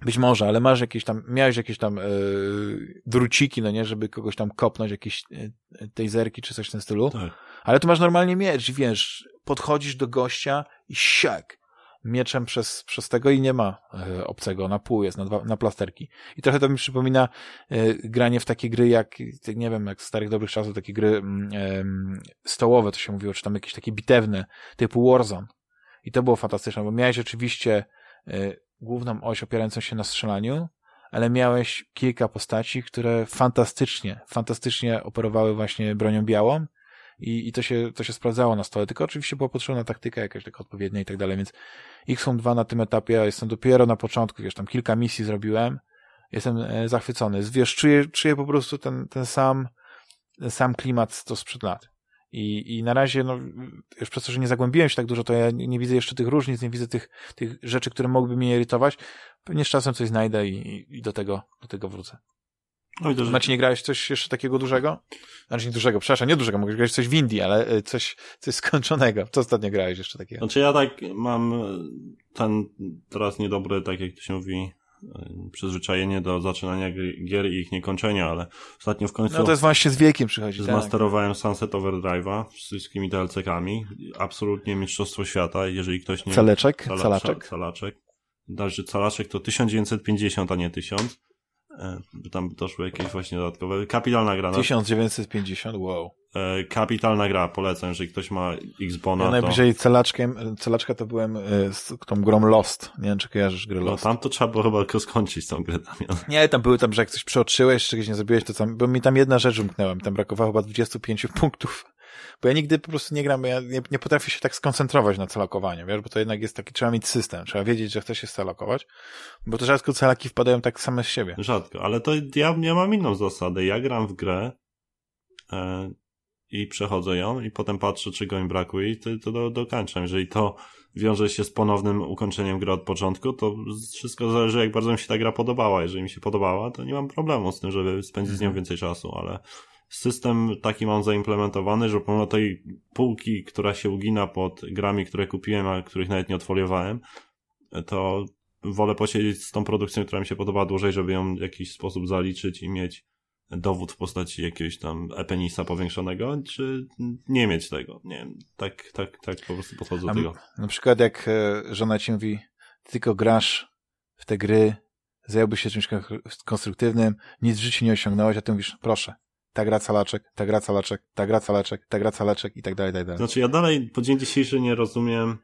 Być może, ale masz jakieś tam, miałeś jakieś tam yy, druciki, no nie, żeby kogoś tam kopnąć, jakieś yy, taserki czy coś w tym stylu. Tak. Ale tu masz normalnie miecz, wiesz, podchodzisz do gościa i siak mieczem przez, przez tego i nie ma e, obcego, na pół jest, na, dwa, na plasterki. I trochę to mi przypomina e, granie w takie gry jak, nie wiem, jak z starych dobrych czasów, takie gry e, stołowe to się mówiło, czy tam jakieś takie bitewne, typu Warzone. I to było fantastyczne, bo miałeś oczywiście e, główną oś opierającą się na strzelaniu, ale miałeś kilka postaci, które fantastycznie, fantastycznie operowały właśnie bronią białą i, i to, się, to się sprawdzało na stole, tylko oczywiście była potrzebna taktyka jakaś taka odpowiednia i tak dalej, więc X-Home na tym etapie, ja jestem dopiero na początku, wiesz, tam kilka misji zrobiłem, jestem e, zachwycony, wiesz, czuję, czuję po prostu ten, ten sam, ten sam klimat to sprzed lat. I, I na razie, no, już przez to, że nie zagłębiłem się tak dużo, to ja nie, nie widzę jeszcze tych różnic, nie widzę tych, tych rzeczy, które mogłyby mnie irytować. Pewnie z czasem coś znajdę i, i do tego, do tego wrócę. No i to, że... Macie nie grałeś coś jeszcze takiego dużego? Znaczy nie dużego, przepraszam, nie dużego, mogłeś grać coś w Indii, ale e, coś, coś skończonego. Co ostatnio grałeś jeszcze takiego? Znaczy ja tak mam ten teraz niedobry, tak jak to się mówi, e, przyzwyczajenie do zaczynania gier i ich niekończenia, ale ostatnio w końcu... No to jest właśnie z wiekiem przychodzi. Zmasterowałem tak. Sunset Overdrive'a z wszystkimi DLC-kami. Absolutnie mistrzostwo świata, jeżeli ktoś nie... Caleczek? Cala, calaczek? Calaczek. Dalszy calaczek to 1950, a nie 1000. E, tam doszły jakieś właśnie dodatkowe. Kapitalna gra. 1950, wow. E, kapitalna gra, polecam, jeżeli ktoś ma Xbona. Ja najbliżej to... celaczkiem, celaczka to byłem e, z tą grą Lost. Nie wiem, czy kojarzysz grę no, Lost. No tam to trzeba było chyba tylko skończyć tą grę, Damian. Nie, tam były tam, że jak coś przeoczyłeś, czegoś nie zrobiłeś, to tam, bo mi tam jedna rzecz umknęła, mi tam brakowało chyba 25 punktów. Bo ja nigdy po prostu nie gram, bo ja nie, nie potrafię się tak skoncentrować na celakowaniu, wiesz, bo to jednak jest taki, trzeba mieć system, trzeba wiedzieć, że chce się celakować, bo to rzadko celaki wpadają tak same z siebie. Rzadko, ale to ja, ja mam inną zasadę, ja gram w grę e, i przechodzę ją i potem patrzę, czego mi brakuje i to, to do, dokańczam. Jeżeli to wiąże się z ponownym ukończeniem gry od początku, to wszystko zależy, jak bardzo mi się ta gra podobała. Jeżeli mi się podobała, to nie mam problemu z tym, żeby spędzić z nią mhm. więcej czasu, ale system taki mam zaimplementowany, że pomimo tej półki, która się ugina pod grami, które kupiłem, a których nawet nie odfoliowałem, to wolę posiedzieć z tą produkcją, która mi się podoba dłużej, żeby ją w jakiś sposób zaliczyć i mieć dowód w postaci jakiegoś tam epenisa powiększonego, czy nie mieć tego. Nie wiem, tak, tak, tak po prostu podchodzę do tego. Na przykład jak e, żona ci mówi, ty tylko grasz w te gry, zająłbyś się czymś konstruktywnym, nic w życiu nie osiągnąłeś, a ty mówisz, proszę, ta gra calaczek, ta gra calaczek, ta gra calaczek, ta gra calaczek i tak dalej, tak dalej. Znaczy ja dalej po dzień dzisiejszy nie rozumiem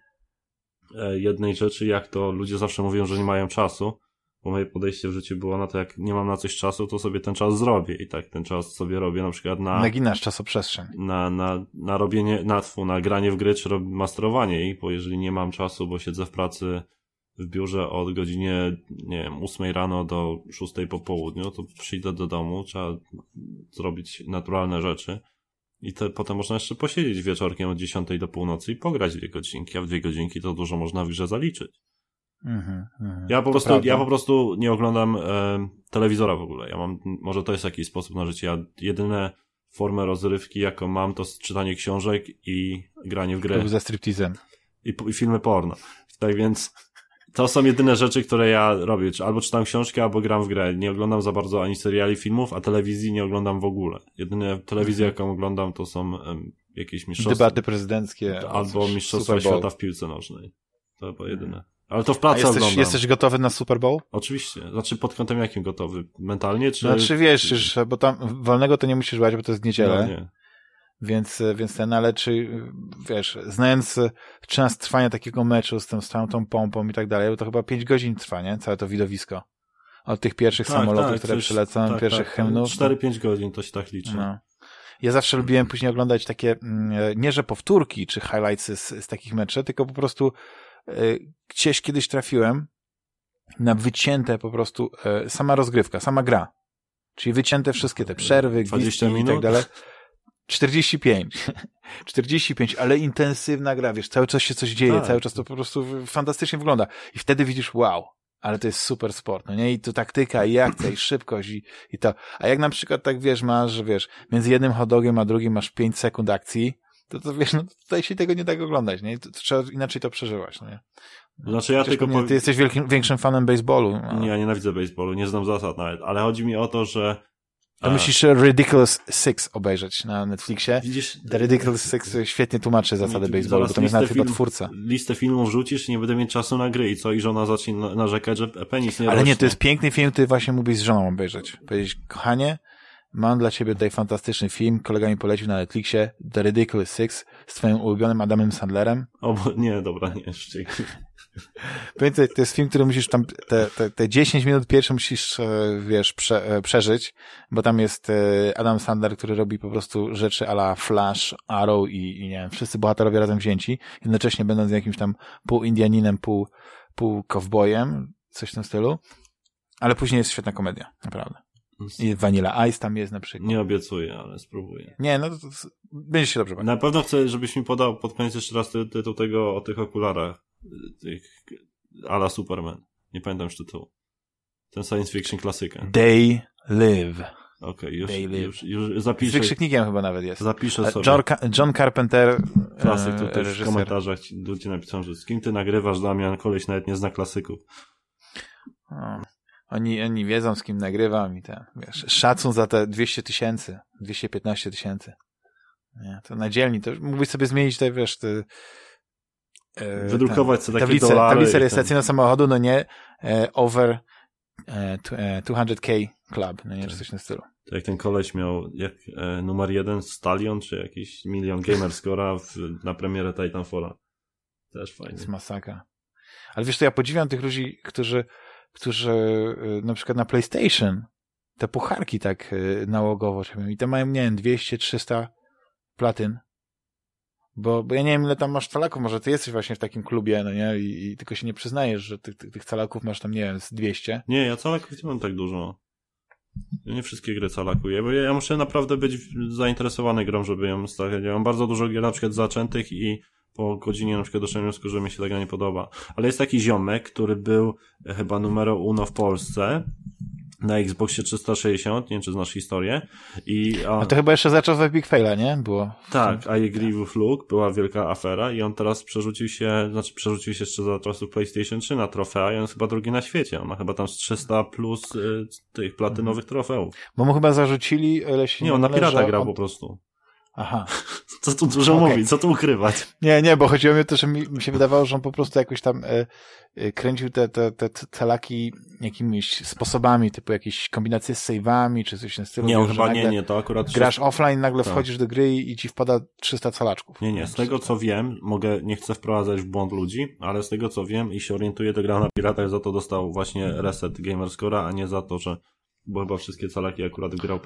e, jednej rzeczy, jak to ludzie zawsze mówią, że nie mają czasu, bo moje podejście w życiu było na to, jak nie mam na coś czasu, to sobie ten czas zrobię i tak ten czas sobie robię na przykład na... Naginasz czasoprzestrzeń. Na, na, na robienie, na, na granie w gry, czy masterowanie jej, bo jeżeli nie mam czasu, bo siedzę w pracy w biurze od godzinie, nie wiem, 8 rano do 6 po południu, to przyjdę do domu, trzeba zrobić naturalne rzeczy i te, potem można jeszcze posiedzieć wieczorkiem od 10 do północy i pograć dwie godzinki, a w dwie godzinki to dużo można w grze zaliczyć. Mm -hmm, ja, po prostu, ja po prostu nie oglądam e, telewizora w ogóle. Ja mam, może to jest jakiś sposób na życie. Ja jedyne formę rozrywki, jaką mam, to czytanie książek i granie w grę. Lub ze striptizem. I, I filmy porno. Tak więc to są jedyne rzeczy, które ja robię. Albo czytam książkę, albo gram w grę. Nie oglądam za bardzo ani seriali, filmów, a telewizji nie oglądam w ogóle. Jedyne telewizję, mhm. jaką oglądam, to są um, jakieś mistrzostwa. Debaty prezydenckie. Albo mistrzostwa świata w piłce nożnej. To było jedyne. Ale to w pracy jesteś, oglądam. Jesteś gotowy na Super Bowl? Oczywiście. Znaczy pod kątem jakim gotowy? Mentalnie czy... Znaczy wiesz, bo tam wolnego to nie musisz brać, bo to jest niedzielę. No, nie. Więc, więc ten, ale czy, wiesz, znając czas trwania takiego meczu z, tym, z całą tą pompą i tak dalej, bo to chyba 5 godzin trwa, nie? Całe to widowisko. Od tych pierwszych tak, samolotów, tak, które przylecą, tak, pierwszych tak, hymnów. 4-5 godzin to się tak liczy. No. Ja zawsze lubiłem później oglądać takie, mm, nie że powtórki czy highlights z, z takich meczy, tylko po prostu gdzieś kiedyś trafiłem na wycięte po prostu sama rozgrywka, sama gra. Czyli wycięte wszystkie te przerwy, gwizdki i tak dalej. 45. 45, ale intensywna gra, wiesz, cały czas się coś dzieje, tak. cały czas to po prostu fantastycznie wygląda. I wtedy widzisz, wow, ale to jest super sport, no nie? I tu taktyka, i akcja, i szybkość, i, i to. A jak na przykład tak, wiesz, masz, wiesz, między jednym hotdogiem a drugim masz 5 sekund akcji, to, to wiesz, no tutaj się tego nie da oglądać, nie? To, to trzeba inaczej to przeżywać, nie? Znaczy ja tylko... Ty jesteś wielkim, większym fanem baseballu. No. Nie, ja nienawidzę baseballu, nie znam zasad nawet, ale chodzi mi o to, że... To a... musisz Ridiculous Six obejrzeć na Netflixie. Widzisz? The Ridiculous Six świetnie tłumaczy zasady baseballu, bo tam jest nawet film, chyba twórca. Listę filmów rzucisz i nie będę mieć czasu na gry i co? I żona zacznie narzekać, że penis nie Ale rośnie. nie, to jest piękny film, ty właśnie mógłbyś z żoną obejrzeć. Powiedzieć, kochanie, mam dla ciebie tutaj fantastyczny film, kolega mi polecił na Netflixie, The Ridiculous Six, z twoim ulubionym Adamem Sandlerem. O, bo, nie, dobra, nie, jeszcze. Pamiętaj, to jest film, który musisz tam, te, te, te 10 minut pierwsze musisz, e, wiesz, prze, e, przeżyć, bo tam jest e, Adam Sandler, który robi po prostu rzeczy ala Flash, Arrow i, i nie wiem, wszyscy bohaterowie razem wzięci, jednocześnie będąc jakimś tam pół Indianinem, pół, pół kowbojem, coś w tym stylu, ale później jest świetna komedia, naprawdę. I Vanilla Ice tam jest na przykład. Nie obiecuję, ale spróbuję. Nie, no to, to będzie się dobrze bawić. Na pewno chcę, żebyś mi podał pod koniec jeszcze raz tytuł tego o tych okularach. Tych ala Superman. Nie pamiętam już tytułu. Ten science fiction klasyka. They Live. Okej, okay, już, już, już zapiszę. Z wykrzyknikiem chyba nawet jest. Zapiszę sobie. John, John Carpenter, Klasyk, to też w komentarzach ludzie napiszą, że z kim ty nagrywasz, Damian? Koleś nawet nie zna klasyków. O. Oni, oni wiedzą, z kim nagrywam i ten, wiesz, szacun za te 200 tysięcy, 215 tysięcy. To na dzielni, to mógłbyś sobie zmienić te, wiesz, te, e, Wydrukować sobie takie tablicę, dolary. Tablicę rejestracyjną samochodu, no nie, e, over e, 200k club, no nie, czy coś w tym stylu. To jak ten koleś miał, jak e, numer jeden Stallion, czy jakiś milion gamer scora na premierę Titanfalla. Też fajnie. To jest masakra. Ale wiesz, to ja podziwiam tych ludzi, którzy którzy y, na przykład na PlayStation te pucharki tak y, nałogowo robią i te mają, nie wiem, 200, 300 platyn. Bo, bo ja nie wiem, ile tam masz calaków, może ty jesteś właśnie w takim klubie, no nie, i, i tylko się nie przyznajesz, że tych, tych, tych calaków masz tam, nie wiem, z 200. Nie, ja calaków nie mam tak dużo. Ja nie wszystkie gry calakuję, bo ja, ja muszę naprawdę być zainteresowany grą, żeby ją stawiać. Ja mam bardzo dużo gier na przykład zaczętych i po godzinie na przykład doszedłem wniosku, że mi się tego nie podoba. Ale jest taki ziomek, który był e, chyba numero uno w Polsce na Xboxie 360, nie wiem czy znasz historię. I, a... to chyba jeszcze zaczął w Epic Faila, nie? Było. Tak, a Agree with Luke była wielka afera i on teraz przerzucił się, znaczy przerzucił się jeszcze za czasów PlayStation 3 na trofea i on jest chyba drugi na świecie. On ma chyba tam z 300 plus y, tych platynowych trofeów. Bo mu chyba zarzucili, ile się nie, on na pirata grał on... po prostu. Aha. Co tu dużo okay. mówić, co tu ukrywać? Nie, nie, bo chodziło mi o to, że mi, mi się wydawało, że on po prostu jakoś tam e, e, kręcił te, te, te celaki jakimiś sposobami, typu jakieś kombinacje z save'ami, czy coś w tym stylu. Nie, chyba nie, nie, to akurat... Grasz offline, nagle tak. wchodzisz do gry i, i ci wpada 300 calaczków. Nie, nie, z tego co wiem, mogę, nie chcę wprowadzać w błąd ludzi, ale z tego co wiem i się orientuję, to gra na piratach za to dostał właśnie reset Gamerscore'a, a nie za to, że bo chyba wszystkie calaki akurat grał e,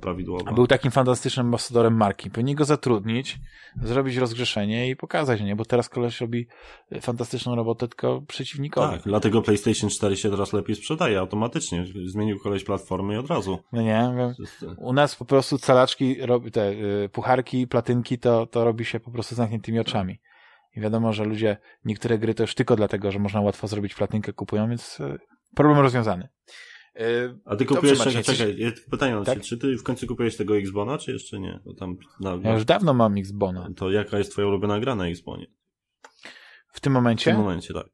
prawidłowo. Był takim fantastycznym ambasadorem marki. Powinni go zatrudnić, zrobić rozgrzeszenie i pokazać, nie? Bo teraz koleś robi e, fantastyczną robotę tylko przeciwnikowi. Tak, dlatego PlayStation 4 się teraz lepiej sprzedaje automatycznie. Zmienił koleś platformy i od razu. No nie, wiem. U nas po prostu calaczki, te y, pucharki, platynki to, to robi się po prostu zamkniętymi oczami. I wiadomo, że ludzie niektóre gry to już tylko dlatego, że można łatwo zrobić platynkę kupują, więc y, problem rozwiązany. A ty kupiłeś, czekaj, czekaj, pytanie mam tak? czy ty w końcu kupiłeś tego Xbona, czy jeszcze nie? Bo tam na, ja już dawno mam Xbona. To jaka jest twoja ulubiona gra na Xbonie? W tym momencie? W tym momencie, tak.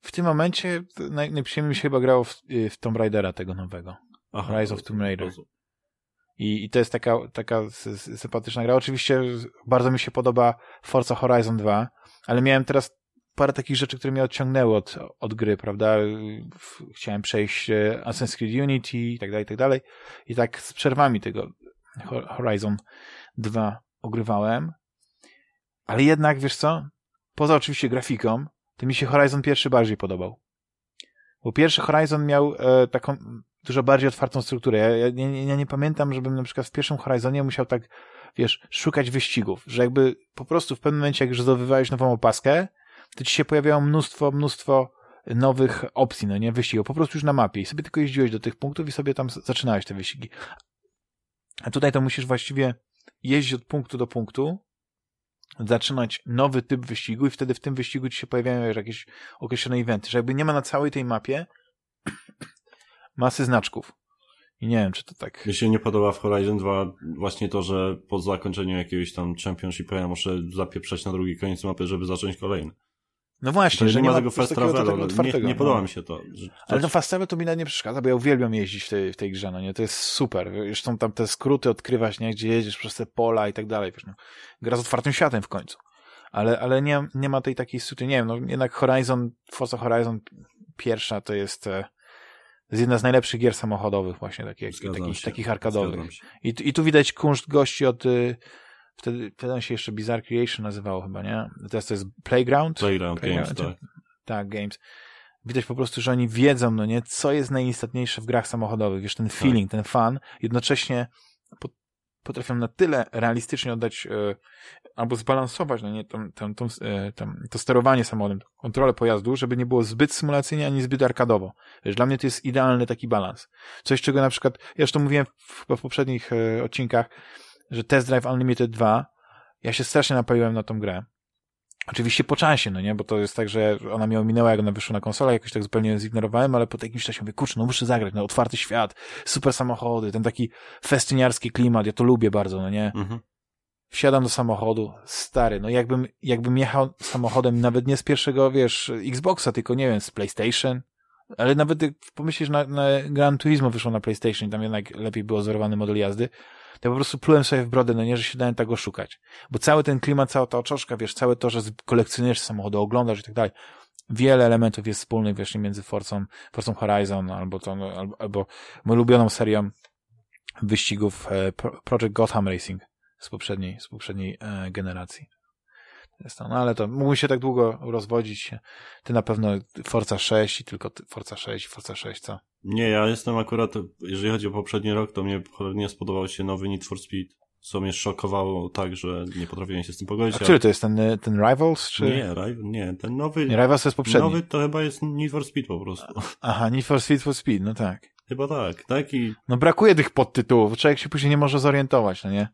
W tym momencie naj, najprzyjemniej mi się chyba grało w, w Tomb Raidera tego nowego. Aha, Rise of Tomb Raider. I, I to jest taka, taka sympatyczna gra. Oczywiście bardzo mi się podoba Forza Horizon 2, ale miałem teraz parę takich rzeczy, które mnie odciągnęły od, od gry, prawda? Chciałem przejść e, Assassin's Creed Unity i tak dalej, i tak dalej. I tak z przerwami tego Horizon 2 ogrywałem. Ale jednak, wiesz co? Poza oczywiście grafiką, to mi się Horizon pierwszy bardziej podobał. Bo pierwszy Horizon miał e, taką dużo bardziej otwartą strukturę. Ja, ja, ja, nie pamiętam, żebym na przykład w pierwszym Horizonie musiał tak, wiesz, szukać wyścigów. Że jakby po prostu w pewnym momencie, jak już zdobywałeś nową opaskę, to ci się pojawiało mnóstwo, mnóstwo nowych opcji, no nie, wyścigów, po prostu już na mapie i sobie tylko jeździłeś do tych punktów i sobie tam zaczynałeś te wyścigi. A tutaj to musisz właściwie jeździć od punktu do punktu, zaczynać nowy typ wyścigu i wtedy w tym wyścigu ci się pojawiają jakieś określone eventy, że jakby nie ma na całej tej mapie masy znaczków. I nie wiem, czy to tak... Mi się nie podoba w Horizon 2 właśnie to, że po zakończeniu jakiegoś tam Championshipa ja muszę zapieprzać na drugi koniec mapy, żeby zacząć kolejny. No właśnie, że nie, nie ma tego fast travelu. Nie, nie podoba no. mi się to. Że Ale no fast travel to mi nawet nie przeszkadza, bo ja uwielbiam jeździć w tej, w tej grze, no nie? To jest super. Zresztą tam te skróty odkrywać, nie? Gdzie jedziesz przez te pola i tak dalej. Wiesz, no. Gra z otwartym światem w końcu. Ale, ale nie, nie ma tej takiej sytuacji. Nie wiem, no jednak Horizon, Forza Horizon pierwsza to jest... Jest jedna z najlepszych gier samochodowych właśnie, takich, takich, takich arkadowych. I, I tu widać kunszt gości od... Y, wtedy, wtedy się jeszcze Bizarre Creation nazywało chyba, nie? Teraz to jest Playground? Playground, Playground Games, tak. Tak, Games. Widać po prostu, że oni wiedzą, no nie, co jest najistotniejsze w grach samochodowych. Wiesz, ten tak. feeling, tak. ten fan, jednocześnie potrafią na tyle realistycznie oddać e, albo zbalansować no nie, tą, tą, tą, e, to sterowanie samochodem, kontrolę pojazdu, żeby nie było zbyt symulacyjnie, ani zbyt arkadowo. Wiesz, dla mnie to jest idealny taki balans. Coś, czego na przykład, ja już to mówiłem w, w poprzednich e, odcinkach, że Test Drive Unlimited 2, ja się strasznie napaliłem na tą grę. Oczywiście po czasie, no nie, bo to jest tak, że ona mnie ominęła, jak ona wyszła na konsolę, jakoś tak zupełnie zignorowałem, ale po jakimś czasie mówię, kurczę, no muszę zagrać, no otwarty świat, super samochody, ten taki festyniarski klimat, ja to lubię bardzo, no nie. Mhm. Wsiadam do samochodu, stary, no jakbym, jakbym jechał samochodem nawet nie z pierwszego, wiesz, Xboxa, tylko nie wiem, z PlayStation, ale nawet pomyślisz, na, na Gran Turismo wyszło na PlayStation, tam jednak lepiej było zerwany model jazdy, to po prostu plułem sobie w brodę, no nie, że się dałem tego szukać. Bo cały ten klimat, cała ta oczoszka, wiesz, całe to, że kolekcjonujesz samochody, oglądasz i tak dalej, wiele elementów jest wspólnych właśnie między Forcą, Forcą Horizon albo, albo, albo moją ulubioną serią wyścigów e, Project Gotham Racing z poprzedniej, z poprzedniej e, generacji. Jest to, no ale to mógłbym się tak długo rozwodzić. Ty na pewno Forza 6 i tylko Forza 6, Forza 6, co? Nie, ja jestem akurat, jeżeli chodzi o poprzedni rok, to mnie nie spodobał się nowy Need for Speed, co mnie szokowało tak, że nie potrafiłem się z tym pogodzić. A który to jest, ten, ten Rivals? Czy... Nie, nie, ten nowy... Nie, Rivals to jest poprzedni. Nowy to chyba jest Need for Speed po prostu. Aha, Need for Speed for Speed, no tak. Chyba tak, taki... No brakuje tych podtytułów, człowiek się później nie może zorientować, no nie?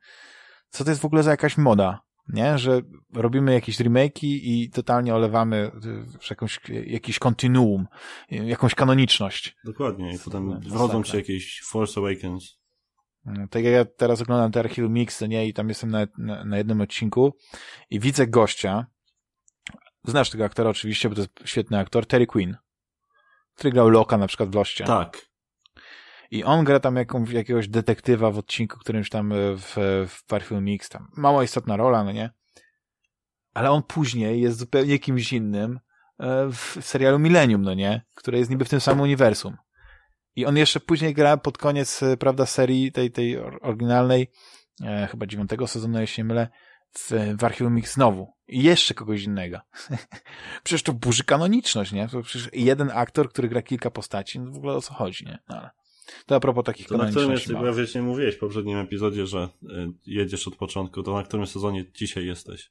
Co to jest w ogóle za jakaś moda? Nie? Że robimy jakieś remake'i i totalnie olewamy jakąś, jakiś kontinuum, jakąś kanoniczność. Dokładnie, i potem wchodzą się jakieś Force Awakens. No, tak jak ja teraz oglądam te archiwy Mix, nie? I tam jestem na, na, na, jednym odcinku i widzę gościa, znasz tego aktora oczywiście, bo to jest świetny aktor, Terry Quinn, który grał Loka na przykład w Loście. Tak. I on gra tam jakąś, jakiegoś detektywa w odcinku, którymś tam e, w, w Parfum Mix, tam mało istotna rola, no nie? Ale on później jest zupełnie kimś innym e, w serialu Millennium, no nie? Które jest niby w tym samym uniwersum. I on jeszcze później gra pod koniec, e, prawda, serii tej, tej oryginalnej, e, chyba dziewiątego sezonu, jeśli nie mylę, w, w Archiwum znowu. I jeszcze kogoś innego. przecież to burzy kanoniczność, nie? Przecież jeden aktor, który gra kilka postaci, no w ogóle o co chodzi, nie? No, ale... To a propos takich to na którym jest, bo ja wiesz, nie mówiłeś w poprzednim epizodzie, że y, jedziesz od początku, to na którym sezonie dzisiaj jesteś?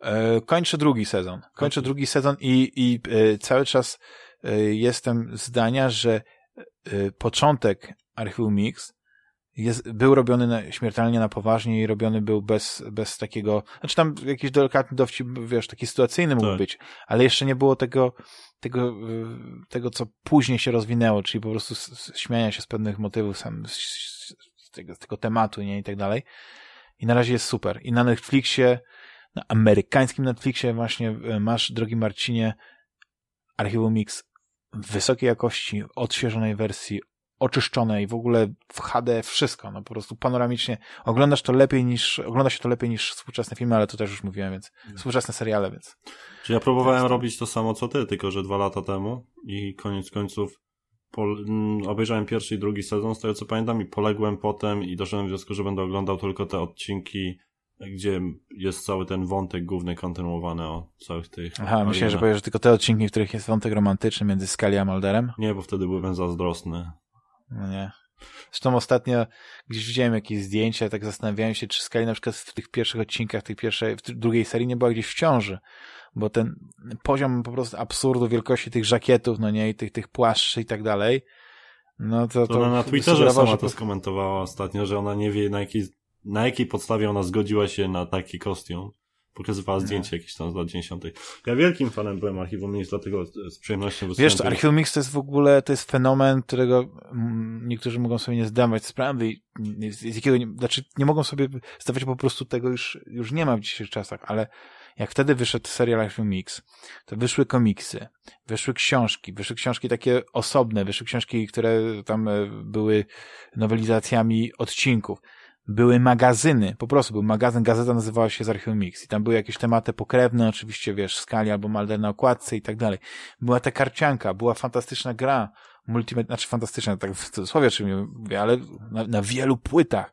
E, kończę drugi sezon. Kończę okay. drugi sezon i, i y, cały czas y, jestem zdania, że początek Archiwum Mix jest, był robiony na, śmiertelnie na poważnie i robiony był bez, bez takiego, znaczy tam jakiś delikatny dowcip, wiesz, taki sytuacyjny mógł tak. być, ale jeszcze nie było tego, tego, y, tego, co później się rozwinęło, czyli po prostu śmiania się z pewnych motywów sam, z, z, tego, z tego tematu, nie, i tak dalej. I na razie jest super. I na Netflixie, na amerykańskim Netflixie właśnie y, masz, drogi Marcinie, Archiwum Mix wysokiej jakości, odświeżonej wersji, oczyszczone i w ogóle w HD wszystko, no po prostu panoramicznie. Oglądasz to lepiej niż, ogląda się to lepiej niż współczesne filmy, ale to też już mówiłem, więc mm. współczesne seriale, więc. Czy ja próbowałem robić to samo co ty, tylko że dwa lata temu i koniec końców mm, obejrzałem pierwszy i drugi sezon, z tego co pamiętam i poległem potem i doszedłem do wniosku, że będę oglądał tylko te odcinki gdzie jest cały ten wątek główny kontynuowany o całych tych... Aha, myślę, że powiesz, że tylko te odcinki, w których jest wątek romantyczny między Scully a Mulderem? Nie, bo wtedy byłem zazdrosny. No nie. Zresztą ostatnio gdzieś widziałem jakieś zdjęcia, tak zastanawiałem się, czy Scully na przykład w tych pierwszych odcinkach, tej pierwszej, w drugiej serii nie była gdzieś w ciąży, bo ten poziom po prostu absurdu wielkości tych żakietów, no nie, i tych, tych płaszczy i tak dalej, no to... To, to na Twitterze sama to skomentowała ostatnio, że ona nie wie na jakiej, na jakiej podstawie ona zgodziła się na taki kostium. Pokazywała zdjęcie jakieś tam z lat 90. Ja wielkim fanem byłem Archiwum Mix, dlatego z przyjemnością Wiesz, to Archiwum Mix to jest w ogóle, to jest fenomen, którego mm, niektórzy mogą sobie nie zdawać sprawy, z jakiego, nie, znaczy nie mogą sobie zdawać, po prostu tego już, już nie ma w dzisiejszych czasach, ale jak wtedy wyszedł serial Archiwum Mix, to wyszły komiksy, wyszły książki, wyszły książki takie osobne, wyszły książki, które tam e, były nowelizacjami odcinków były magazyny, po prostu był magazyn, gazeta nazywała się z Archiwum Mix i tam były jakieś tematy pokrewne, oczywiście, wiesz, skali albo Malder na okładce i tak dalej. Była ta karcianka, była fantastyczna gra, multimedia, znaczy fantastyczna, tak w cudzysłowie czym mówię, ale na, na wielu płytach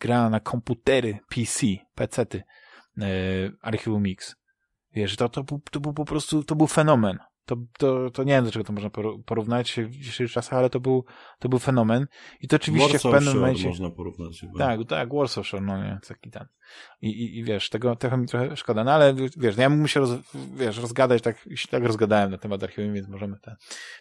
gra na komputery, PC, pecety, yy, Archiwum Mix. Wiesz, to, to, był, to był po prostu, to był fenomen. To, to, to nie wiem, do czego to można porównać w dzisiejszych czasach, ale to był, to był fenomen. I to oczywiście Warsaw w pewnym momencie... można porównać. Chyba. Tak, tak, Warsaw Shore, no nie, taki ten. I, i, I wiesz, tego trochę mi trochę szkoda, no ale wiesz, no ja mógł się roz, wiesz, rozgadać, tak, tak rozgadałem na temat archiwum, więc możemy ten.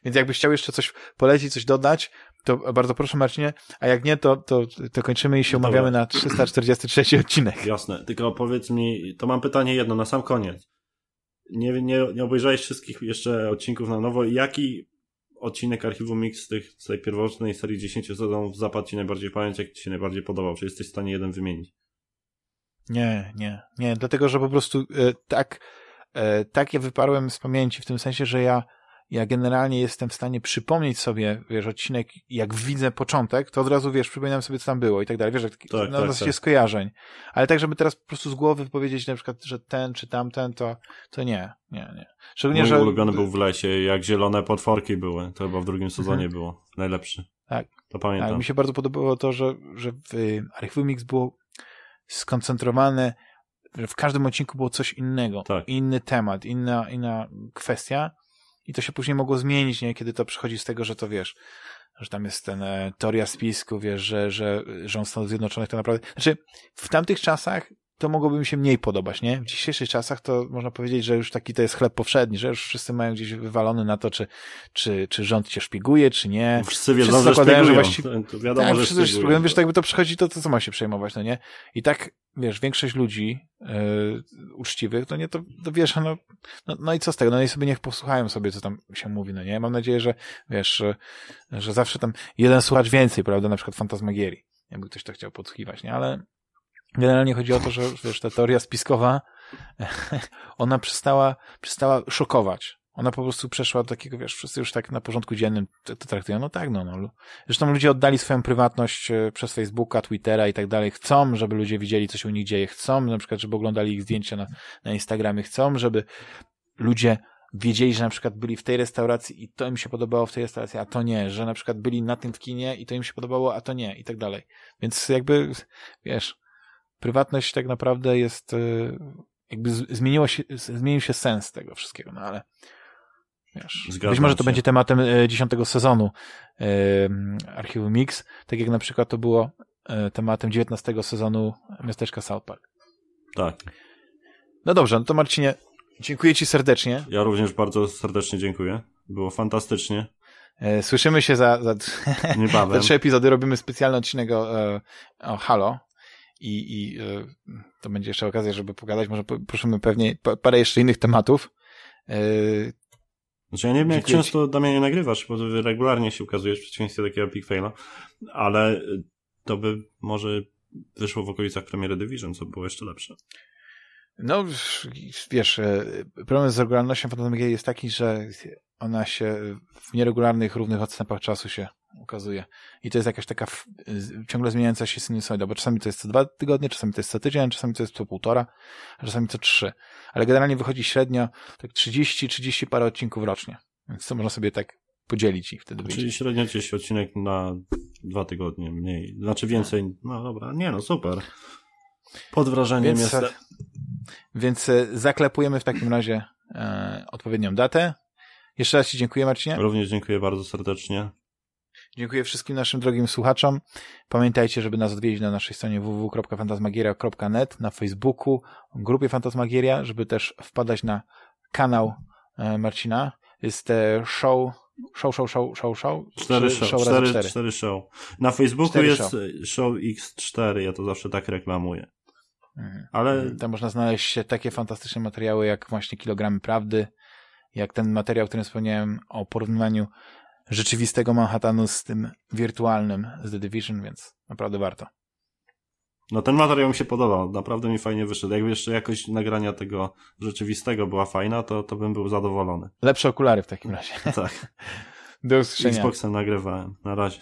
Więc jakbyś chciał jeszcze coś polecić, coś dodać, to bardzo proszę Marcinie, a jak nie, to, to, to kończymy i się Dobra. umawiamy na 343 odcinek. Jasne, tylko powiedz mi, to mam pytanie jedno na sam koniec nie, nie, nie obejrzałeś wszystkich jeszcze odcinków na nowo. Jaki odcinek Archiwum Mix z, tych, z tej pierwotnej serii 10 sezonów zapadł Ci najbardziej pamięć, jak Ci się najbardziej podobał? Czy jesteś w stanie jeden wymienić? Nie, nie, nie, dlatego, że po prostu e, tak, e, tak ja wyparłem z pamięci, w tym sensie, że ja ja generalnie jestem w stanie przypomnieć sobie, wiesz, odcinek, jak widzę początek, to od razu, wiesz, przypominam sobie, co tam było i tak dalej, wiesz, jak, tak, na tak, zasadzie tak. skojarzeń. Ale tak, żeby teraz po prostu z głowy powiedzieć na przykład, że ten czy tamten, to, to nie, nie, nie. Szczególnie, Mój że... ulubiony był w lesie, jak zielone potworki były, to chyba w drugim sezonie mhm. było, najlepszy. Tak. To pamiętam. Tak, mi się bardzo podobało to, że, że w Archiwum Mix było skoncentrowane, że w każdym odcinku było coś innego, tak. inny temat, inna, inna kwestia, i to się później mogło zmienić, nie? Kiedy to przychodzi z tego, że to wiesz, że tam jest ten e, teoria spisku, wiesz, że, że rząd Stanów Zjednoczonych to naprawdę... Znaczy, w tamtych czasach to mogłoby mi się mniej podobać, nie? W dzisiejszych czasach to można powiedzieć, że już taki to jest chleb powszedni, że już wszyscy mają gdzieś wywalony na to, czy, czy, czy rząd cię szpiguje, czy nie. Wszyscy wiedzą, wszyscy że szpiegują. Że właściwie... to wiadomo, tak, że wszyscy szpiegują. Wiesz, tak jakby to przychodzi, to, to co ma się przejmować, no nie? I tak, wiesz, większość ludzi yy, uczciwych, to nie, to, to wiesz, no, no, no i co z tego? No i sobie niech posłuchają sobie, co tam się mówi, no nie? Mam nadzieję, że, wiesz, że, że zawsze tam jeden słuchacz więcej, prawda? Na przykład Fantasmagierii, jakby ktoś to chciał podsłuchiwać, nie? Ale Generalnie chodzi o to, że wiesz, ta teoria spiskowa, ona przestała, przestała szokować. Ona po prostu przeszła do takiego, wiesz, wszyscy już tak na porządku dziennym to, traktują. No tak, no, no. Zresztą ludzie oddali swoją prywatność e, przez Facebooka, Twittera i tak dalej. Chcą, żeby ludzie widzieli, co się u nich dzieje. Chcą, na przykład, żeby oglądali ich zdjęcia na, na Instagramie. Chcą, żeby ludzie wiedzieli, że na przykład byli w tej restauracji i to im się podobało w tej restauracji, a to nie, że na przykład byli na tym w kinie i to im się podobało, a to nie i tak dalej. Więc jakby, wiesz, prywatność tak naprawdę jest, e, jakby zmieniło się, zmienił się sens tego wszystkiego, no ale wiesz, być może to się. będzie tematem e, dziesiątego sezonu e, Archiwum Mix, tak jak na przykład to było tematem dziewiętnastego sezonu Miasteczka South Park. Tak. No dobrze, no to Marcinie, dziękuję Ci serdecznie. Ja również bardzo serdecznie dziękuję. Było fantastycznie. Słyszymy się za, za, za trzy epizody. Robimy specjalny odcinek o, o Halo i, i e, to będzie jeszcze okazja, żeby pogadać. Może prosimy pewnie parę jeszcze innych tematów. E, znaczy ja nie wiem, jak często Damianie nagrywasz, bo regularnie się ukazujesz w przeciwieństwie do takiego Big Faila, ale to by może wyszło w okolicach premiery Division, co było jeszcze lepsze. No, wiesz, e, problem z regularnością Fantasmagierii jest taki, że ona się w nieregularnych, równych odstępach czasu się ukazuje. I to jest jakaś taka ciągle zmieniająca się sinusoida, bo czasami to jest co dwa tygodnie, czasami to jest co tydzień, czasami to jest co półtora, a czasami co trzy. Ale generalnie wychodzi średnio tak 30-30 parę odcinków rocznie. Więc to można sobie tak podzielić i wtedy Czyli wyjdzie. średnio gdzieś odcinek na dwa tygodnie mniej. Znaczy więcej. No dobra, nie no, super. Pod wrażeniem więc, jest. Więc e, zaklepujemy w takim razie e, odpowiednią datę. Jeszcze raz Ci dziękuję, Marcinie. Również dziękuję bardzo serdecznie. Dziękuję wszystkim naszym drogim słuchaczom. Pamiętajcie, żeby nas odwiedzić na naszej stronie www.fantasmagieria.net, na Facebooku, grupie Fantasmagieria, żeby też wpadać na kanał e, Marcina. Jest show Show, show, show, show, show. Cztery show, show cztery, cztery. cztery show. Na Facebooku cztery jest show. show X4, ja to zawsze tak reklamuję. Mhm. Ale... Tam można znaleźć takie fantastyczne materiały, jak właśnie Kilogramy Prawdy, jak ten materiał, o którym wspomniałem, o porównywaniu rzeczywistego Manhattanu z tym wirtualnym z The Division, więc naprawdę warto. No ten materiał mi się podobał, naprawdę mi fajnie wyszedł. Jakby jeszcze jakość nagrania tego rzeczywistego była fajna, to, to bym był zadowolony. Lepsze okulary w takim razie. Tak. Do usłyszenia. Xboxem nagrywałem. Na razie.